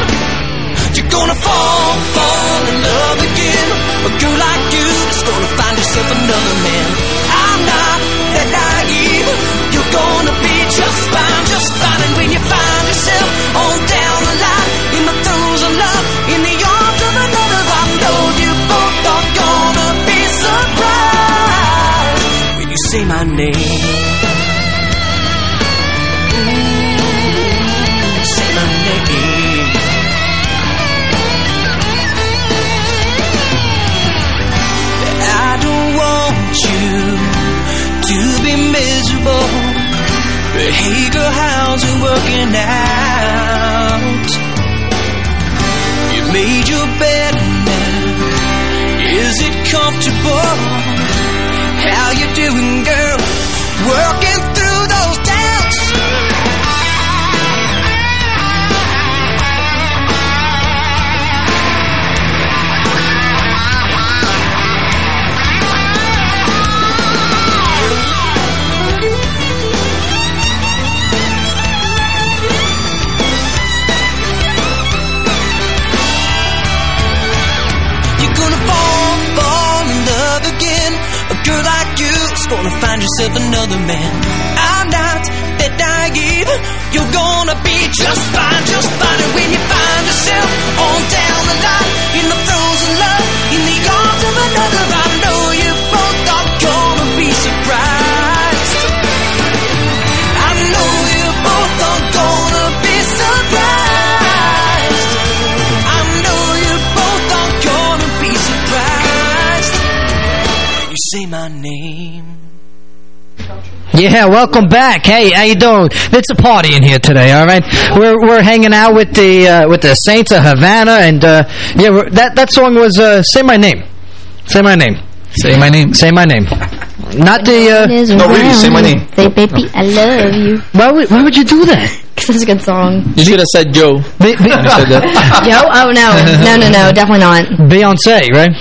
You're gonna fall, fall in love again. A girl like you is gonna find yourself another man. I'm not that naive. You're gonna be just fine, just fine. And when you find yourself on name. Say my name. I don't want you to be miserable. Girl, how's it working out? You made your bed now. Is it comfortable? Yourself another man. I'm not that naive. You're gonna be just fine, just fine. And when you find yourself on down the line, in the of love, in the arms of another, I Yeah, welcome back. Hey, how you doing? It's a party in here today. All right, we're we're hanging out with the uh, with the Saints of Havana, and uh, yeah, that that song was uh, "Say My Name." Say my name. Say my name. Say my name. Not the. Uh, No, really, say my name. Say, baby, I love you. Why would Why would you do that? Because that's a good song. You should have said Joe. when you said that. Yo? Oh, no. No, no, no. Definitely not. Beyonce, right?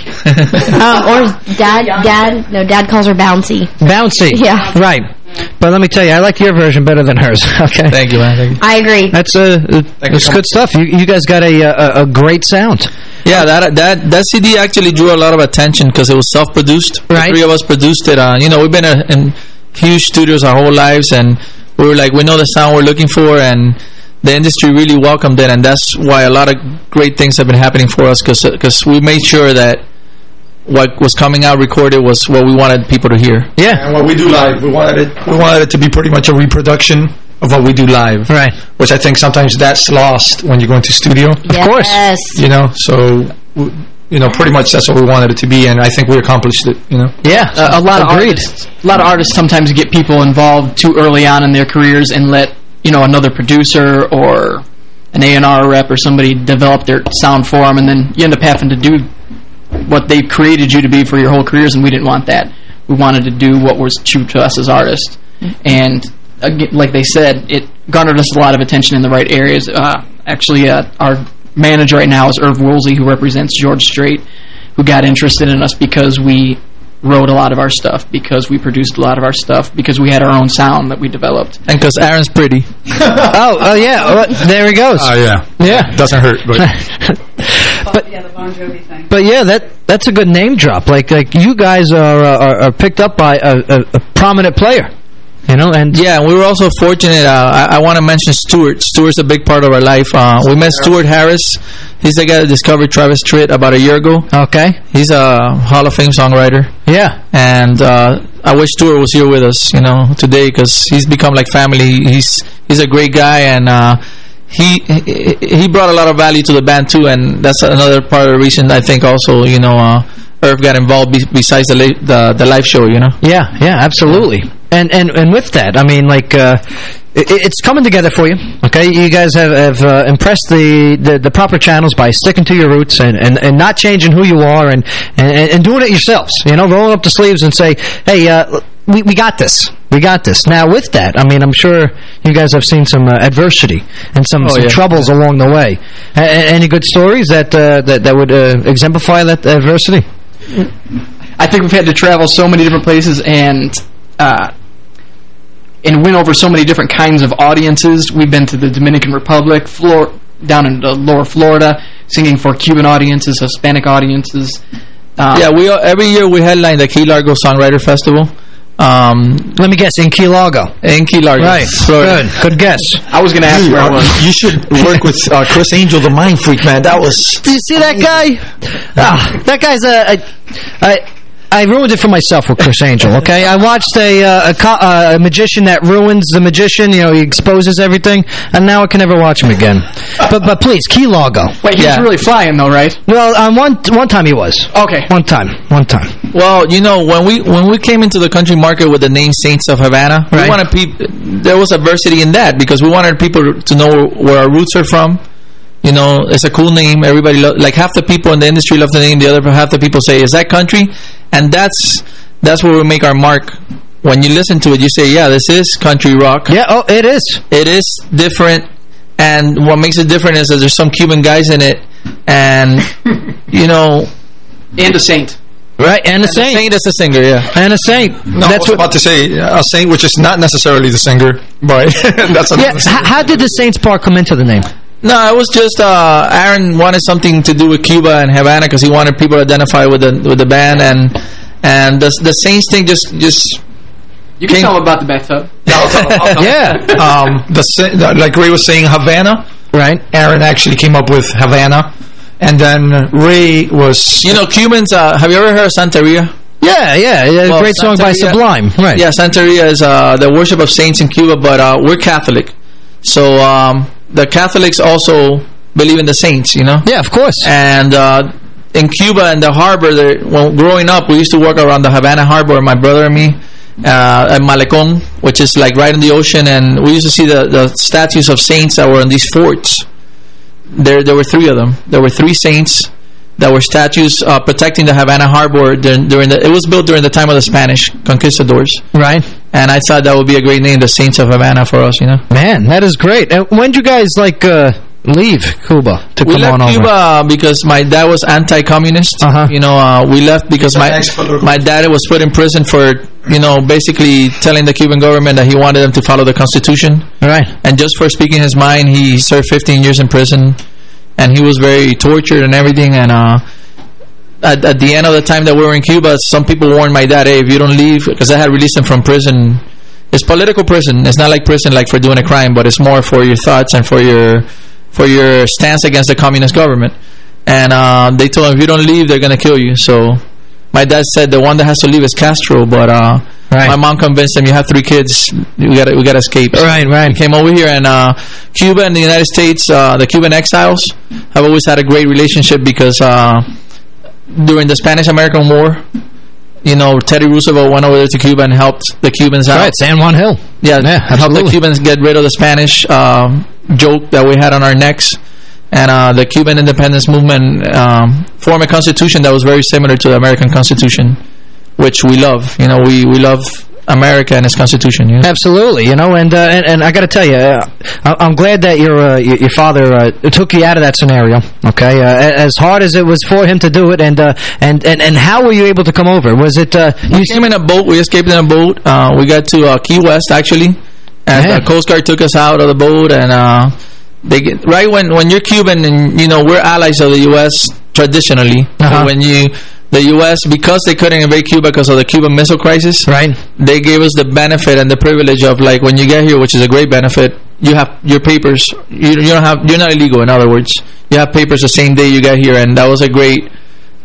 Um, or dad, dad, no, dad calls her Bouncy. Bouncy. Yeah. Right. But let me tell you, I like your version better than hers. Okay. Thank you, man. Thank you. I agree. That's uh, that's good stuff. You you guys got a a, a great sound. Yeah, that that that CD actually drew a lot of attention because it was self-produced. Right. The three of us produced it. Uh, you know, we've been uh, in huge studios our whole lives, and we were like, we know the sound we're looking for, and the industry really welcomed it, and that's why a lot of great things have been happening for us because because we made sure that what was coming out recorded was what we wanted people to hear. Yeah. And what we do live, we wanted it we wanted it to be pretty much a reproduction of what we do live. Right. Which I think sometimes that's lost when you go into studio. Of course. Yes. You know, so, w- you know, pretty much that's what we wanted it to be, and I think we accomplished it, you know. Yeah, a, a lot of agreed. artists, a lot of artists sometimes get people involved too early on in their careers and let you know another producer or an A&R rep or somebody develop their sound for them, and then you end up having to do what they created you to be for your whole careers, and we didn't want that. We wanted to do what was true to us as artists, and again, like they said, it garnered us a lot of attention in the right areas. Uh, actually, uh, our manager right now is Erv Woolsey, who represents George Strait, who got interested in us because we wrote a lot of our stuff, because we produced a lot of our stuff, because we had our own sound that we developed. And because Aaron's pretty. oh, oh yeah, well, there he goes. Oh, yeah. Yeah. Doesn't hurt, but... but yeah, the Bon Jovi thing. But yeah, that that's a good name drop. Like like you guys are uh, are, are picked up by a, a, a prominent player, you know. And Yeah, we were also fortunate. Uh, I, I want to mention Stuart. Stuart's a big part of our life. Uh, we met Stuart Harris. He's the guy that discovered Travis Tritt about a year ago. Okay. He's a Hall of Fame songwriter. Yeah. And uh, I wish Stuart was here with us, you know, today because he's become like family. He's he's a great guy and uh, he he brought a lot of value to the band too. And that's another part of the reason I think also, you know, uh, Erv got involved be besides the, the the live show, you know. Yeah, yeah, absolutely. And and and with that, I mean, like, uh, it, it's coming together for you. Okay, you guys have have uh, impressed the, the the proper channels by sticking to your roots and and and not changing who you are and and and doing it yourselves. You know, rolling up the sleeves and say, hey, uh, we we got this. We got this. Now, with that, I mean, I'm sure you guys have seen some uh, adversity and some, Oh, some yeah. troubles along the way. A a- any good stories that uh, that that would uh, exemplify that adversity? I think we've had to travel so many different places and uh, and win over so many different kinds of audiences. We've been to the Dominican Republic, Flor down in uh, Lower Florida, singing for Cuban audiences, Hispanic audiences. Um, yeah, we every year we headline the Key Largo Songwriter Festival. Um, Let me guess, in Key Largo. In Key Largo. Right. Florida. Good. Good guess. I was going to ask Dude, where I was. you should work with uh, Criss Angel, the mind freak, man. That was... Do you see that guy? Ah, that guy's a, a, a I ruined it for myself with Criss Angel, okay? I watched a, uh, a, co uh, a magician that ruins the magician, you know, he exposes everything, and now I can never watch him again. But but please, Key Largo. Wait, he was really flying, though, right? Well, um, one one time he was. Okay. One time. One time. Well, you know, when we when we came into the country market with the name Saints of Havana, we wanted people. There was adversity in that because we wanted people to know where our roots are from. You know, it's a cool name. Everybody lo like half the people in the industry love the name. The other half the people say, "Is that country?" And that's that's where we make our mark. When you listen to it, you say, "Yeah, this is country rock." Yeah, oh, it is. It is different, and what makes it different is that there's some Cuban guys in it, and you know, and a saint. Right, and a saint. saint. is a singer, yeah. And a saint. No, That's I was about to say a saint, which is not necessarily the singer, but that's Yeah, another h- how did the Saints part come into the name? No, it was just uh, Aaron wanted something to do with Cuba and Havana because he wanted people to identify with the with the band and and the the Saints thing just just You can tell him about the bathtub. yeah. Um, the, the like Ray was saying, Havana. Right. Aaron actually came up with Havana, and then Ray was. You know, Cubans. Uh, have you ever heard of Santeria? Yeah, yeah, yeah Well, great song by Sublime. Right. Yeah, Santeria is uh, the worship of saints in Cuba, but uh, we're Catholic, so um, the Catholics also believe in the saints. You know. Yeah, of course. And uh, in Cuba and the harbor, there, when growing up, we used to work around the Havana harbor, my brother and me, uh, at Malecon, which is like right in the ocean, and we used to see the, the statues of saints that were in these forts. There, there were three of them. There were three saints that were statues uh, protecting the Havana harbor during, during the. It was built during the time of the Spanish conquistadors, right? And I thought that would be a great name, the Saints of Havana, for us. You know. Man, that is great. And when did you guys like uh, leave Cuba to we come left on over? We left Cuba because my dad was anti-communist. Uh-huh. You know, uh, we left because my my dad was put in prison for you know basically telling the Cuban government that he wanted them to follow the Constitution. Right. And just for speaking his mind, he served 15 years in prison, and he was very tortured and everything. And uh, at, at the end of the time that we were in Cuba, some people warned my dad, "Hey, if you don't leave," because I had released him from prison. It's political prison. It's not like prison like for doing a crime, but it's more for your thoughts and for your for your stance against the communist government. And uh, they told him, if you don't leave, they're going to kill you. So my dad said the one that has to leave is Castro, but uh, Right. my mom convinced him, you have three kids, we got we got to escape. Right, right. Came over here, and uh, Cuba and the United States, uh, the Cuban exiles, have always had a great relationship because uh, during the Spanish-American War, you know, Teddy Roosevelt went over there to Cuba and helped the Cubans out. Right, San Juan Hill. Yeah, Yeah, helped the. Cubans get rid of the Spanish um, joke that we had on our necks. And uh, the Cuban independence movement um, formed a constitution that was very similar to the American Constitution, which we love. You know, we, we love America and its constitution. You know? Absolutely, you know, and uh, and, and I got to tell you, uh, I- I'm glad that your uh, your your father uh, took you out of that scenario. Okay, uh, as hard as it was for him to do it, and uh, and and and how were you able to come over? Was it uh, you We came in a boat. We escaped in a boat. Uh, we got to uh, Key West, actually. And Yeah. the Coast Guard took us out of the boat. And uh, they get, right when, when you're Cuban and, you know, we're allies of the U.S. traditionally. Uh-huh. when you... The U.S., because they couldn't invade Cuba because of the Cuban Missile Crisis, right? they gave us the benefit and the privilege of, like, when you get here, which is a great benefit, you have your papers. You, you don't have... You're not illegal, in other words. You have papers the same day you get here, and that was a great...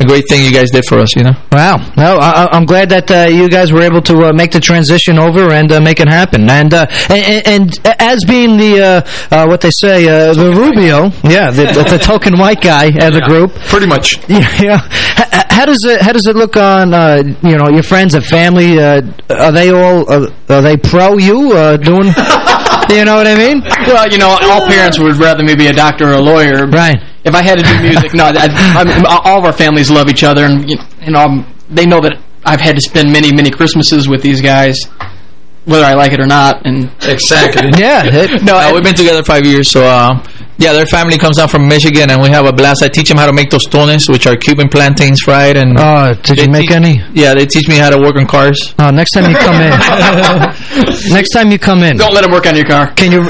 A great thing you guys did for us, you know? Wow. No, I, I- I'm glad that uh, you guys were able to uh, make the transition over and uh, make it happen. And uh, and, and as being the uh, uh, what they say, uh, the Rubio, yeah, the, the, the token white guy of the group, pretty much. Yeah. yeah. H- How does it How does it look on uh, you know your friends and family? Uh, are they all uh, are they pro you uh, doing? you know what I mean? Well, you know, all parents would rather me be a doctor or a lawyer. Right. If I had to do music, no, I, I mean, all of our families love each other, and you you know, um, they know that I've had to spend many, many Christmases with these guys, whether I like it or not. And Exactly. yeah. no, uh, we've been together five years, so uh, yeah, their family comes down from Michigan, and we have a blast. I teach them how to make tostones, which are Cuban plantains fried. And Oh, did you make any? Yeah, they teach me how to work on cars. Oh, next time you come in. next time you come in. Don't let them work on your car. Can you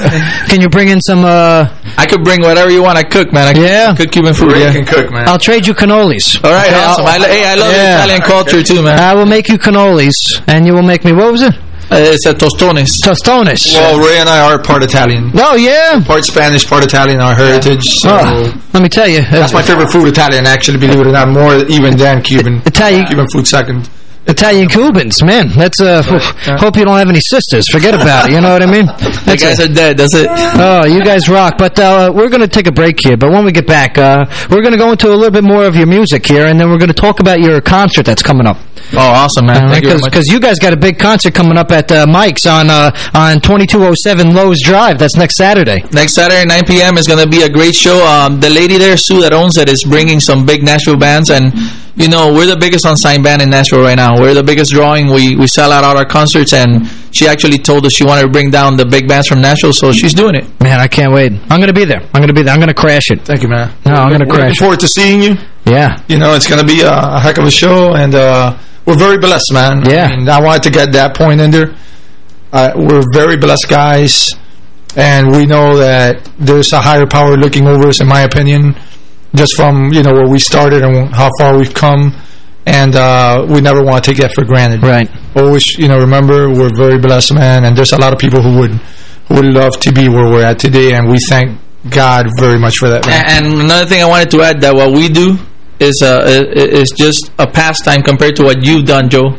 can you bring in some? Uh, I could bring whatever you want. I cook, man. I cook, Yeah? cook Cuban food. Ray yeah. can cook, man. I'll trade you cannolis. All right, Okay, awesome. I, I'll- lo- hey, I love Yeah. Italian culture too, man. I will make you cannolis, and you will make me. What was it? Uh, it's a tostones. Tostones. Well, Ray and I are part Italian. Oh yeah. Part Spanish, part Italian, our heritage. So Oh, let me tell you, that's my favorite food, Italian. Actually, believe it or not, more even than Cuban. Italian Cuban food second. Italian Cubans, man. That's uh. oof, hope you don't have any sisters. Forget about it. You know what I mean? The guys are dead. That's it. Oh, you guys rock. But uh, we're going to take a break here. But when we get back, uh, we're going to go into a little bit more of your music here, and then we're going to talk about your concert that's coming up. Oh, awesome, man. Thank you very much. Because you guys got a big concert coming up at uh, Mike's on uh, on 2207 Lowe's Drive. That's next Saturday. Next Saturday, 9 p.m. is going to be a great show. Um, the lady there, Sue, that owns it, is bringing some big Nashville bands. And, you know, we're the biggest unsigned band in Nashville right now. We're the biggest drawing. We, we sell out all our concerts. And she actually told us she wanted to bring down the big bands from Nashville, so she's doing it. Man, I can't wait. I'm going to be there. I'm going to be there. I'm going to crash it. Thank you, man. No, I'm going to crash looking forward to seeing you. Yeah. You know, it's going to be a, a heck of a show, and uh, we're very blessed, man. Yeah. I, mean, I wanted to get that point in there. Uh, we're very blessed guys, and we know that there's a higher power looking over us, in my opinion, just from, you know, where we started and how far we've come, and uh, we never want to take that for granted. Right. Always, you know, remember, we're very blessed, man, and there's a lot of people who would, who would love to be where we're at today, and we thank God very much for that, man. And another thing I wanted to add, that what we do is uh, is just a pastime compared to what you've done, Joe,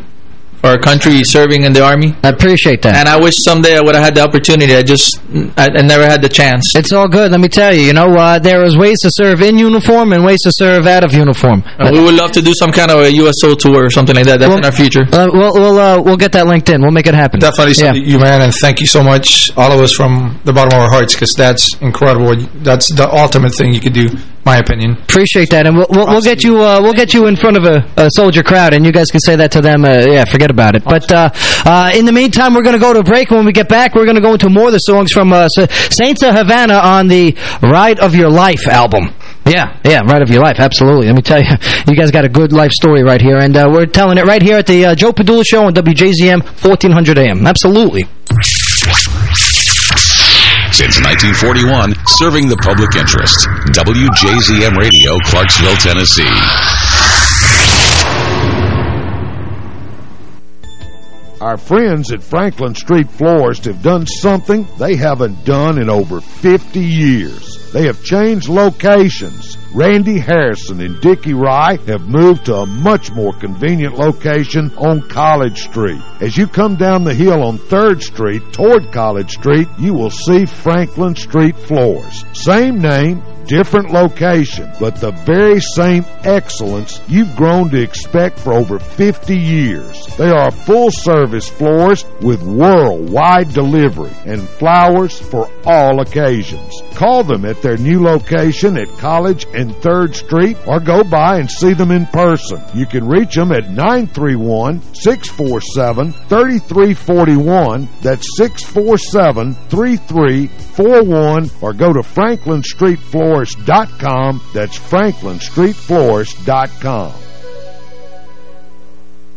for a country serving in the Army. I appreciate that. And I wish someday I would have had the opportunity. I just, I, I never had the chance. It's all good. Let me tell you, you know, uh, there is ways to serve in uniform and ways to serve out of uniform. Uh, we would love to do some kind of a USO tour or something like that. That's in our future. Uh, we'll we'll uh, we'll get that linked in. We'll make it happen. Definitely Yeah. you, man, and thank you so much, all of us, from the bottom of our hearts, because that's incredible. That's the ultimate thing you could do, my opinion. Appreciate that, and we'll we'll, we'll get you uh, we'll get you in front of a, a soldier crowd, and you guys can say that to them. Uh, yeah, forget about it. But uh, uh, in the meantime, we're going to go to a break. When we get back, we're going to go into more of the songs from uh, Saints of Havana on the Ride of Your Life album. Yeah, yeah, Ride of Your Life, absolutely. Let me tell you, you guys got a good life story right here, and uh, we're telling it right here at the uh, Joe Padula Show on WJZM 1400 AM. Absolutely. Since 1941, serving the public interest. WJZM Radio, Clarksville, Tennessee. Our friends at Franklin Street Florist have done something they haven't done in over 50 years. They have changed locations, Randy Harrison and Dickie Rye have moved to a much more convenient location on College Street. As you come down the hill on 3rd Street toward College Street, you will see Franklin Street Florist. Same name, different location, but the very same excellence you've grown to expect for over 50 years. They are full-service floors with worldwide delivery and flowers for all occasions. Call them at their new location at College and 3rd Street or go by and see them in person. You can reach them at 931-647-3341. That's 647-3341 or go to franklinstreetflorist.com. That's franklinstreetflorist.com.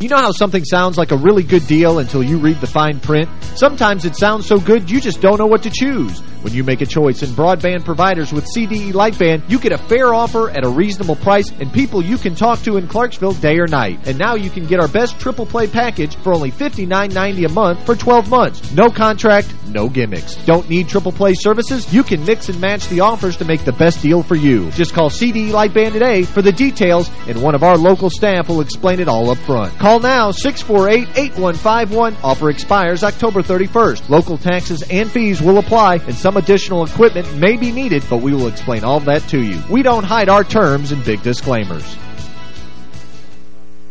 You know how something sounds like a really good deal until you read the fine print? Sometimes it sounds so good you just don't know what to choose. When you make a choice in broadband providers with CDE Lightband, you get a fair offer at a reasonable price and people you can talk to in Clarksville day or night. And now you can get our best triple play package for only $59.90 a month for 12 months. No contract, no gimmicks. Don't need triple play services? You can mix and match the offers to make the best deal for you. Just call CDE Lightband today for the details and one of our local staff will explain it all up front. Call now 648-8151. Offer expires October 31st. Local taxes and fees will apply and some additional equipment may be needed, but we will explain all that to you. We don't hide our terms and big disclaimers.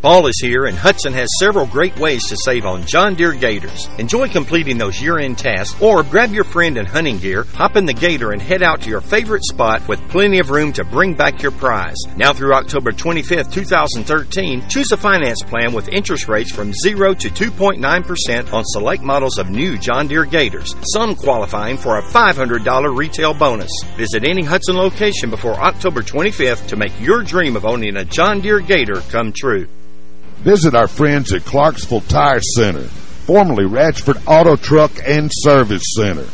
Fall is here, and Hutson has several great ways to save on John Deere Gators. Enjoy completing those year-end tasks, or grab your friend and hunting gear, hop in the Gator, and head out to your favorite spot with plenty of room to bring back your prize. Now through October 25th, 2013, choose a finance plan with interest rates from 0 to 2.9% on select models of new John Deere Gators, some qualifying for a $500 retail bonus. Visit any Hutson location before October 25th to make your dream of owning a John Deere Gator come true. Visit our friends at Clarksville Tire Center, formerly Ratchford Auto Truck and Service Center.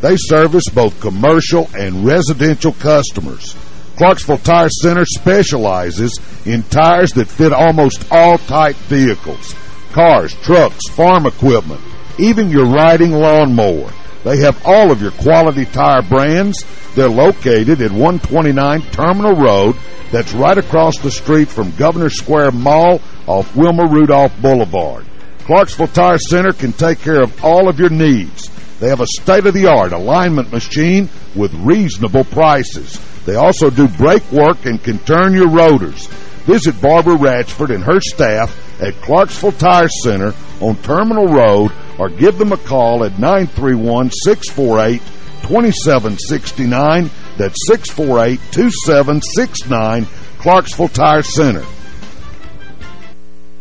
They service both commercial and residential customers. Clarksville Tire Center specializes in tires that fit almost all type vehicles. Cars, trucks, farm equipment, even your riding lawnmower. They have all of your quality tire brands. They're located at 129 Terminal Road. That's right across the street from Governor Square Mall off Wilma Rudolph Boulevard. Clarksville Tire Center can take care of all of your needs. They have a state-of-the-art alignment machine with reasonable prices. They also do brake work and can turn your rotors. Visit Barbara Ratchford and her staff at Clarksville Tire Center on Terminal Road or give them a call at 931-648-2769. That's 648-2769, Clarksville Tire Center.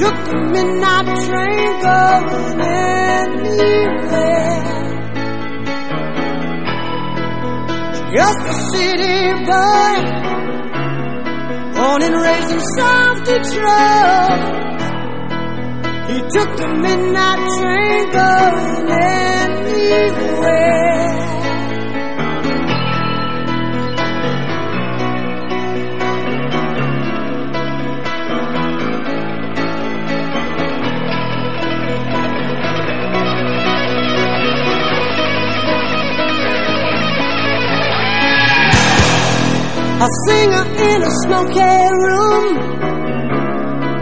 Took the midnight train going anywhere. Just a city boy, born and raised in South Detroit. He took the midnight train going anywhere. A singer in a smoky room.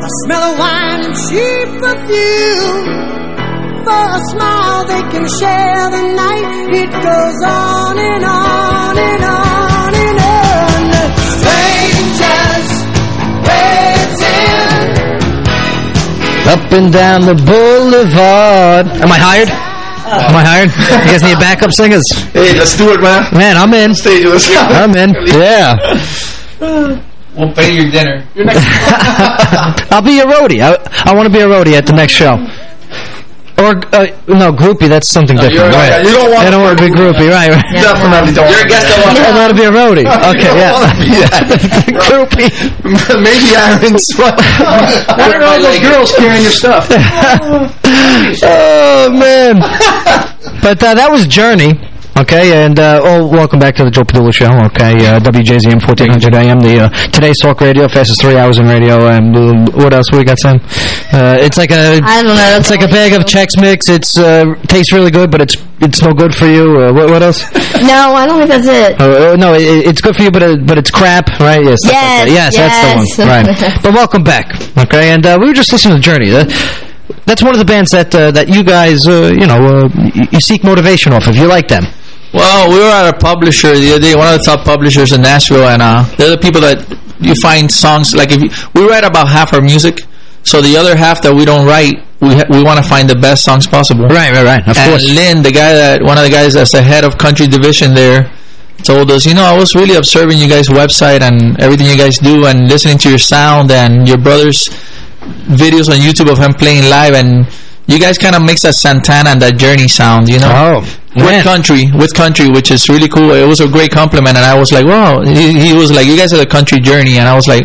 A smell of wine and cheap perfume. For a smile, they can share the night. It goes on and on and on and on. Strangers waiting. Up and down the boulevard. Am I hired? Am I hired? You guys need backup singers? Hey, let's do it, man. Man, I'm in. Stage, let's. I'm in. Yeah. We'll pay your dinner. Your next I'll be a roadie. I, I want to be a roadie at the next show. Or, uh, no, groupie, that's something No, different. you're- right. you don't want I don't want to be groupie, right, right. Definitely don't. You're a guest of honor. I want to be a roadie. Okay, yeah. groupie. Maybe Aaron's. I don't know those girls carrying your stuff. oh, man. But uh, that was Journey. Okay, and uh, oh, welcome back to the Joe Padula Show. Okay, uh, WJZM 1400 AM, the uh, today's talk radio, fastest three hours in radio. And uh, what else we got, Sam? Uh, it's like a, I don't know. it's like a bag of Chex Mix. It's uh, tastes really good, but it's it's no good for you. Uh, what, what else? No, I don't think that's it. Uh, uh, no, it, it's good for you, but it, but it's crap, right? Yes, stuff like that. Yes, yes, that's the one. Right. but welcome back. Okay, and uh, we were just listening to Journey. Uh, that's one of the bands that uh, that you guys, uh, you know, uh, you, you seek motivation off of. You like them. Well, we were at a publisher the other day, one of the top publishers in Nashville, and uh, they're the people that you find songs like if you, we write about half our music, so the other half that we don't write, we ha we want to find the best songs possible. Right, right, right. Of and course. Lynn, the guy that one of the guys that's the head of country division there, told us, you know, I was really observing you guys' website and everything you guys do, and listening to your sound and your brother's videos on YouTube of him playing live, and you guys kind of mix that Santana and that Journey sound, you know. Oh, with country, with country, which is really cool. It was a great compliment, and I was like, wow. He, he was like, you guys are the country journey, and I was like,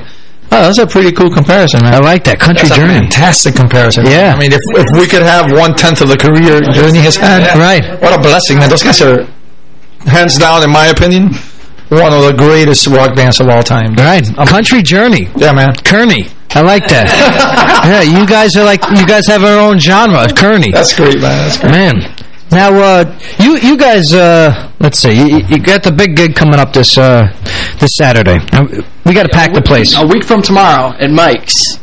oh, that's a pretty cool comparison, man. I like that country That's a journey. fantastic comparison. Yeah. I mean, if, if we could have one-tenth of the career Journey has had. Right. What a blessing, man. Those guys are, hands down, in my opinion, one of the greatest rock bands of all time. Right. A country journey. Yeah, man. Kearney. I like that. yeah, you guys are like you guys have our own genre, Kearney. That's great, man. That's great. Man. Now, uh, you you guys, uh, let's see, you, you got the big gig coming up this uh, this Saturday. We got to pack the place. A week from tomorrow at Mike's.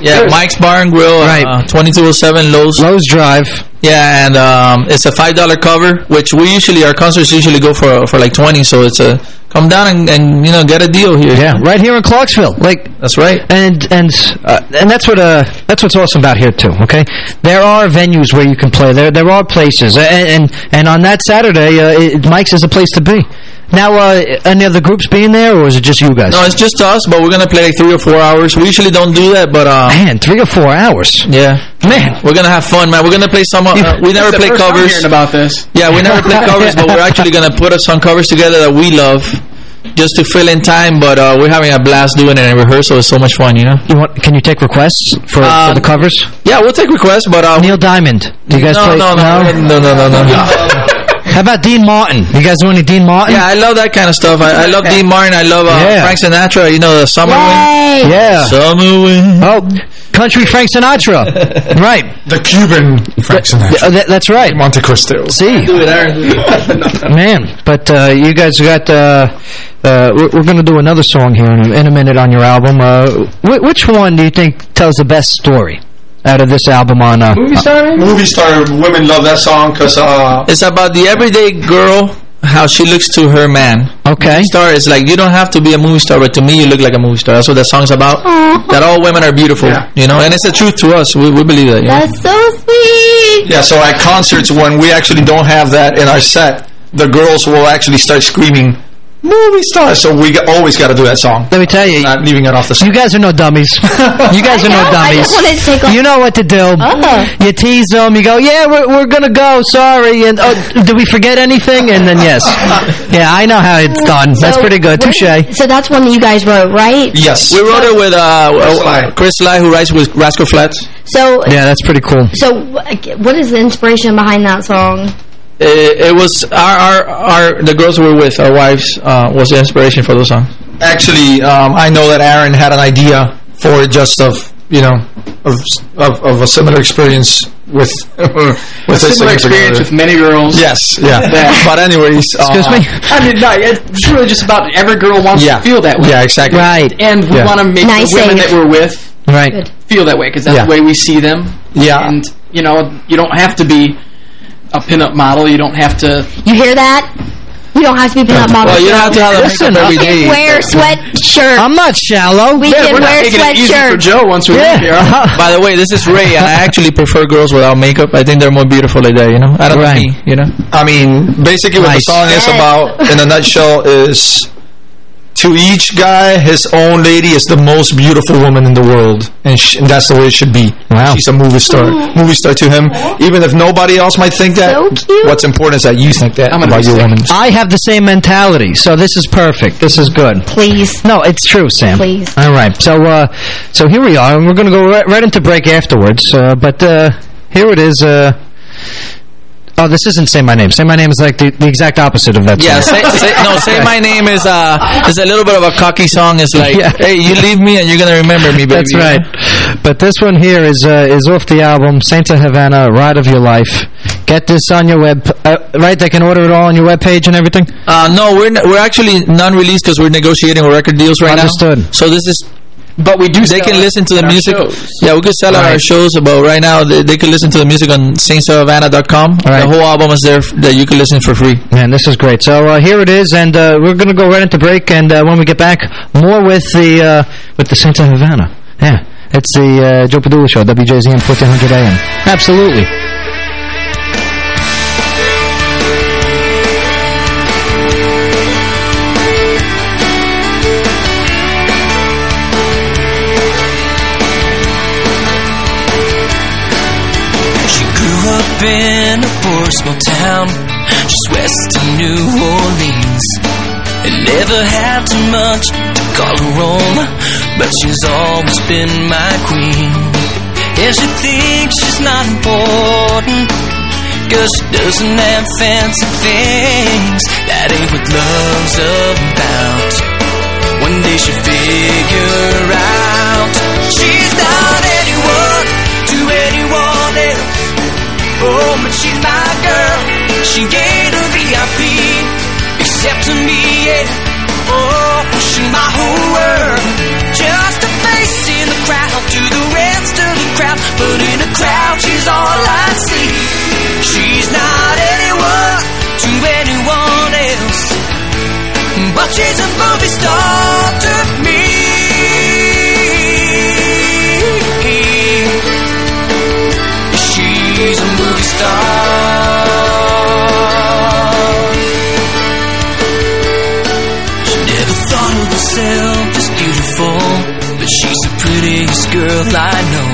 Yeah, Mike's Bar and Grill, Right. uh, 2207 Lowe's. Lowe's Drive. Yeah, and um, it's a five dollar cover, which we usually our concerts usually go for for like twenty. So it's a come down and, and you know get a deal here. Yeah, right here in Clarksville. Like that's right. And and uh, and that's what uh that's what's awesome about here too. Okay, there are venues where you can play. There there are places, and and, and on that Saturday, uh, it, Mike's is a place to be. Now, uh, any other groups being there, or is it just you guys? No, it's just us, but we're gonna play like three or four hours. We usually don't do that, but uh, man, three or four hours. Yeah, man, we're gonna have fun, man. We're gonna play some. Uh, we never play covers. hearing about this. Yeah, we never play covers, but we're actually gonna put some covers together that we love. just to fill in time, but uh, we're having a blast doing it in rehearsal. It's so much fun, you know. You want? Can you take requests for, for the covers? Yeah, we'll take requests, but uh, Neil Diamond. Do you guys no, play? no, no, no, no, no, no. How about Dean Martin? You guys know any Dean Martin? Yeah, I love that kind of stuff. I, I love Dean Martin. I love uh, Yeah. Frank Sinatra. You know the summer wind. Yeah. Summer wind. Oh, country Frank Sinatra. right. The Cuban Frank Sinatra. Uh, that- that's right. Monte Cristo. See, Do it, Aaron. man. But uh, you guys got. Uh, uh, we're we're going to do another song here in a, in a minute on your album. Uh, wh which one do you think tells the best story out of this album on? Uh, Movie star? Movie star. Women love that song because uh, It's about the everyday girl, how she looks to her man. Okay. Movie star is like, you don't have to be a movie star, but to me, you look like a movie star. That's what that song's about. That all women are beautiful, you know? And it's the truth to us. We, we believe that, you know? That's so sweet. yeah. So at concerts when we actually don't have that in our set, the girls will actually start screaming movie star. So we always got to do that song. Let me tell you, Not leaving it off the song. you guys are no dummies. you guys are no know, I dummies. just wanted to take off- You know what to do. Oh. You tease them. You go, yeah, we're we're gonna go. Sorry. And oh, did we forget anything? And then yes, yeah, I know how it's done. That's pretty good. what- Touche. So that's one that you guys wrote, right? Yes. We wrote it with uh, Chris uh, Lai. Chris Lai, who writes with Rascal Flatts. So, Yeah, that's pretty cool. so what is the inspiration behind that song? It, it was our, our, our, the girls we were with, our wives, uh, was the inspiration for the song. Actually, um, I know that Aaron had an idea for it just of, you know, of of, of a similar experience with with A similar experience together. with many girls. Yes, yeah. Yeah. but anyways, Excuse uh, me. I mean, no, it's really just about every girl wants Yeah. to feel that way. Yeah, exactly. Right. And we Yeah. want to make Nice the women save. that we're with Right. feel that way because that's Yeah. the way we see them. Yeah. And, you know, you don't have to be a pinup model. You don't have to... You hear that? You don't have to be pinup model. Well, you don't have to have a Listen, makeup every We can wear sweatshirt. I'm not shallow. we Yeah, can we're not wear making it easy for sweatshirt. Joe once we Yeah. leave here. By the way, this is Ray, and I actually prefer girls without makeup. I think they're more beautiful like that, you know? I don't Right. know me, you know? I mean, basically what Nice. the song is about, in a nutshell, is to each guy, his own lady is the most beautiful woman in the world. And, sh and that's the way it should be. Wow. She's a movie star. Movie star to him. Even if nobody else might think that, So cute. what's important is that you think that I'm about be your woman. I have the same mentality, so this is perfect. This is good. Please. No, it's true, Sam. Please. All right. So, uh, so here we are, and we're going to go right, right into break afterwards. Uh, but uh, here it is. Oh, this isn't "Say My Name." "Say My Name" is like the, the exact opposite of that. Yeah, say, say, no, say my name is uh is a little bit of a cocky song. It's like, Yeah. hey, you leave me and you're gonna remember me, baby. That's right. But this one here is uh, is off the album Saints of Havana, Ride of Your Life. Get this on your web, uh, right? They can order it all on your web page and everything. Uh, no, we're n- we're actually non-released because we're negotiating record deals right Understood. now. So this is. But we do They sell can listen to the music. shows. Yeah, we could sell at our shows, but right now they, they can listen to the music on saintsofhavana.com. Right. The whole album is there that you can listen for free. Man, this is great. So uh, here it is, and uh, we're going to go right into break. And uh, when we get back, more with the uh, with the Saints of Havana. Yeah, it's the uh, Joe Padula Show, WJZM 1400 AM. Absolutely. In a poor small town just west of New Orleans. And never had too much to call her own, but she's always been my queen. And she thinks she's not important, cause she doesn't have fancy things. That ain't what love's about. One day she'll figure out she's but she's my girl. She ain't a VIP except to me. Yeah. Oh, she's my whole world. Just a face in the crowd to the rest of the crowd, but in the crowd she's all I see. She's not anyone to anyone else, but she's a movie star herself as beautiful, but she's the prettiest girl I know.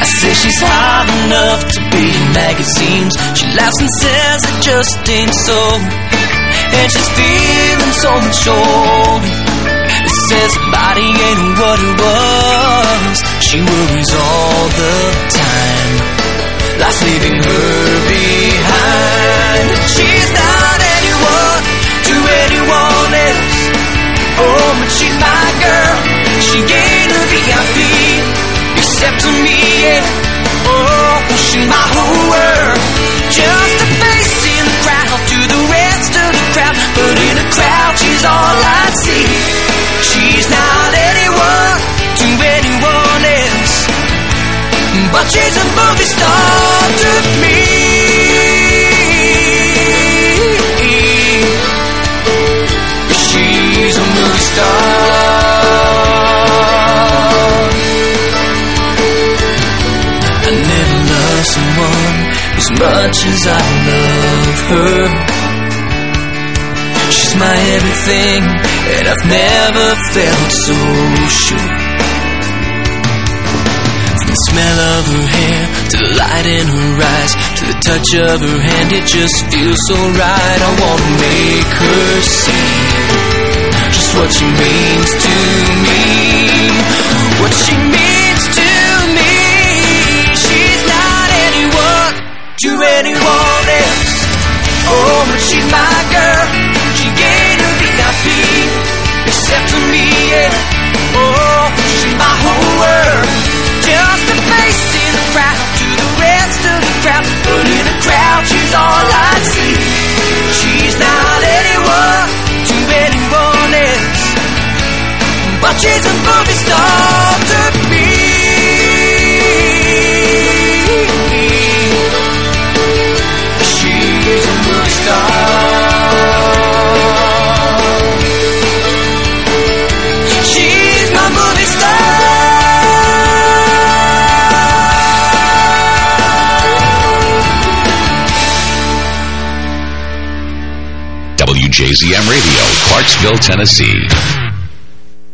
I say she's hot enough to be in magazines. She laughs and says it just ain't so. And she's feeling so much older. It says her body ain't what it was. She worries all the time. Life's leaving her behind. She's not anyone to anyone. Oh, but she's my girl. She ain't a VIP except to me, yeah. Oh, she's my whole world. Just a face in the crowd to the rest of the crowd. But in a crowd, she's all I see. She's not anyone to anyone else. But she's a movie star to me. I never loved someone as much as I love her. She's my everything, and I've never felt so sure. From the smell of her hair to the light in her eyes to the touch of her hand, it just feels so right. I wanna make her just what she means to me. What she means to me. She's not anyone to anyone else. Oh, but she's my girl. She ain't a VIP except to me. Yeah. Oh, she's my whole world. Just a face in the crowd to the rest of the crowd. But in the crowd, she's all I see. She's not anyone She's a movie star to me. She's a movie star. She's my movie star. WJZM Radio, Clarksville, Tennessee.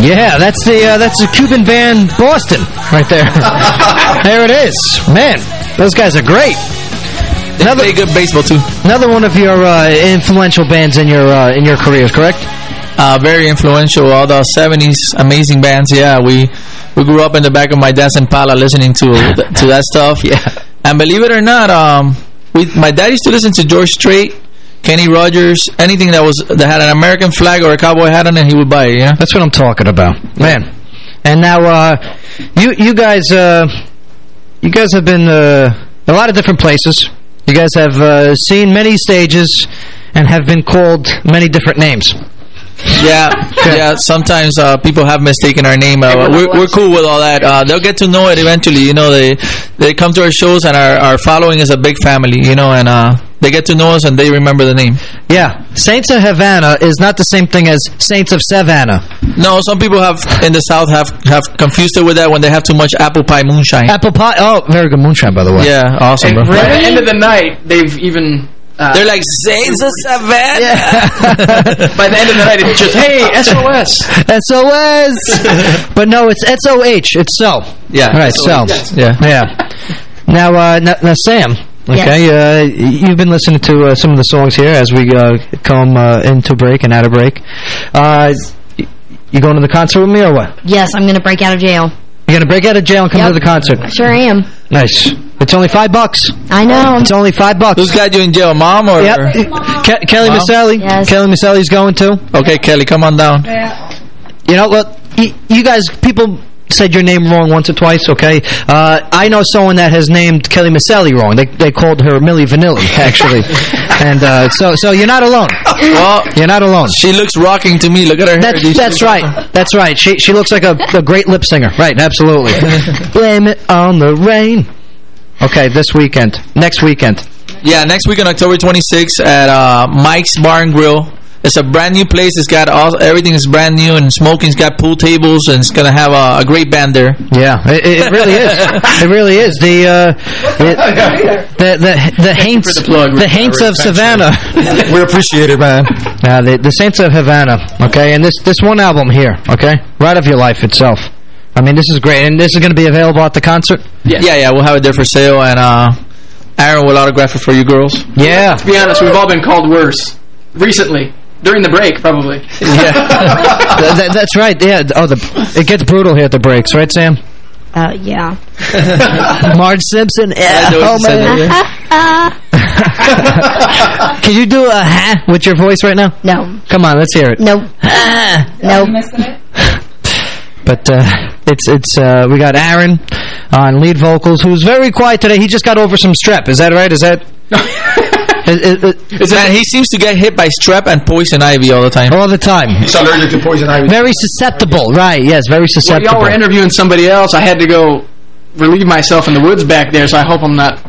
Yeah, that's the uh, that's the Cuban band Boston right there. there it is. Man, those guys are great. Another they good baseball too. Another one of your uh, influential bands in your uh, in your careers, correct? Uh, very influential. All the '70s amazing bands. Yeah, we we grew up in the back of my dad's Impala listening to to that stuff. Yeah, and believe it or not, um, we my dad used to listen to George Strait. Kenny Rogers, anything that was that had an American flag or a cowboy hat on it, he would buy it. Yeah, that's what I'm talking about, man. And now, uh, you you guys, uh, you guys have been uh, a lot of different places. You guys have uh, seen many stages and have been called many different names. Yeah, yeah. Sometimes uh, people have mistaken our name. Uh, we're, we're cool with all that. Uh, they'll get to know it eventually. You know, they they come to our shows and our our following is a big family. You know, and uh, they get to know us and they remember the name. Yeah, Saints of Havana is not the same thing as Saints of Savannah. No, some people have in the South have have confused it with that when they have too much apple pie moonshine. Apple pie. Oh, very good moonshine, by the way. Yeah, awesome. And By the end of the night, they've even. Uh, They're like Saints of Savannah. Yeah. By the end of the night, it's just hey SOS. SOS. but no, it's S O H. It's so. Yeah. All right. So. Yeah. Yeah. Now, uh, now, now, Sam. Okay, uh, you've been listening to uh, some of the songs here as we uh, come uh, into break and out of break. Uh, you going to the concert with me or what? Yes, I'm going to break out of jail. You're going to break out of jail and come Yep. to the concert? I Sure I am. Nice. It's only five bucks. I know. It's only five bucks. Who's got you in jail, mom or? Yep. Ke Kelly Mom? Maselli. Yes. Kelly Maselli's going too. Okay, Kelly, come on down. Yeah. You know, well, y you guys, people said your name wrong once or twice, okay? Uh, I know someone that has named Kelly Maselli wrong. They they called her Milli Vanilli, actually. and uh, so so you're not alone. Well, You're not alone. she looks rocking to me. Look at her hair. That's that's right. That's right. She she looks like a, a great lip singer. Right, absolutely. Blame it on the rain. Okay, this weekend. Next weekend. Yeah, next week on October 26th at uh, Mike's Bar and Grill. It's a brand new place. It's got all everything is brand new and smoking's got pool tables and it's gonna have a, a great band there. Yeah, it, it really is. It really is. The uh, it, the the the Haints the plug, the Haints of Savannah. we appreciate it, man. Uh, the the Saints of Havana. Okay, and this this one album here. Okay, right of your life itself. I mean, this is great, and this is going to be available at the concert. Yeah. Yeah, yeah, we'll have it there for sale and uh, Aaron will autograph it for you girls. Yeah, To be honest, we've all been called worse recently during the break, probably. yeah, Th- th- that's right. Yeah. Oh, the it gets brutal here at the breaks, right, Sam? Uh, yeah. Marge Simpson. Yeah, I oh, you said man. Can you do a ha with your voice right now? No. Come on, let's hear it. Nope. Ah. Nope. But uh, it's it's uh, we got Aaron on lead vocals, who's very quiet today. He just got over some strep. Is that right? Is that? Is, is, Man, he seems to get hit by strep and poison ivy all the time. all the time. He's allergic to poison ivy. Very susceptible, right? Yes, very While susceptible. y'all were interviewing somebody else, I had to go relieve myself in the woods back there, so I hope I'm not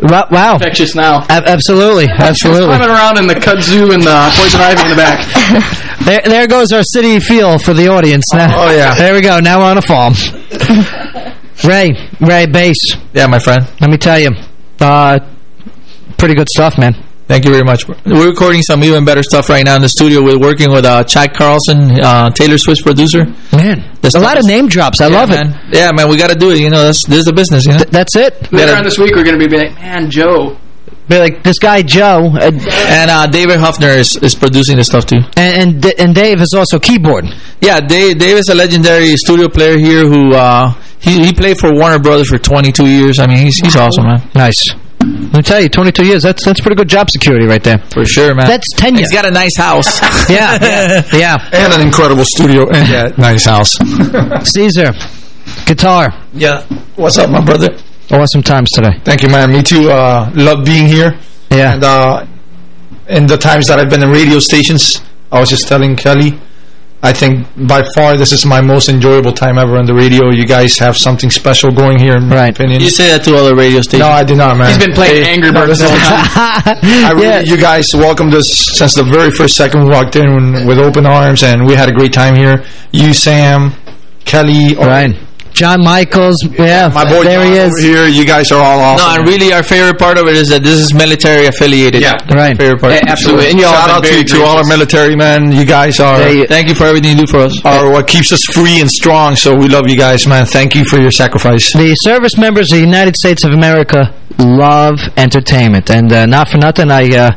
Wow. wow. Infectious now. A- absolutely. Absolutely. Climbing around in the kudzu and the poison ivy in the back. There, there goes our city feel for the audience. Now, Oh, yeah. There we go. Now we're on a farm. Ray, Ray, bass. Yeah, my friend. Let me tell you, uh, pretty good stuff, man. Thank you very much. We're recording some even better stuff right now in the studio. We're working with uh, Chad Carlson, uh, Taylor Swift's producer. Man, The a lot of name drops. I Yeah, love it. Yeah, man, we got to do it. You know, that's, this is a business, you know? That's it. Later on this week, we're going to be like, man, Joe. Be like this guy Joe, uh, And uh, David Huffner is, is producing the stuff, too. and and, D- and Dave is also keyboard. Yeah, Dave, Dave is a legendary studio player here who uh, he, he played for Warner Brothers for 22 years. I mean, he's he's awesome, man. Nice. Let me tell you, 22 years. That's that's pretty good job security right there. For sure, man. That's tenure. He's got a nice house. yeah, yeah, yeah. And an incredible studio and yeah, nice house. Caesar, guitar. yeah. What's up, my brother? Awesome times today. Thank you, man. Me too. Uh, love being here. Yeah. And uh, in the times that I've been in radio stations, I was just telling Kelly, I think by far this is my most enjoyable time ever on the radio. You guys have something special going here, in my opinion. you say that to other radio stations. No, I did not, man. He's been playing Hey, Angry Birds this the time. I really, Yeah. you guys welcomed us since the very first second we walked in with open arms, and we had a great time here. You, Sam, Kelly, all- Right. John Michaels. Yeah, my boy there he is. over here. You guys are all awesome. No, and really our favorite part of it is that this is military affiliated. Yeah. Right. Favorite part. Yeah, absolutely. And you all Shout have out to, very to all our military men. You guys are They- Thank you for everything you do for us. are what keeps us free and strong. So we love you guys, man. Thank you for your sacrifice. The service members of the United States of America love entertainment, and uh, not for nothing, I uh,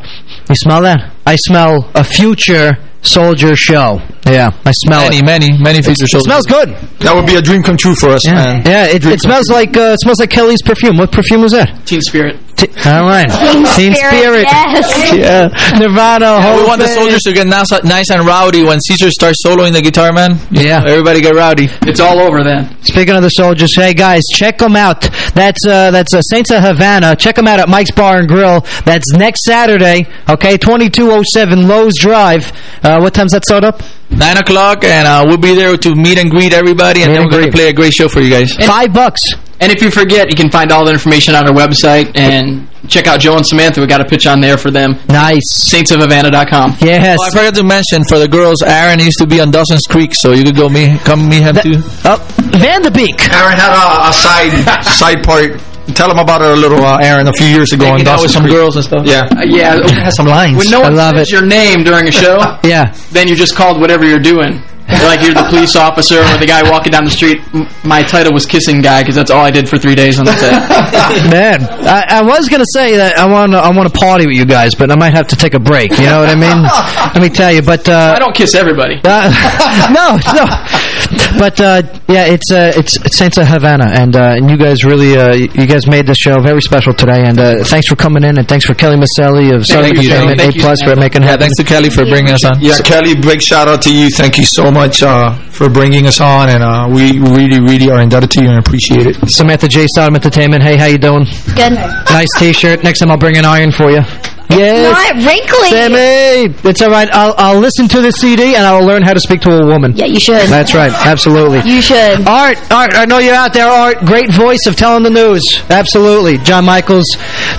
you smell that? I smell a future soldier show. Yeah, I smell Many, it. many, many future It shows. smells good. That would be a dream come true for us, Yeah, man. yeah. It, it smells like uh, it smells like Kelly's perfume. What perfume was that? Teen Spirit. T all right, Teen Spirit. Yes. Yeah, Nirvana. Yeah, we whole want the soldiers to get nice, nice and rowdy when Caesar starts soloing the guitar, man. Yeah. everybody get rowdy. It's all over then. Speaking of the soldiers, hey guys, check them out. That's uh, that's uh, Saints of Havana. Check them out at Mike's Bar and Grill. That's next Saturday. Okay, 2207 Lowe's Drive. Uh, what time's that sold up? Nine o'clock, and uh, we'll be there to meet and greet everybody, and Meet then and we're going to play a great show for you guys. Five bucks. And if you forget, you can find all the information on our website and check out Joe and Samantha. We got a pitch on there for them. Nice. Saintsofhavana.com. Yes. Oh, I forgot to mention, for the girls, Aaron used to be on Dawson's Creek, so you could go meet, come meet him too. Oh, Van Der Beek. Aaron had a, a side side part. Tell them about it a little, uh, Aaron, a few years ago. Hanging in out with Dawson's some Creek. girls and stuff. Yeah. Uh, yeah. has some lines. When no I love says it. your name during a show, Yeah. then you're just called whatever you're doing. Like you're the police officer or the guy walking down the street. My title was kissing guy because that's all I did for three days on the set. Man, I, I was gonna say that I want to I want to party with you guys, but I might have to take a break. You know what I mean? Let me tell you. But uh, I don't kiss everybody. Uh, no, no. But uh, yeah, it's uh, it's it's Saints of Havana, and uh, and you guys really uh, you guys made this show very special today. And uh, thanks for coming in, and thanks for Kelly Maselli of Southern you, Entertainment A plus for making it Yeah, happen. thanks to Kelly for bringing us on. Yeah, Kelly, big shout out to you. Thank you so much uh, for bringing us on, and uh, we really, really are indebted to you and appreciate it. Samantha J. Stardom Entertainment. Hey, how you doing? Good. Nice T-shirt. Next time I'll bring an iron for you. Yes. Not wrinkly. Sammy, it's all right. I'll I'll listen to the CD and I will learn how to speak to a woman. Yeah, you should. That's right. Absolutely. You should. Art, Art, I know you're out there, Art. Great voice of telling the news. Absolutely. John Michaels,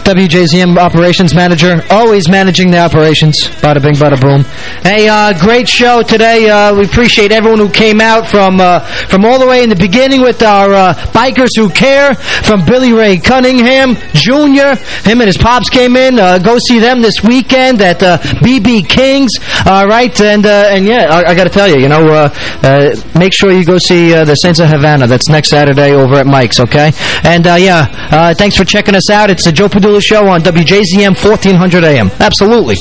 WJZM operations manager, always managing the operations. Bada bing, bada boom. Hey, uh, great show today. Uh, we appreciate everyone who came out from uh, from all the way in the beginning with our uh, bikers who care. From Billy Ray Cunningham Jr. Him and his pops came in. Uh, go see them this weekend at uh, BB King's. All right, and uh, and yeah, I, I got to tell you, you know, uh, uh, make sure you go see uh, the Saints of Havana. That's next Saturday over at Mike's. Okay, and uh, yeah, uh, thanks for checking us out. It's the Joe Padula Show on WJZM 1400 AM. Absolutely.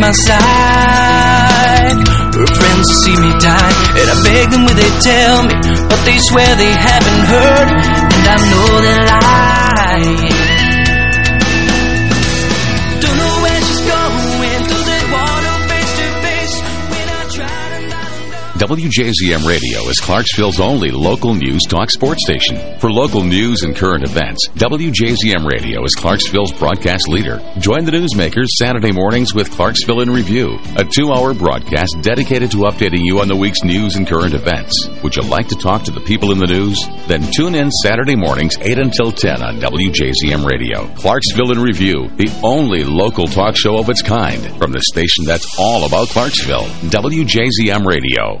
My side. Her friends see me die, and I beg them will they tell me, but they swear they haven't heard, and I know they're lying. WJZM Radio is Clarksville's only local news talk sports station. For local news and current events, WJZM Radio is Clarksville's broadcast leader. Join the newsmakers Saturday mornings with Clarksville in Review, a two-hour broadcast dedicated to updating you on the week's news and current events. Would you like to talk to the people in the news? Then tune in Saturday mornings 8 until 10 on WJZM Radio. Clarksville in Review, the only local talk show of its kind from the station that's all about Clarksville, WJZM Radio.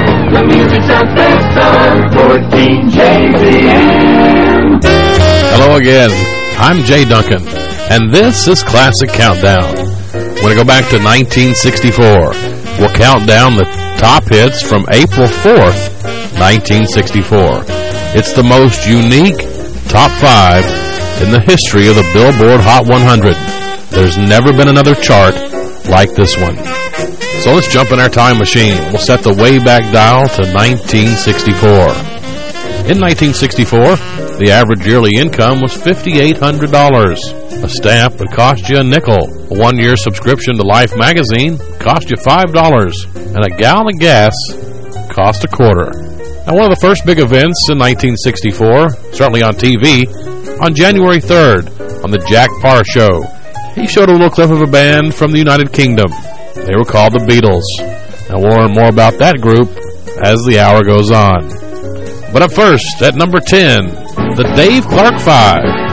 The music sounds best on 14 JZM. Hello again. I'm Jay Duncan, and this is Classic Countdown. We're going to go back to 1964. We'll count down the top hits from April 4th, 1964. It's the most unique top five in the history of the Billboard Hot 100. There's never been another chart like this one. So let's jump in our time machine. We'll set the way back dial to 1964. In 1964, the average yearly income was $5,800. A stamp would cost you a nickel. A one-year subscription to Life magazine cost you $5. And a gallon of gas cost a quarter. Now, one of the first big events in 1964, certainly on TV, on January 3rd, on the Jack Paar Show, he showed a little clip of a band from the United Kingdom. They were called the Beatles. And we'll learn more about that group as the hour goes on. But up first, at number 10, the Dave Clark 5.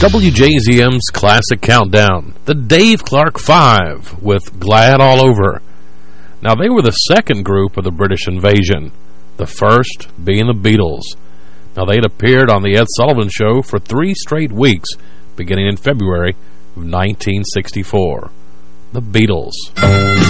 WJZM's Classic Countdown, the Dave Clark Five with Glad All Over. Now, they were the second group of the British invasion, the first being the Beatles. Now, they had appeared on The Ed Sullivan Show for three straight weeks, beginning in February of 1964. The Beatles.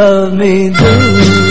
love me do.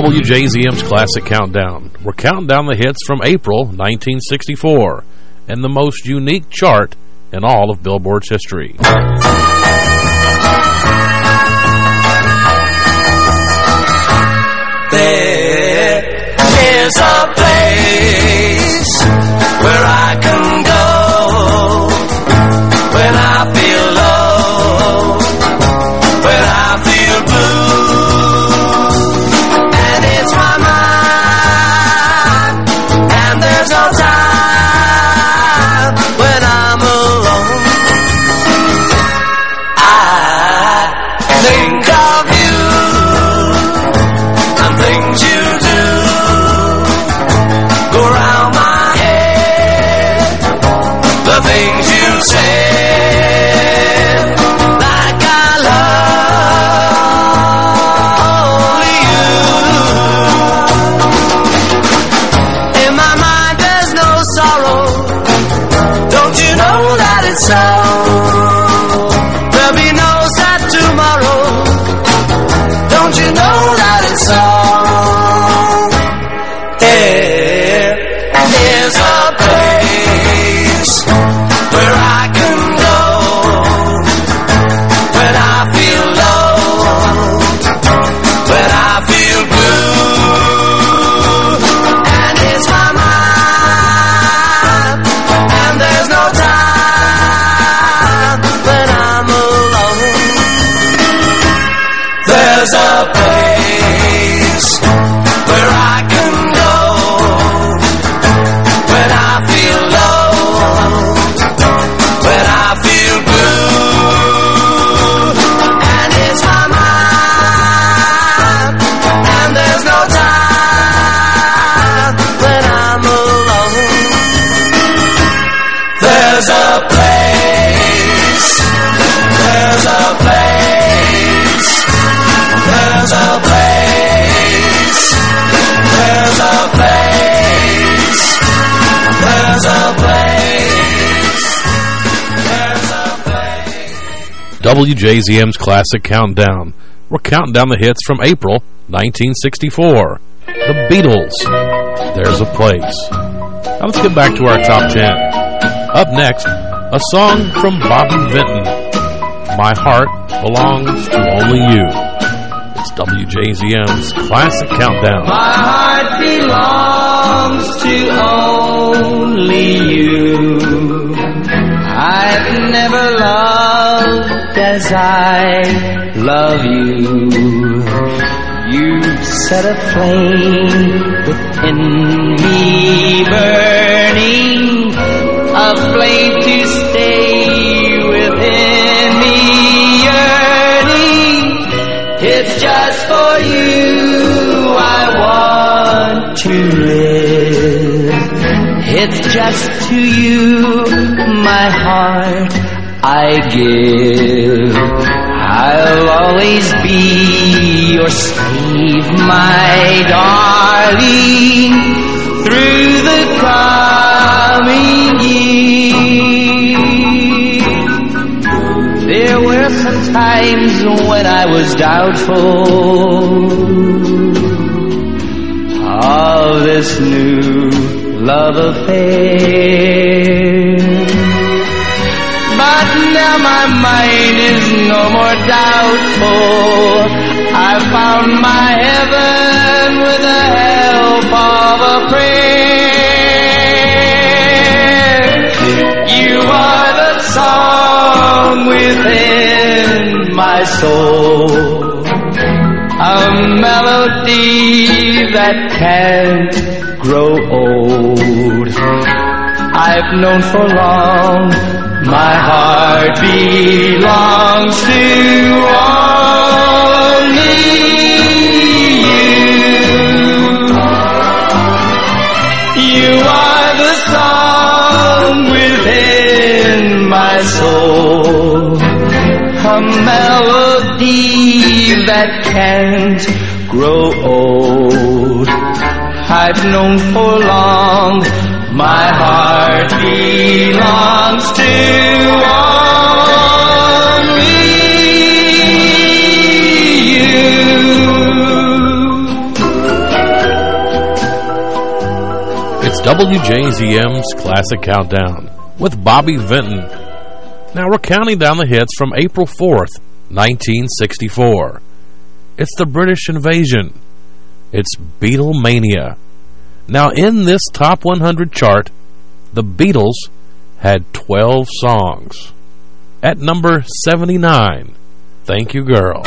WJZM's Classic Countdown. We're counting down the hits from April 1964 and the most unique chart in all of Billboard's history. There is a place where I WJZM's Classic Countdown. We're counting down the hits from April 1964. The Beatles, There's a Place. Now let's get back to our top 10. Up next, a song from Bobby Vinton. My Heart Belongs to Only You. It's WJZM's Classic Countdown. My heart belongs to only you. I've never loved as I love you. You've set a flame within me burning, a flame to stay within me yearning. It's just for you It's just to you my heart I give. I'll always be your slave, my darling, through the coming years. There were some times when I was doubtful of this new love affair. But now my mind is no more doubtful. I found my heaven with the help of a prayer. You are the song within my soul. A melody that can't grow old. Known for long my heart belongs to only you. You are the song within my soul, a melody that can't grow old. I've known for long my heart belongs to only you. It's WJZM's Classic Countdown with Bobby Vinton. Now we're counting down the hits from April 4th, 1964. It's the British invasion. It's Beatlemania. Now in this top 100 chart, the Beatles had 12 songs. At number 79, Thank You Girl.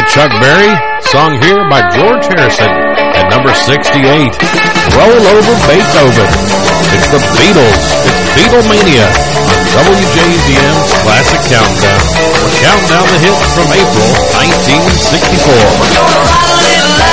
By Chuck Berry, sung here by George Harrison at number 68. Roll Over Beethoven. It's the Beatles. It's Beatlemania on WJZM's Classic Countdown. We're counting down the hits from April 1964.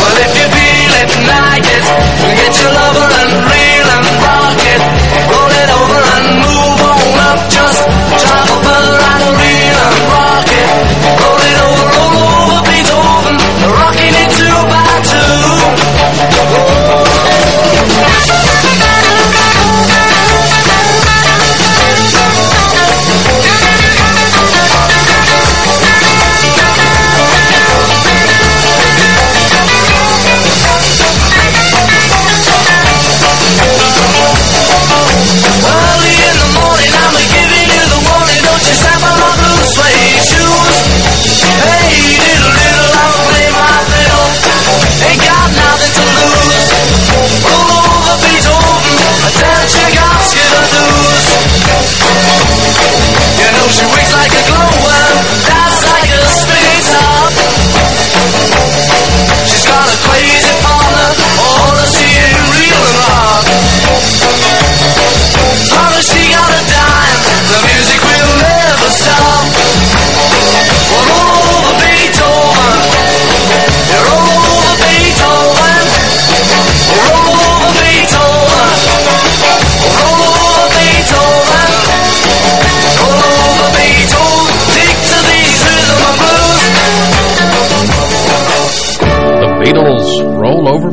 Well, if you feel it and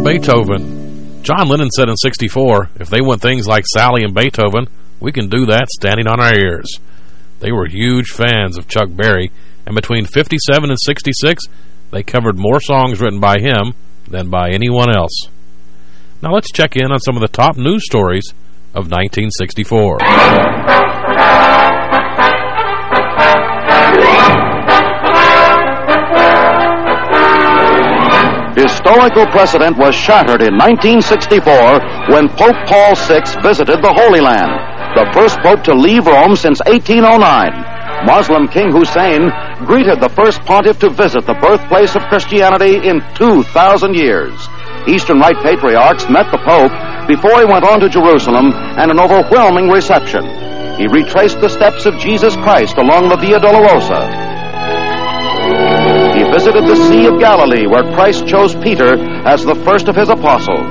Beethoven. John Lennon said in 64, if they want things like Sally and Beethoven, we can do that standing on our ears. They were huge fans of Chuck Berry, and between 57 and 66, they covered more songs written by him than by anyone else. Now let's check in on some of the top news stories of 1964. Historical precedent was shattered in 1964 when Pope Paul VI visited the Holy Land, the first pope to leave Rome since 1809. Muslim King Hussein greeted the first pontiff to visit the birthplace of Christianity in 2,000 years. Eastern Rite patriarchs met the Pope before he went on to Jerusalem and an overwhelming reception. He retraced the steps of Jesus Christ along the Via Dolorosa. Visited the Sea of Galilee where Christ chose Peter as the first of his apostles.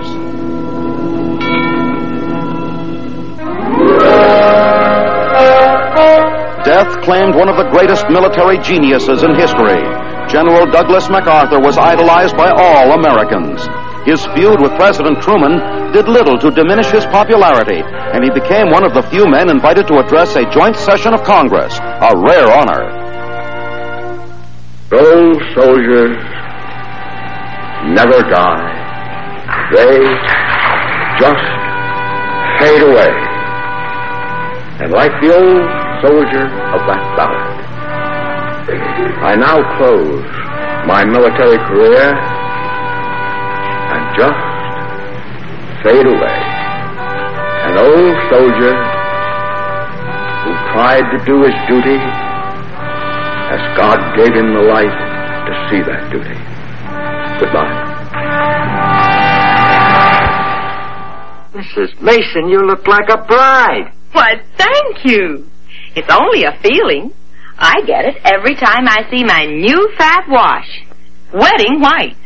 Death claimed one of the greatest military geniuses in history. General Douglas MacArthur was idolized by all Americans. His feud with President Truman did little to diminish his popularity, and he became one of the few men invited to address a joint session of Congress, a rare honor. Those soldiers never die. They just fade away. And like the old soldier of that ballad, I now close my military career and just fade away. An old soldier who tried to do his duty as God gave him the life to see that duty. Goodbye. Mrs. Mason, you look like a bride. Why, thank you. It's only a feeling. I get it every time I see my new Fab wash. Wedding white.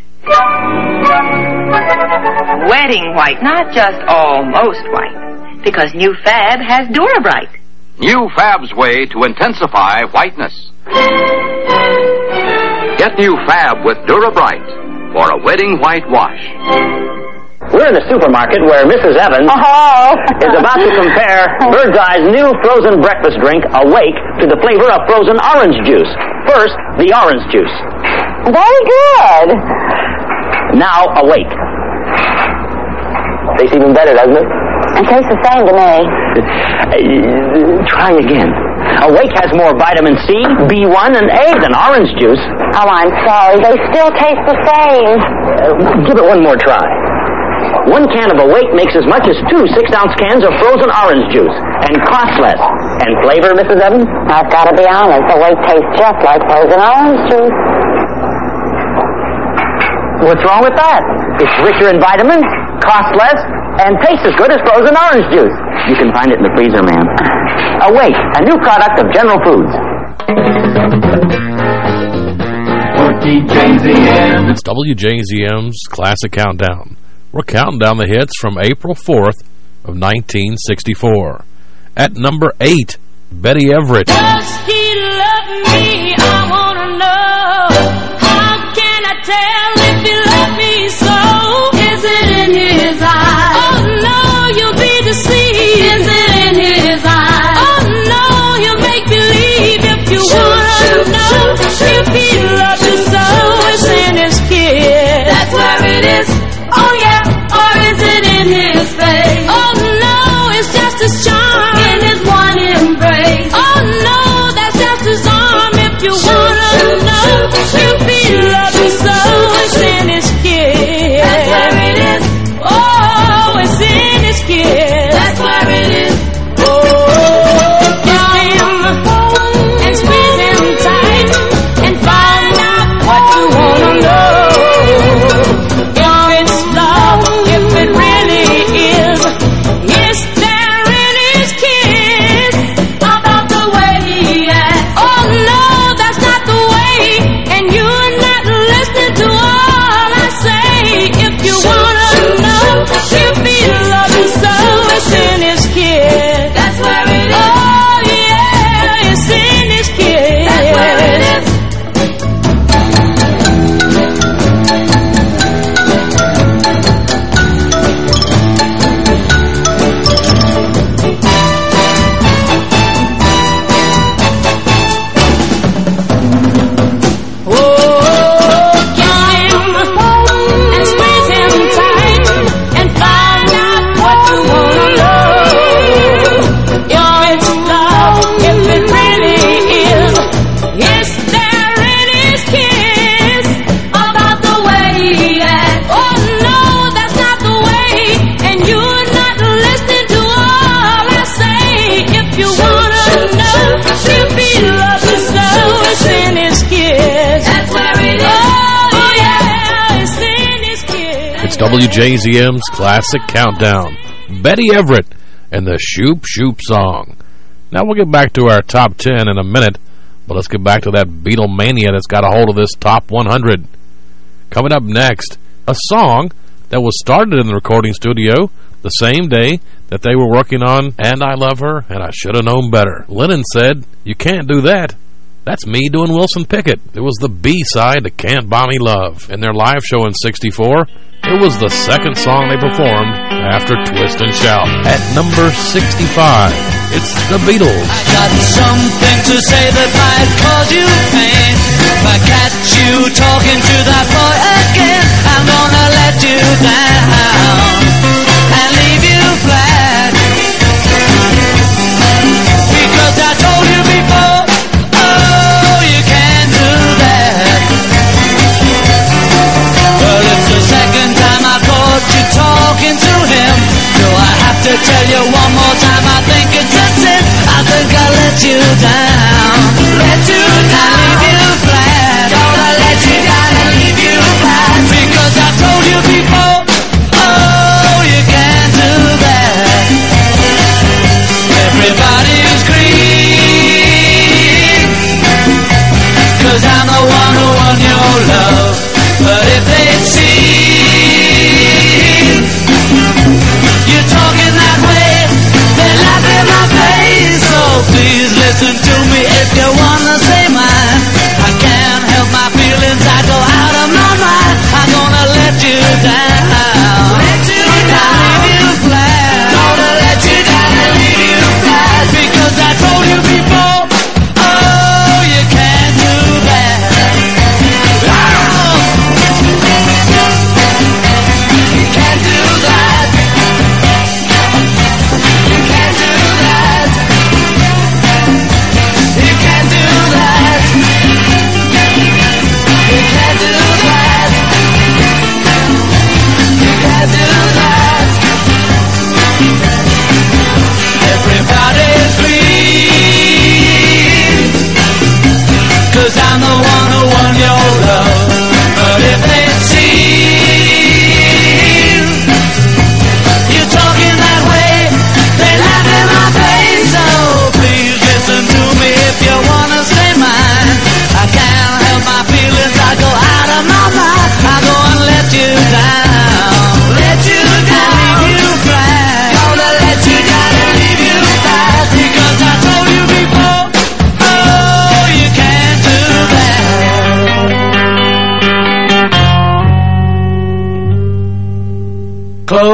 Wedding white, not just almost white. Because New Fab has Durabright. New Fab's way to intensify whiteness. Get New Fab with Durabright for a wedding white wash. We're in the supermarket where Mrs. Evans is about to compare Bird's Eye's new frozen breakfast drink, Awake, to the flavor of frozen orange juice. First, the orange juice. Very good. Now, Awake. Tastes even better, doesn't it? It tastes the same to me. Uh, try again. Awake has more vitamin C, B1, and A than orange juice. Oh, I'm sorry. They still taste the same. Uh, give it one more try. One can of Awake makes as much as two six-ounce cans of frozen orange juice and costs less. And flavor, Mrs. Evans? I've got to be honest. Awake tastes just like frozen orange juice. What's wrong with that? It's richer in vitamins, costs less, and tastes as good as frozen orange juice. You can find it in the freezer, ma'am. Oh, Awake, a new product of General Foods. It's WJZM's Classic Countdown. We're counting down the hits from April 4th of 1964. At number 8, Betty Everett. Does he love me? Where. Oh yeah, or is it in his face? Oh no, it's just his charm in his one embrace. Oh no, that's just his arm. If you wanna know if he loves you so, WJZM's Classic Countdown. Betty Everett and the Shoop Shoop song. Now we'll get back to our top 10 in a minute, but let's get back to that Beatlemania that's got a hold of this top 100. Coming up next, a song that was started in the recording studio the same day that they were working on And I Love Her and I Should Have Known Better. Lennon said, you can't do that. That's me doing Wilson Pickett. It was the B-side to Can't Buy Me Love. In their live show in 64, it was the second song they performed after Twist and Shout. At number 65, it's the Beatles. I got something to say that might cause you pain.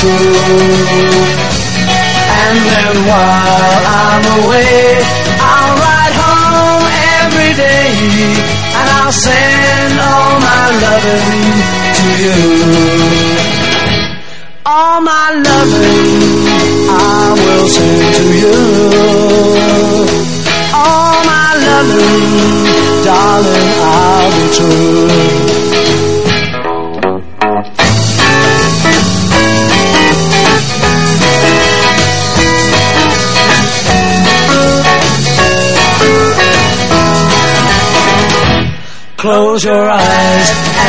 true. And then while I'm away, Close your eyes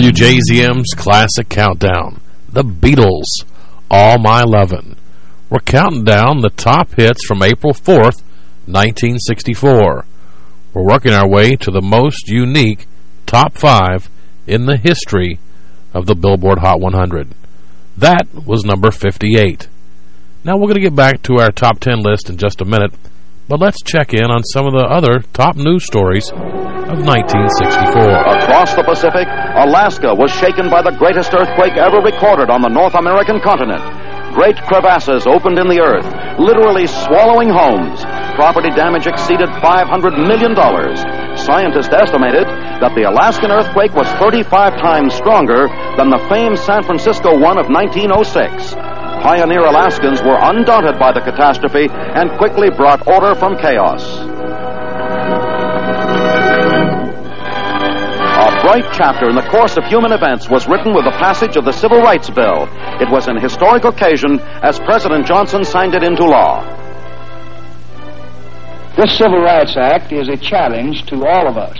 WJZM's Classic Countdown. The Beatles, All My Lovin'. We're counting down the top hits from April 4th, 1964. We're working our way to the most unique top five in the history of the Billboard Hot 100. That was number 58. Now we're going to get back to our top 10 list in just a minute, but let's check in on some of the other top news stories of 1964. Across the Pacific, Alaska was shaken by the greatest earthquake ever recorded on the North American continent. Great crevasses opened in the earth, literally swallowing homes. Property damage exceeded $500 million. Scientists estimated that the Alaskan earthquake was 35 times stronger than the famed San Francisco one of 1906. Pioneer Alaskans were undaunted by the catastrophe and quickly brought order from chaos. A bright chapter in the course of human events was written with the passage of the Civil Rights Bill. It was an historic occasion as President Johnson signed it into law. This Civil Rights Act is a challenge to all of us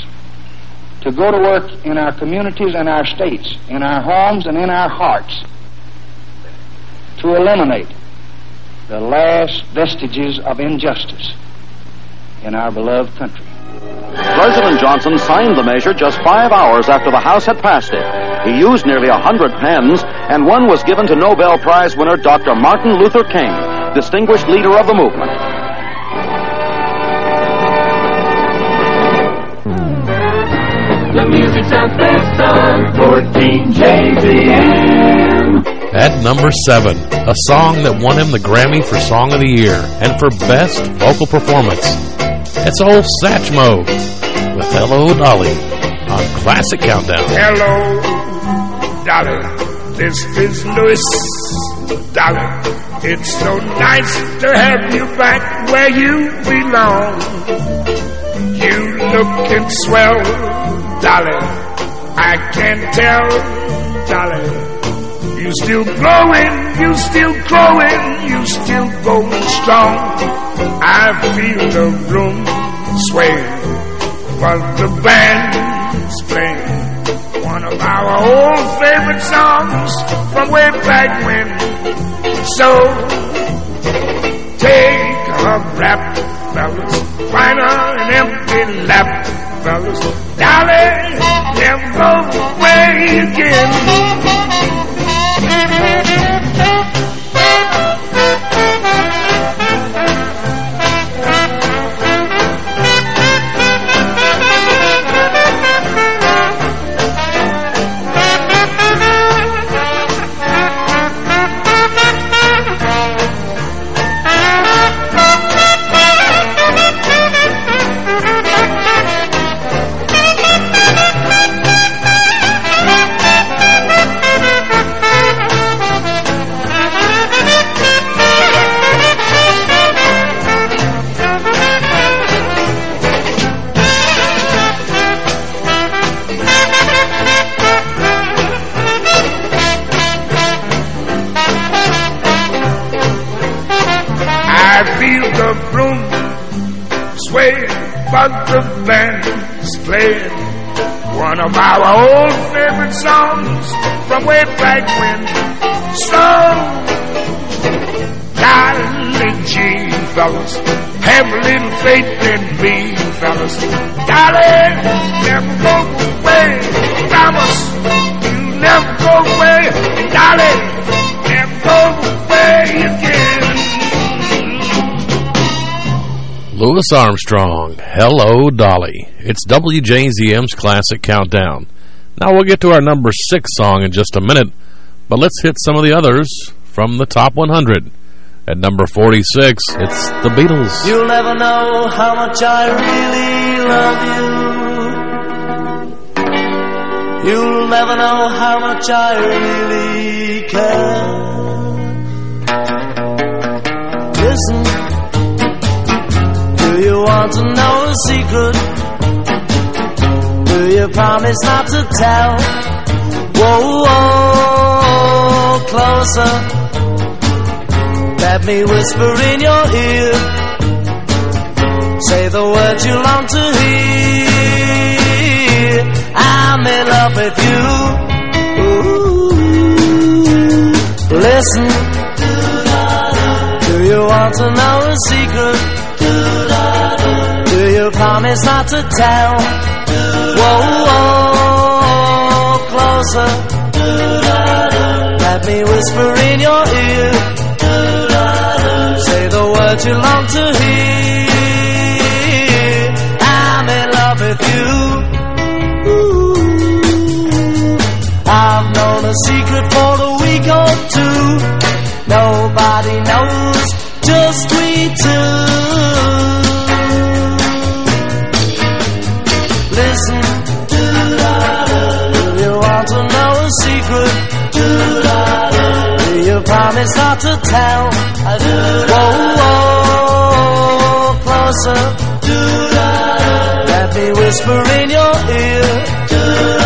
to go to work in our communities and our states, in our homes and in our hearts, to eliminate the last vestiges of injustice in our beloved country. President Johnson signed the measure just five hours after the House had passed it. He used nearly a hundred pens, and one was given to Nobel Prize winner Dr. Martin Luther King, distinguished leader of the movement. The music sounds best on 14 JZM. At number seven, a song that won him the Grammy for Song of the Year and for Best Vocal Performance. It's old Satchmo with Hello Dolly on Classic Countdown. Hello, Dolly. This is Louis, Dolly. It's so nice to have you back where you belong. You looking swell, Dolly. I can't tell, Dolly. You still growing, you still growing, you still going strong. I feel the room sway while the band's playing one of our old favorite songs from way back when. So take a rap, fellas, find an empty lap, fellas. Dolly, never away again. Yeah. Louis Armstrong, Hello Dolly. It's WJZM's Classic Countdown. Now we'll get to our number six song in just a minute, but let's hit some of the others from the top 100. At number 46, it's the Beatles. You'll never know how much I really love you. You'll never know how much I really care. Listen. Do you want to know a secret? Do you promise not to tell? Whoa, whoa, closer. Let me whisper in your ear. Say the words you long to hear. I'm in love with you. Ooh. Listen. Do you want to know a secret? You promise not to tell? Whoa, whoa, closer. Let me whisper in your ear. Say the words you long to hear. I'm in love with you. I've known a secret for a week or two. Nobody knows, just we two. Promise not to tell? Whoa, whoa, closer. Let me whisper in your ear.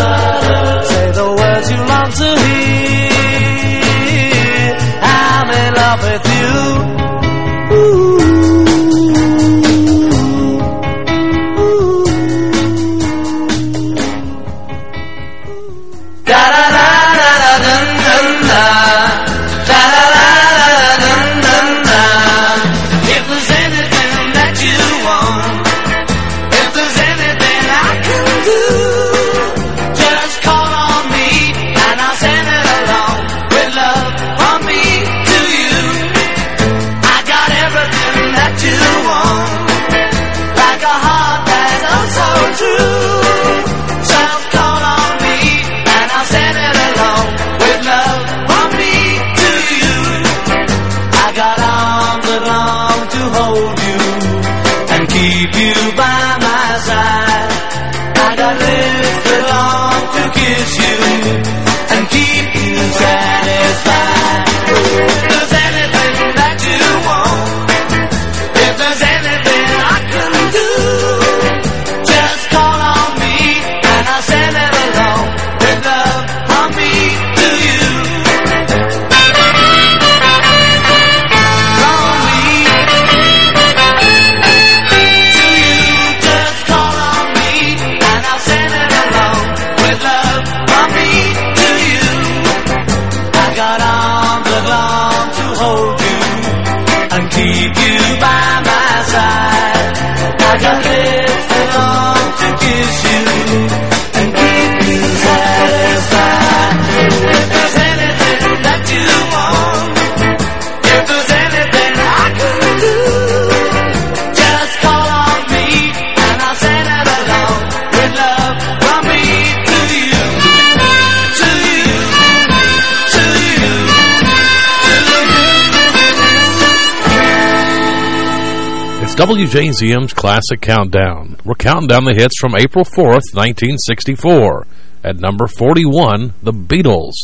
WJZM's Classic Countdown. We're counting down the hits from April 4th, 1964. At number 41, The Beatles,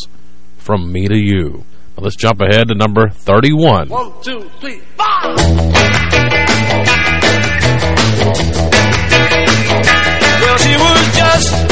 From Me to You. Now let's jump ahead to number 31. One, two, three, five. Well, she was just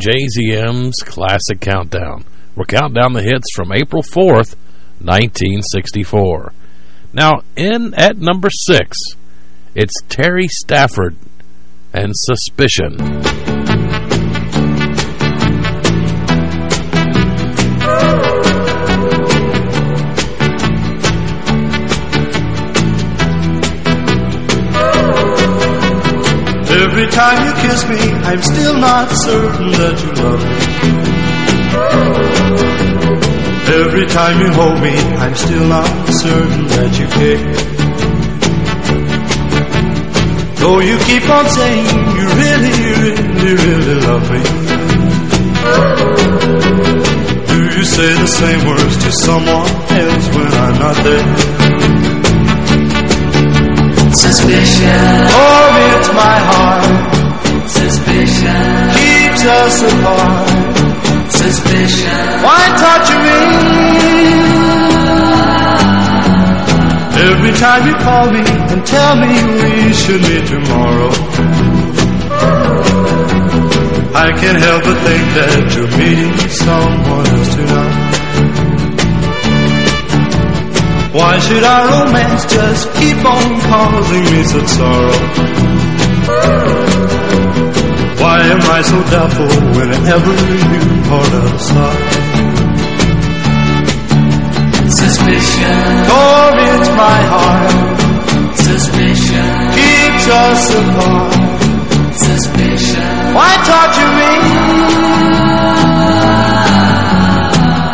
WJZM's Classic Countdown. We're counting down the hits from April 4th, 1964. Now, in at number six, it's Terry Stafford and Suspicion. Not certain that you love me. Every time you hold me, I'm still not certain that you care. Though you keep on saying you really, really, really love me. Do you say the same words to someone else when I'm not there? Suspicion. Oh, it's my heart. Suspicion. Keeps us apart. Suspicion. Why torture me? Every time you call me and tell me we should meet tomorrow. I can't help but think that you're meeting someone else tonight. Why should our romance just keep on causing me such sorrow? Why am I so doubtful whenever you part us aside? Suspicion. For it's my heart. Suspicion. Keeps us apart. Suspicion. Why torture me?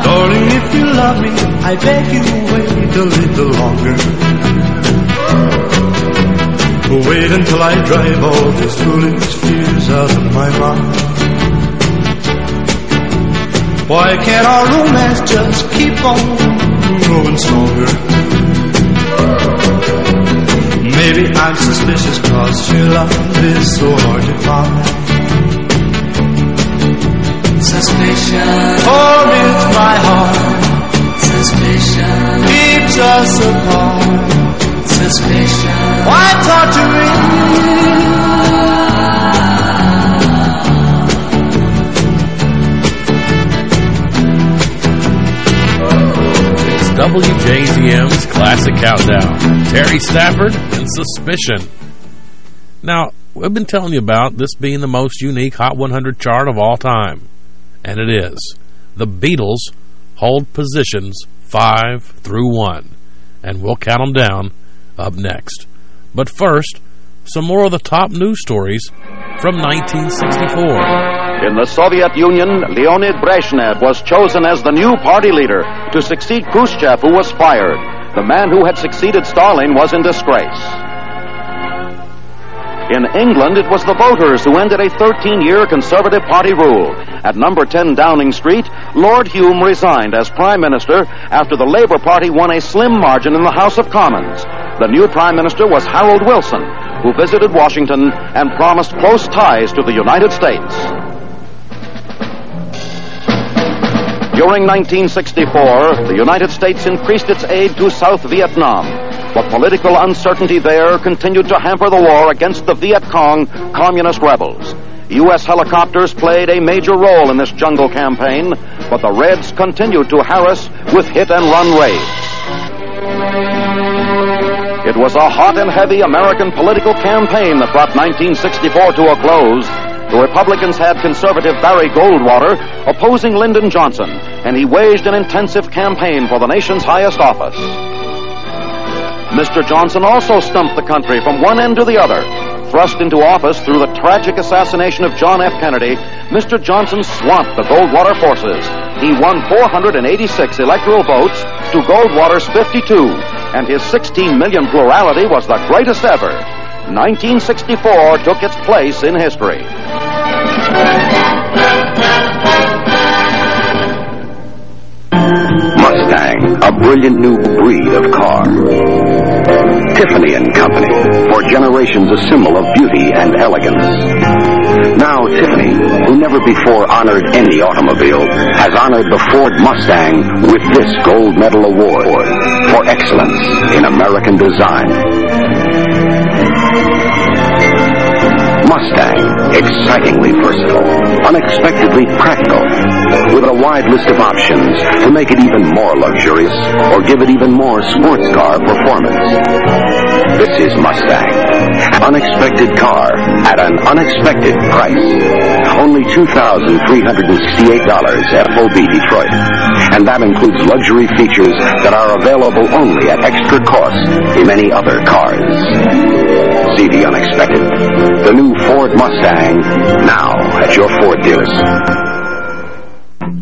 Darling, if you love me, I beg you wait a little longer. Wait until I drive all these foolish fears out of my mind. Why can't our romance just keep on growing stronger? Maybe I'm suspicious cause your love is so hard to find. Suspicion. For it's my heart. Suspicion. Keeps us apart. Suspicion. Why torture me? It's WJZM's Classic Countdown. Terry Stafford and Suspicion. Now, we've been telling you about this being the most unique Hot 100 chart of all time. And it is. The Beatles hold positions 5 through 1. And we'll count them down up next. But first, some more of the top news stories from 1964. In the Soviet Union, Leonid Brezhnev was chosen as the new party leader to succeed Khrushchev, who was fired. The man who had succeeded Stalin was in disgrace. In England, it was the voters who ended a 13-year Conservative Party rule. At number 10 Downing Street, Lord Home resigned as Prime Minister after the Labour Party won a slim margin in the House of Commons. The new Prime Minister was Harold Wilson, who visited Washington and promised close ties to the United States. During 1964, the United States increased its aid to South Vietnam, but political uncertainty there continued to hamper the war against the Viet Cong communist rebels. U.S. helicopters played a major role in this jungle campaign, but the Reds continued to harass with hit and run raids. It was a hot and heavy American political campaign that brought 1964 to a close. The Republicans had conservative Barry Goldwater opposing Lyndon Johnson, and he waged an intensive campaign for the nation's highest office. Mr. Johnson also stumped the country from one end to the other. Thrust into office through the tragic assassination of John F. Kennedy, Mr. Johnson swamped the Goldwater forces. He won 486 electoral votes to Goldwater's 52, and his 16 million plurality was the greatest ever. 1964 took its place in history. A brilliant new breed of car. Tiffany and Company, for generations a symbol of beauty and elegance. Now Tiffany, who never before honored any automobile, has honored the Ford Mustang with this gold medal award for excellence in American design. Mustang, excitingly versatile, unexpectedly practical, with a wide list of options to make it even more luxurious or give it even more sports car performance. This is Mustang, unexpected car at an unexpected price. Only $2,368 FOB Detroit. And that includes luxury features that are available only at extra cost in many other cars. See the unexpected. The new Ford Mustang, now at your Ford dealers.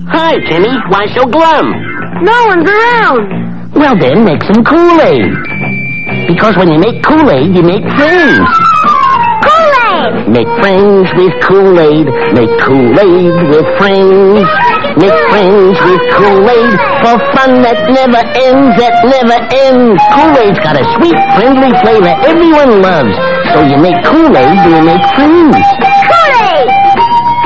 Hi, Timmy. Why so glum? No one's around. Well, then, make some Kool-Aid. Because when you make Kool-Aid, you make friends. Kool-Aid! Make friends with Kool-Aid. Make Kool-Aid with friends. Make friends with Kool-Aid for fun that never ends, that never ends. Kool-Aid's got a sweet, friendly flavor everyone loves. So you make Kool-Aid you make friends.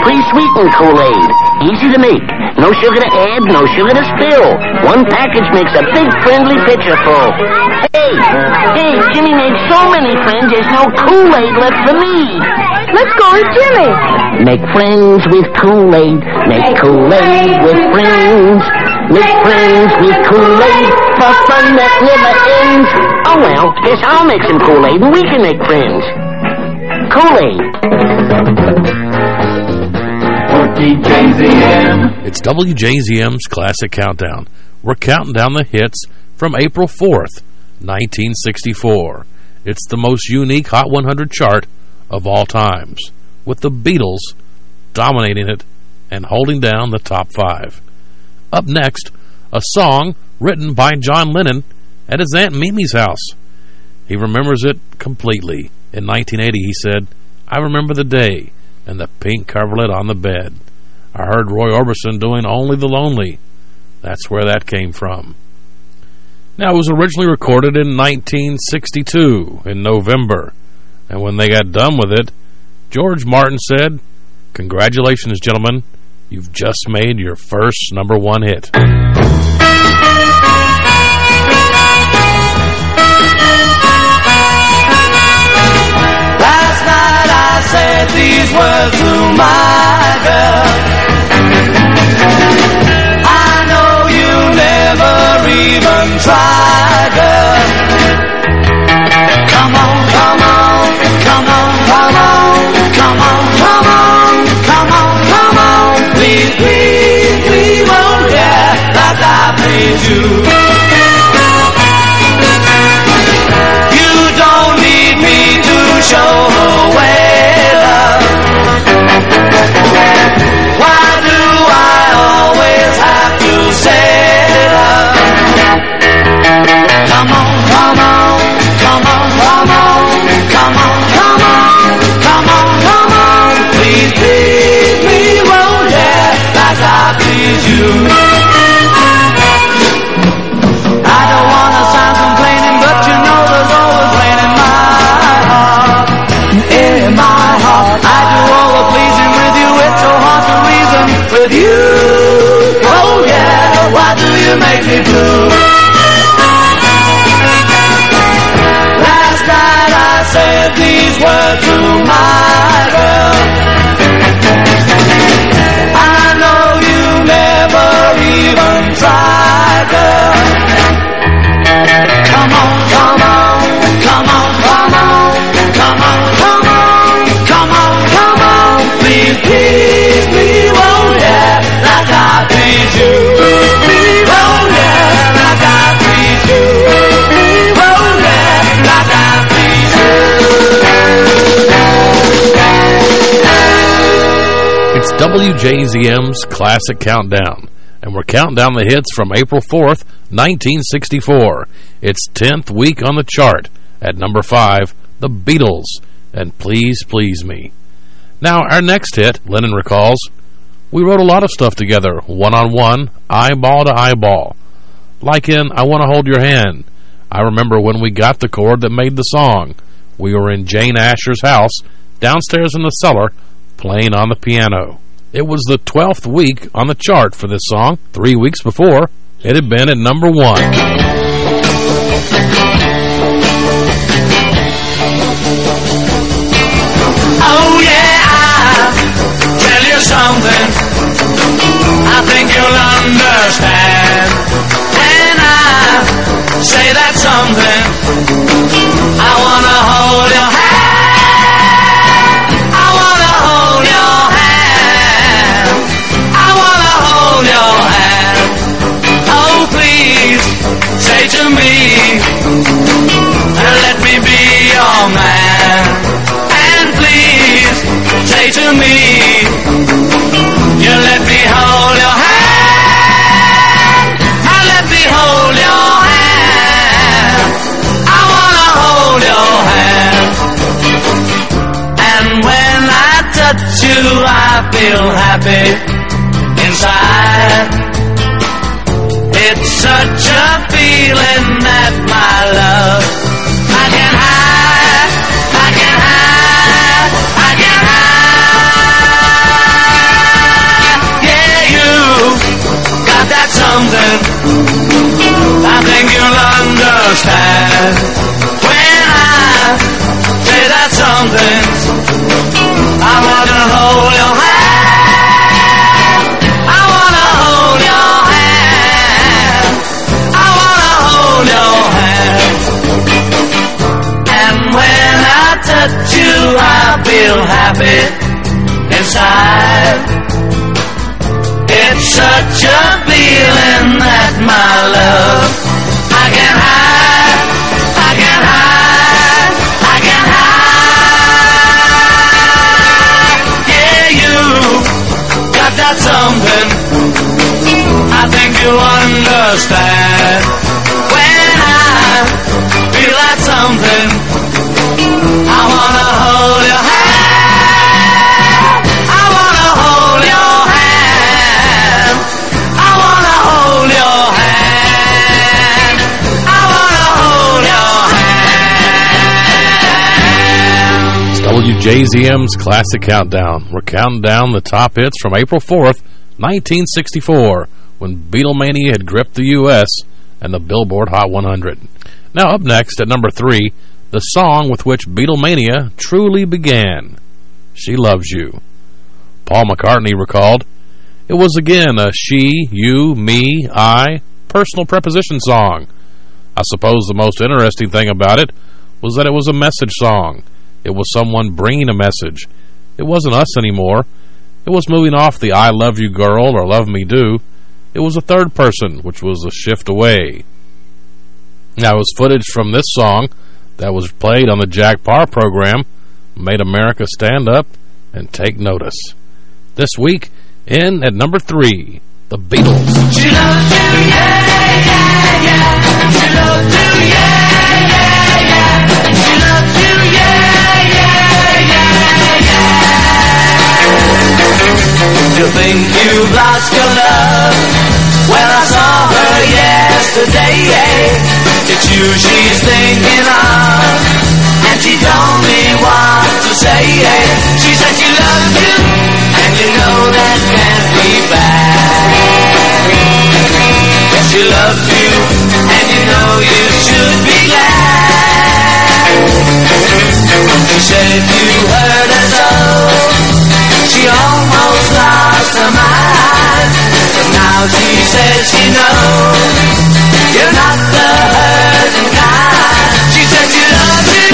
Pre-sweetened Kool-Aid. Easy to make. No sugar to add, no sugar to spill. One package makes a big friendly pitcher full. Hey, hey, Jimmy made so many friends there's no Kool-Aid left for me. Let's go with Jimmy. Make friends with Kool-Aid. Make Kool-Aid with friends. Make friends with Kool-Aid for fun that never ends. Oh well, guess I'll make some Kool-Aid and we can make friends. Kool-Aid. It's WJZM's Classic Countdown. We're counting down the hits from April 4th, 1964. It's the most unique Hot 100 chart of all times, with the Beatles dominating it and holding down the top five. Up next, a song written by John Lennon at his Aunt Mimi's house. He remembers it completely. In 1980, he said, I remember the day and the pink coverlet on the bed. I heard Roy Orbison doing Only the Lonely. That's where that came from. Now, it was originally recorded in 1962, in November. And when they got done with it, George Martin said, Congratulations, gentlemen. You've just made your first number one hit. Last night I said these words to my girl. Never even tried, girl. Come on, come on, come on, come on, come on, come on, come on, come on. Please, please, please, won't yeah, like I please. You these words to my girl. Even girl. Come on, come on, come on, come on, come on, come on, come on, come on. Please, please, you. You. Please It's WJZM's Classic Countdown, and we're counting down the hits from April 4th, 1964. It's 10th week on the chart. At number 5, The Beatles, and Please Please Me. Now, our next hit, Lennon recalls, we wrote a lot of stuff together, one-on-one, eyeball to eyeball. like in I Want to Hold Your Hand. I remember when we got the chord that made the song. We were in Jane Asher's house, downstairs in the cellar, playing on the piano. It was the 12th week on the chart for this song. Three weeks before, it had been at number one. Oh yeah, I'll tell you something. I think you'll understand when I say that something. I wanna hold your hand. Me, let me be your man. And please say to me, you let me hold your hand. I let me hold your hand. I wanna hold your hand. And when I touch you, I feel happy inside. Such a feeling that my love I can hide, I can hide, I can hide. Yeah, you got that something. I think you'll understand when I say that something. I wanna hold your hand. I feel happy inside. It's such a feeling that my love I can hide, I can hide, I can hide. Yeah, you got that something. I think you understand when I feel that something. WJZM's Classic Countdown. We're counting down the top hits from April 4th, 1964, when Beatlemania had gripped the U.S. and the Billboard Hot 100. Now up next at number three, the song with which Beatlemania truly began, She Loves You. Paul McCartney recalled, It was again a she, you, me, I, personal preposition song. I suppose the most interesting thing about it was that it was a message song. It was someone bringing a message. It wasn't us anymore. It was moving off the I love you girl or love me do. It was a third person, which was a shift away. Now, it was footage from this song that was played on the Jack Paar program, made America stand up and take notice. This week, in at number three, the Beatles. She loves you, yeah, yeah, yeah. She loves you, yeah, yeah, yeah. She loves you, yeah, yeah, yeah, yeah. You think you've lost your love? Well, I saw her yesterday. It's you she's thinking of, and she told me what to say. She said she loves you, and you know that can't be bad. She loves you, and you know you should be glad. She said you heard her so, she almost lost her mind. But now she says she knows you're not the kind. Loves you,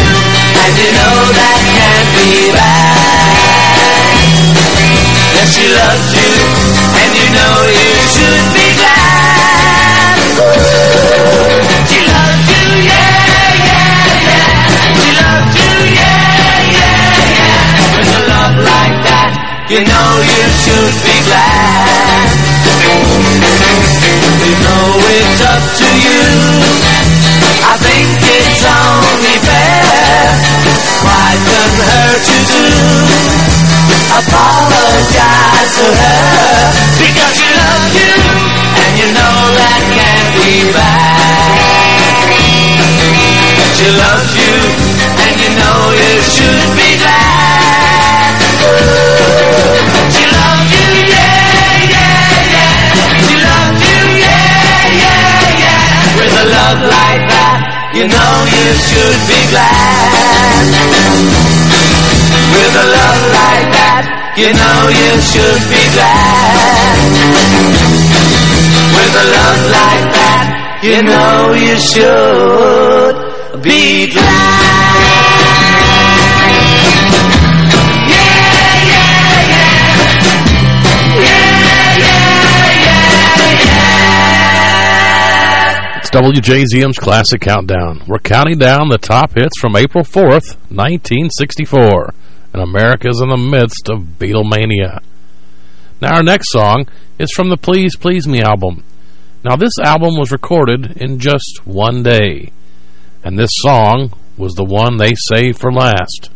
and you know that can't be bad. She loves you, and you know you should be glad. She loves you, yeah, yeah, yeah. She loves you, yeah, yeah, yeah. With a love like that, you know you should be glad. You know it's up to you. I think apologize to her. Because she loves you And you know that can't be bad. That she loves you And you know you should be glad. She loves you, yeah, yeah, yeah. She loves you, yeah, yeah, yeah. With a love like that You know you should be glad. With a love like that you know you should be glad. With a love like that You know you should be glad Yeah, yeah, yeah Yeah, yeah, yeah, yeah It's WJZM's Classic Countdown. We're counting down the top hits from April 4th, 1964, and America's in the midst of Beatlemania. Now, our next song is from the Please Please Me album. Now, this album was recorded in just one day, and this song was the one they saved for last,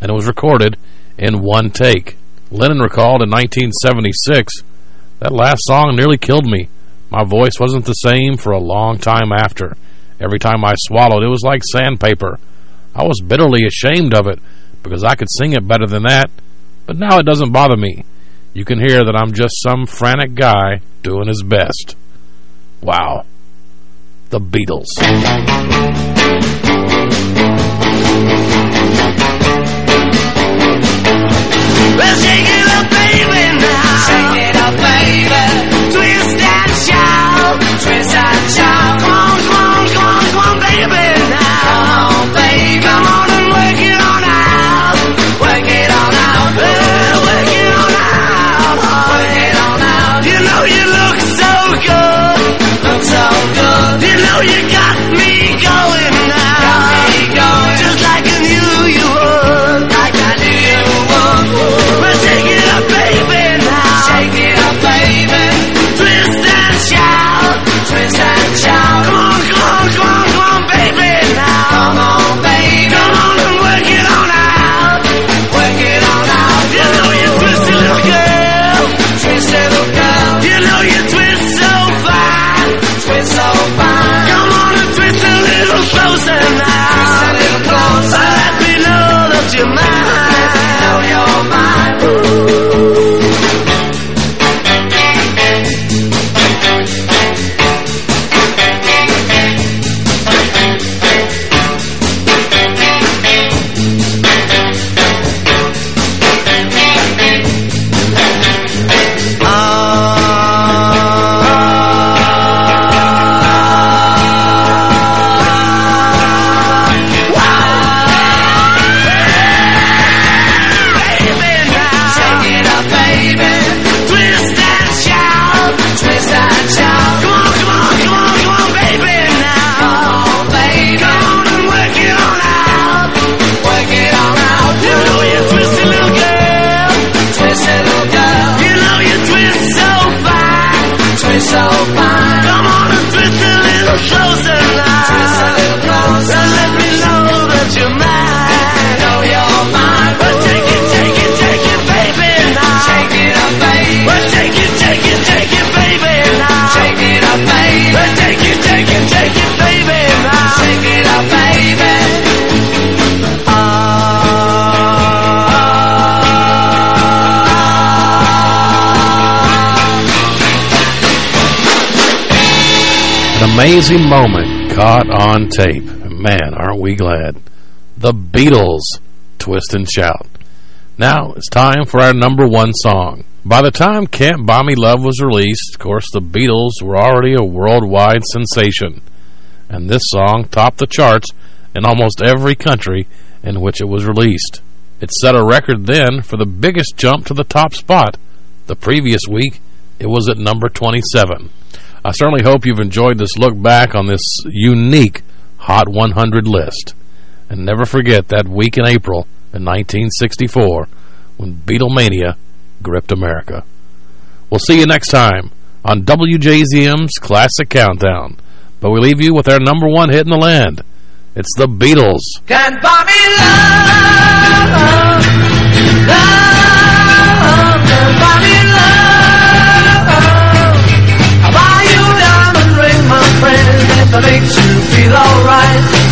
and it was recorded in one take. Lennon recalled in 1976, that last song nearly killed me. My voice wasn't the same for a long time after. Every time I swallowed, it was like sandpaper. I was bitterly ashamed of it because I could sing it better than that, but now it doesn't bother me. You can hear that I'm just some frantic guy doing his best. Wow. The Beatles. Well, shake it up, baby, now. Shake it up, baby. Twist and shout. Twist and shout. Amazing moment caught on tape. Man, aren't we glad. The Beatles, Twist and Shout. Now, it's time for our number one song. By the time Can't Buy Me Love was released, of course, the Beatles were already a worldwide sensation. And this song topped the charts in almost every country in which it was released. It set a record then for the biggest jump to the top spot. The previous week, it was at number 27. I certainly hope you've enjoyed this look back on this unique Hot 100 list. And never forget that week in April in 1964 when Beatlemania gripped America. We'll see you next time on WJZM's Classic Countdown. But we leave you with our number one hit in the land. It's the Beatles. Can't buy me love, love, can't buy me love. I'll buy you diamond ring, my friend, if it makes you feel alright.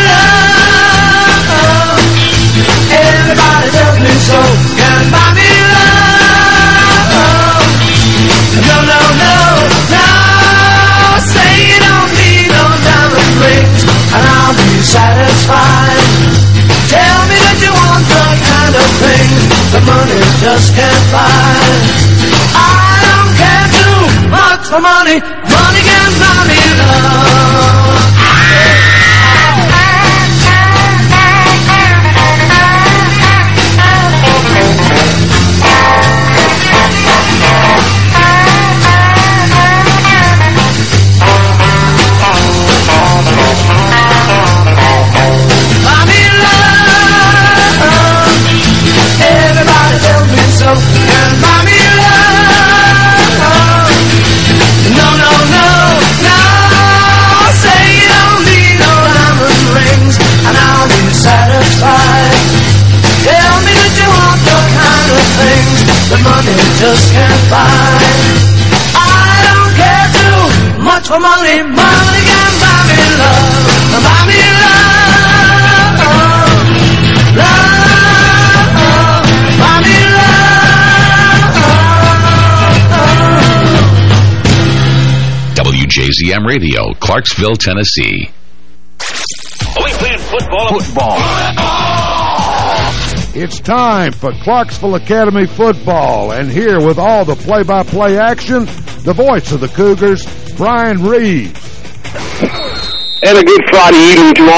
Love. No, no, no, no. Say you don't need no diamond rings, and I'll be satisfied. Tell me that you want the kind of things money just can't buy. I don't care too much for money. Money can buy me love. Things that money just can't buy. I don't care too much for money. Money can buy me love. Buy me love. Love. Buy me WJZM Radio, Clarksville, Tennessee. Are we playing football? Football. It's time for Clarksville Academy football, and here with all the play-by-play action, the voice of the Cougars, Brian Reeves. And a good Friday evening to all.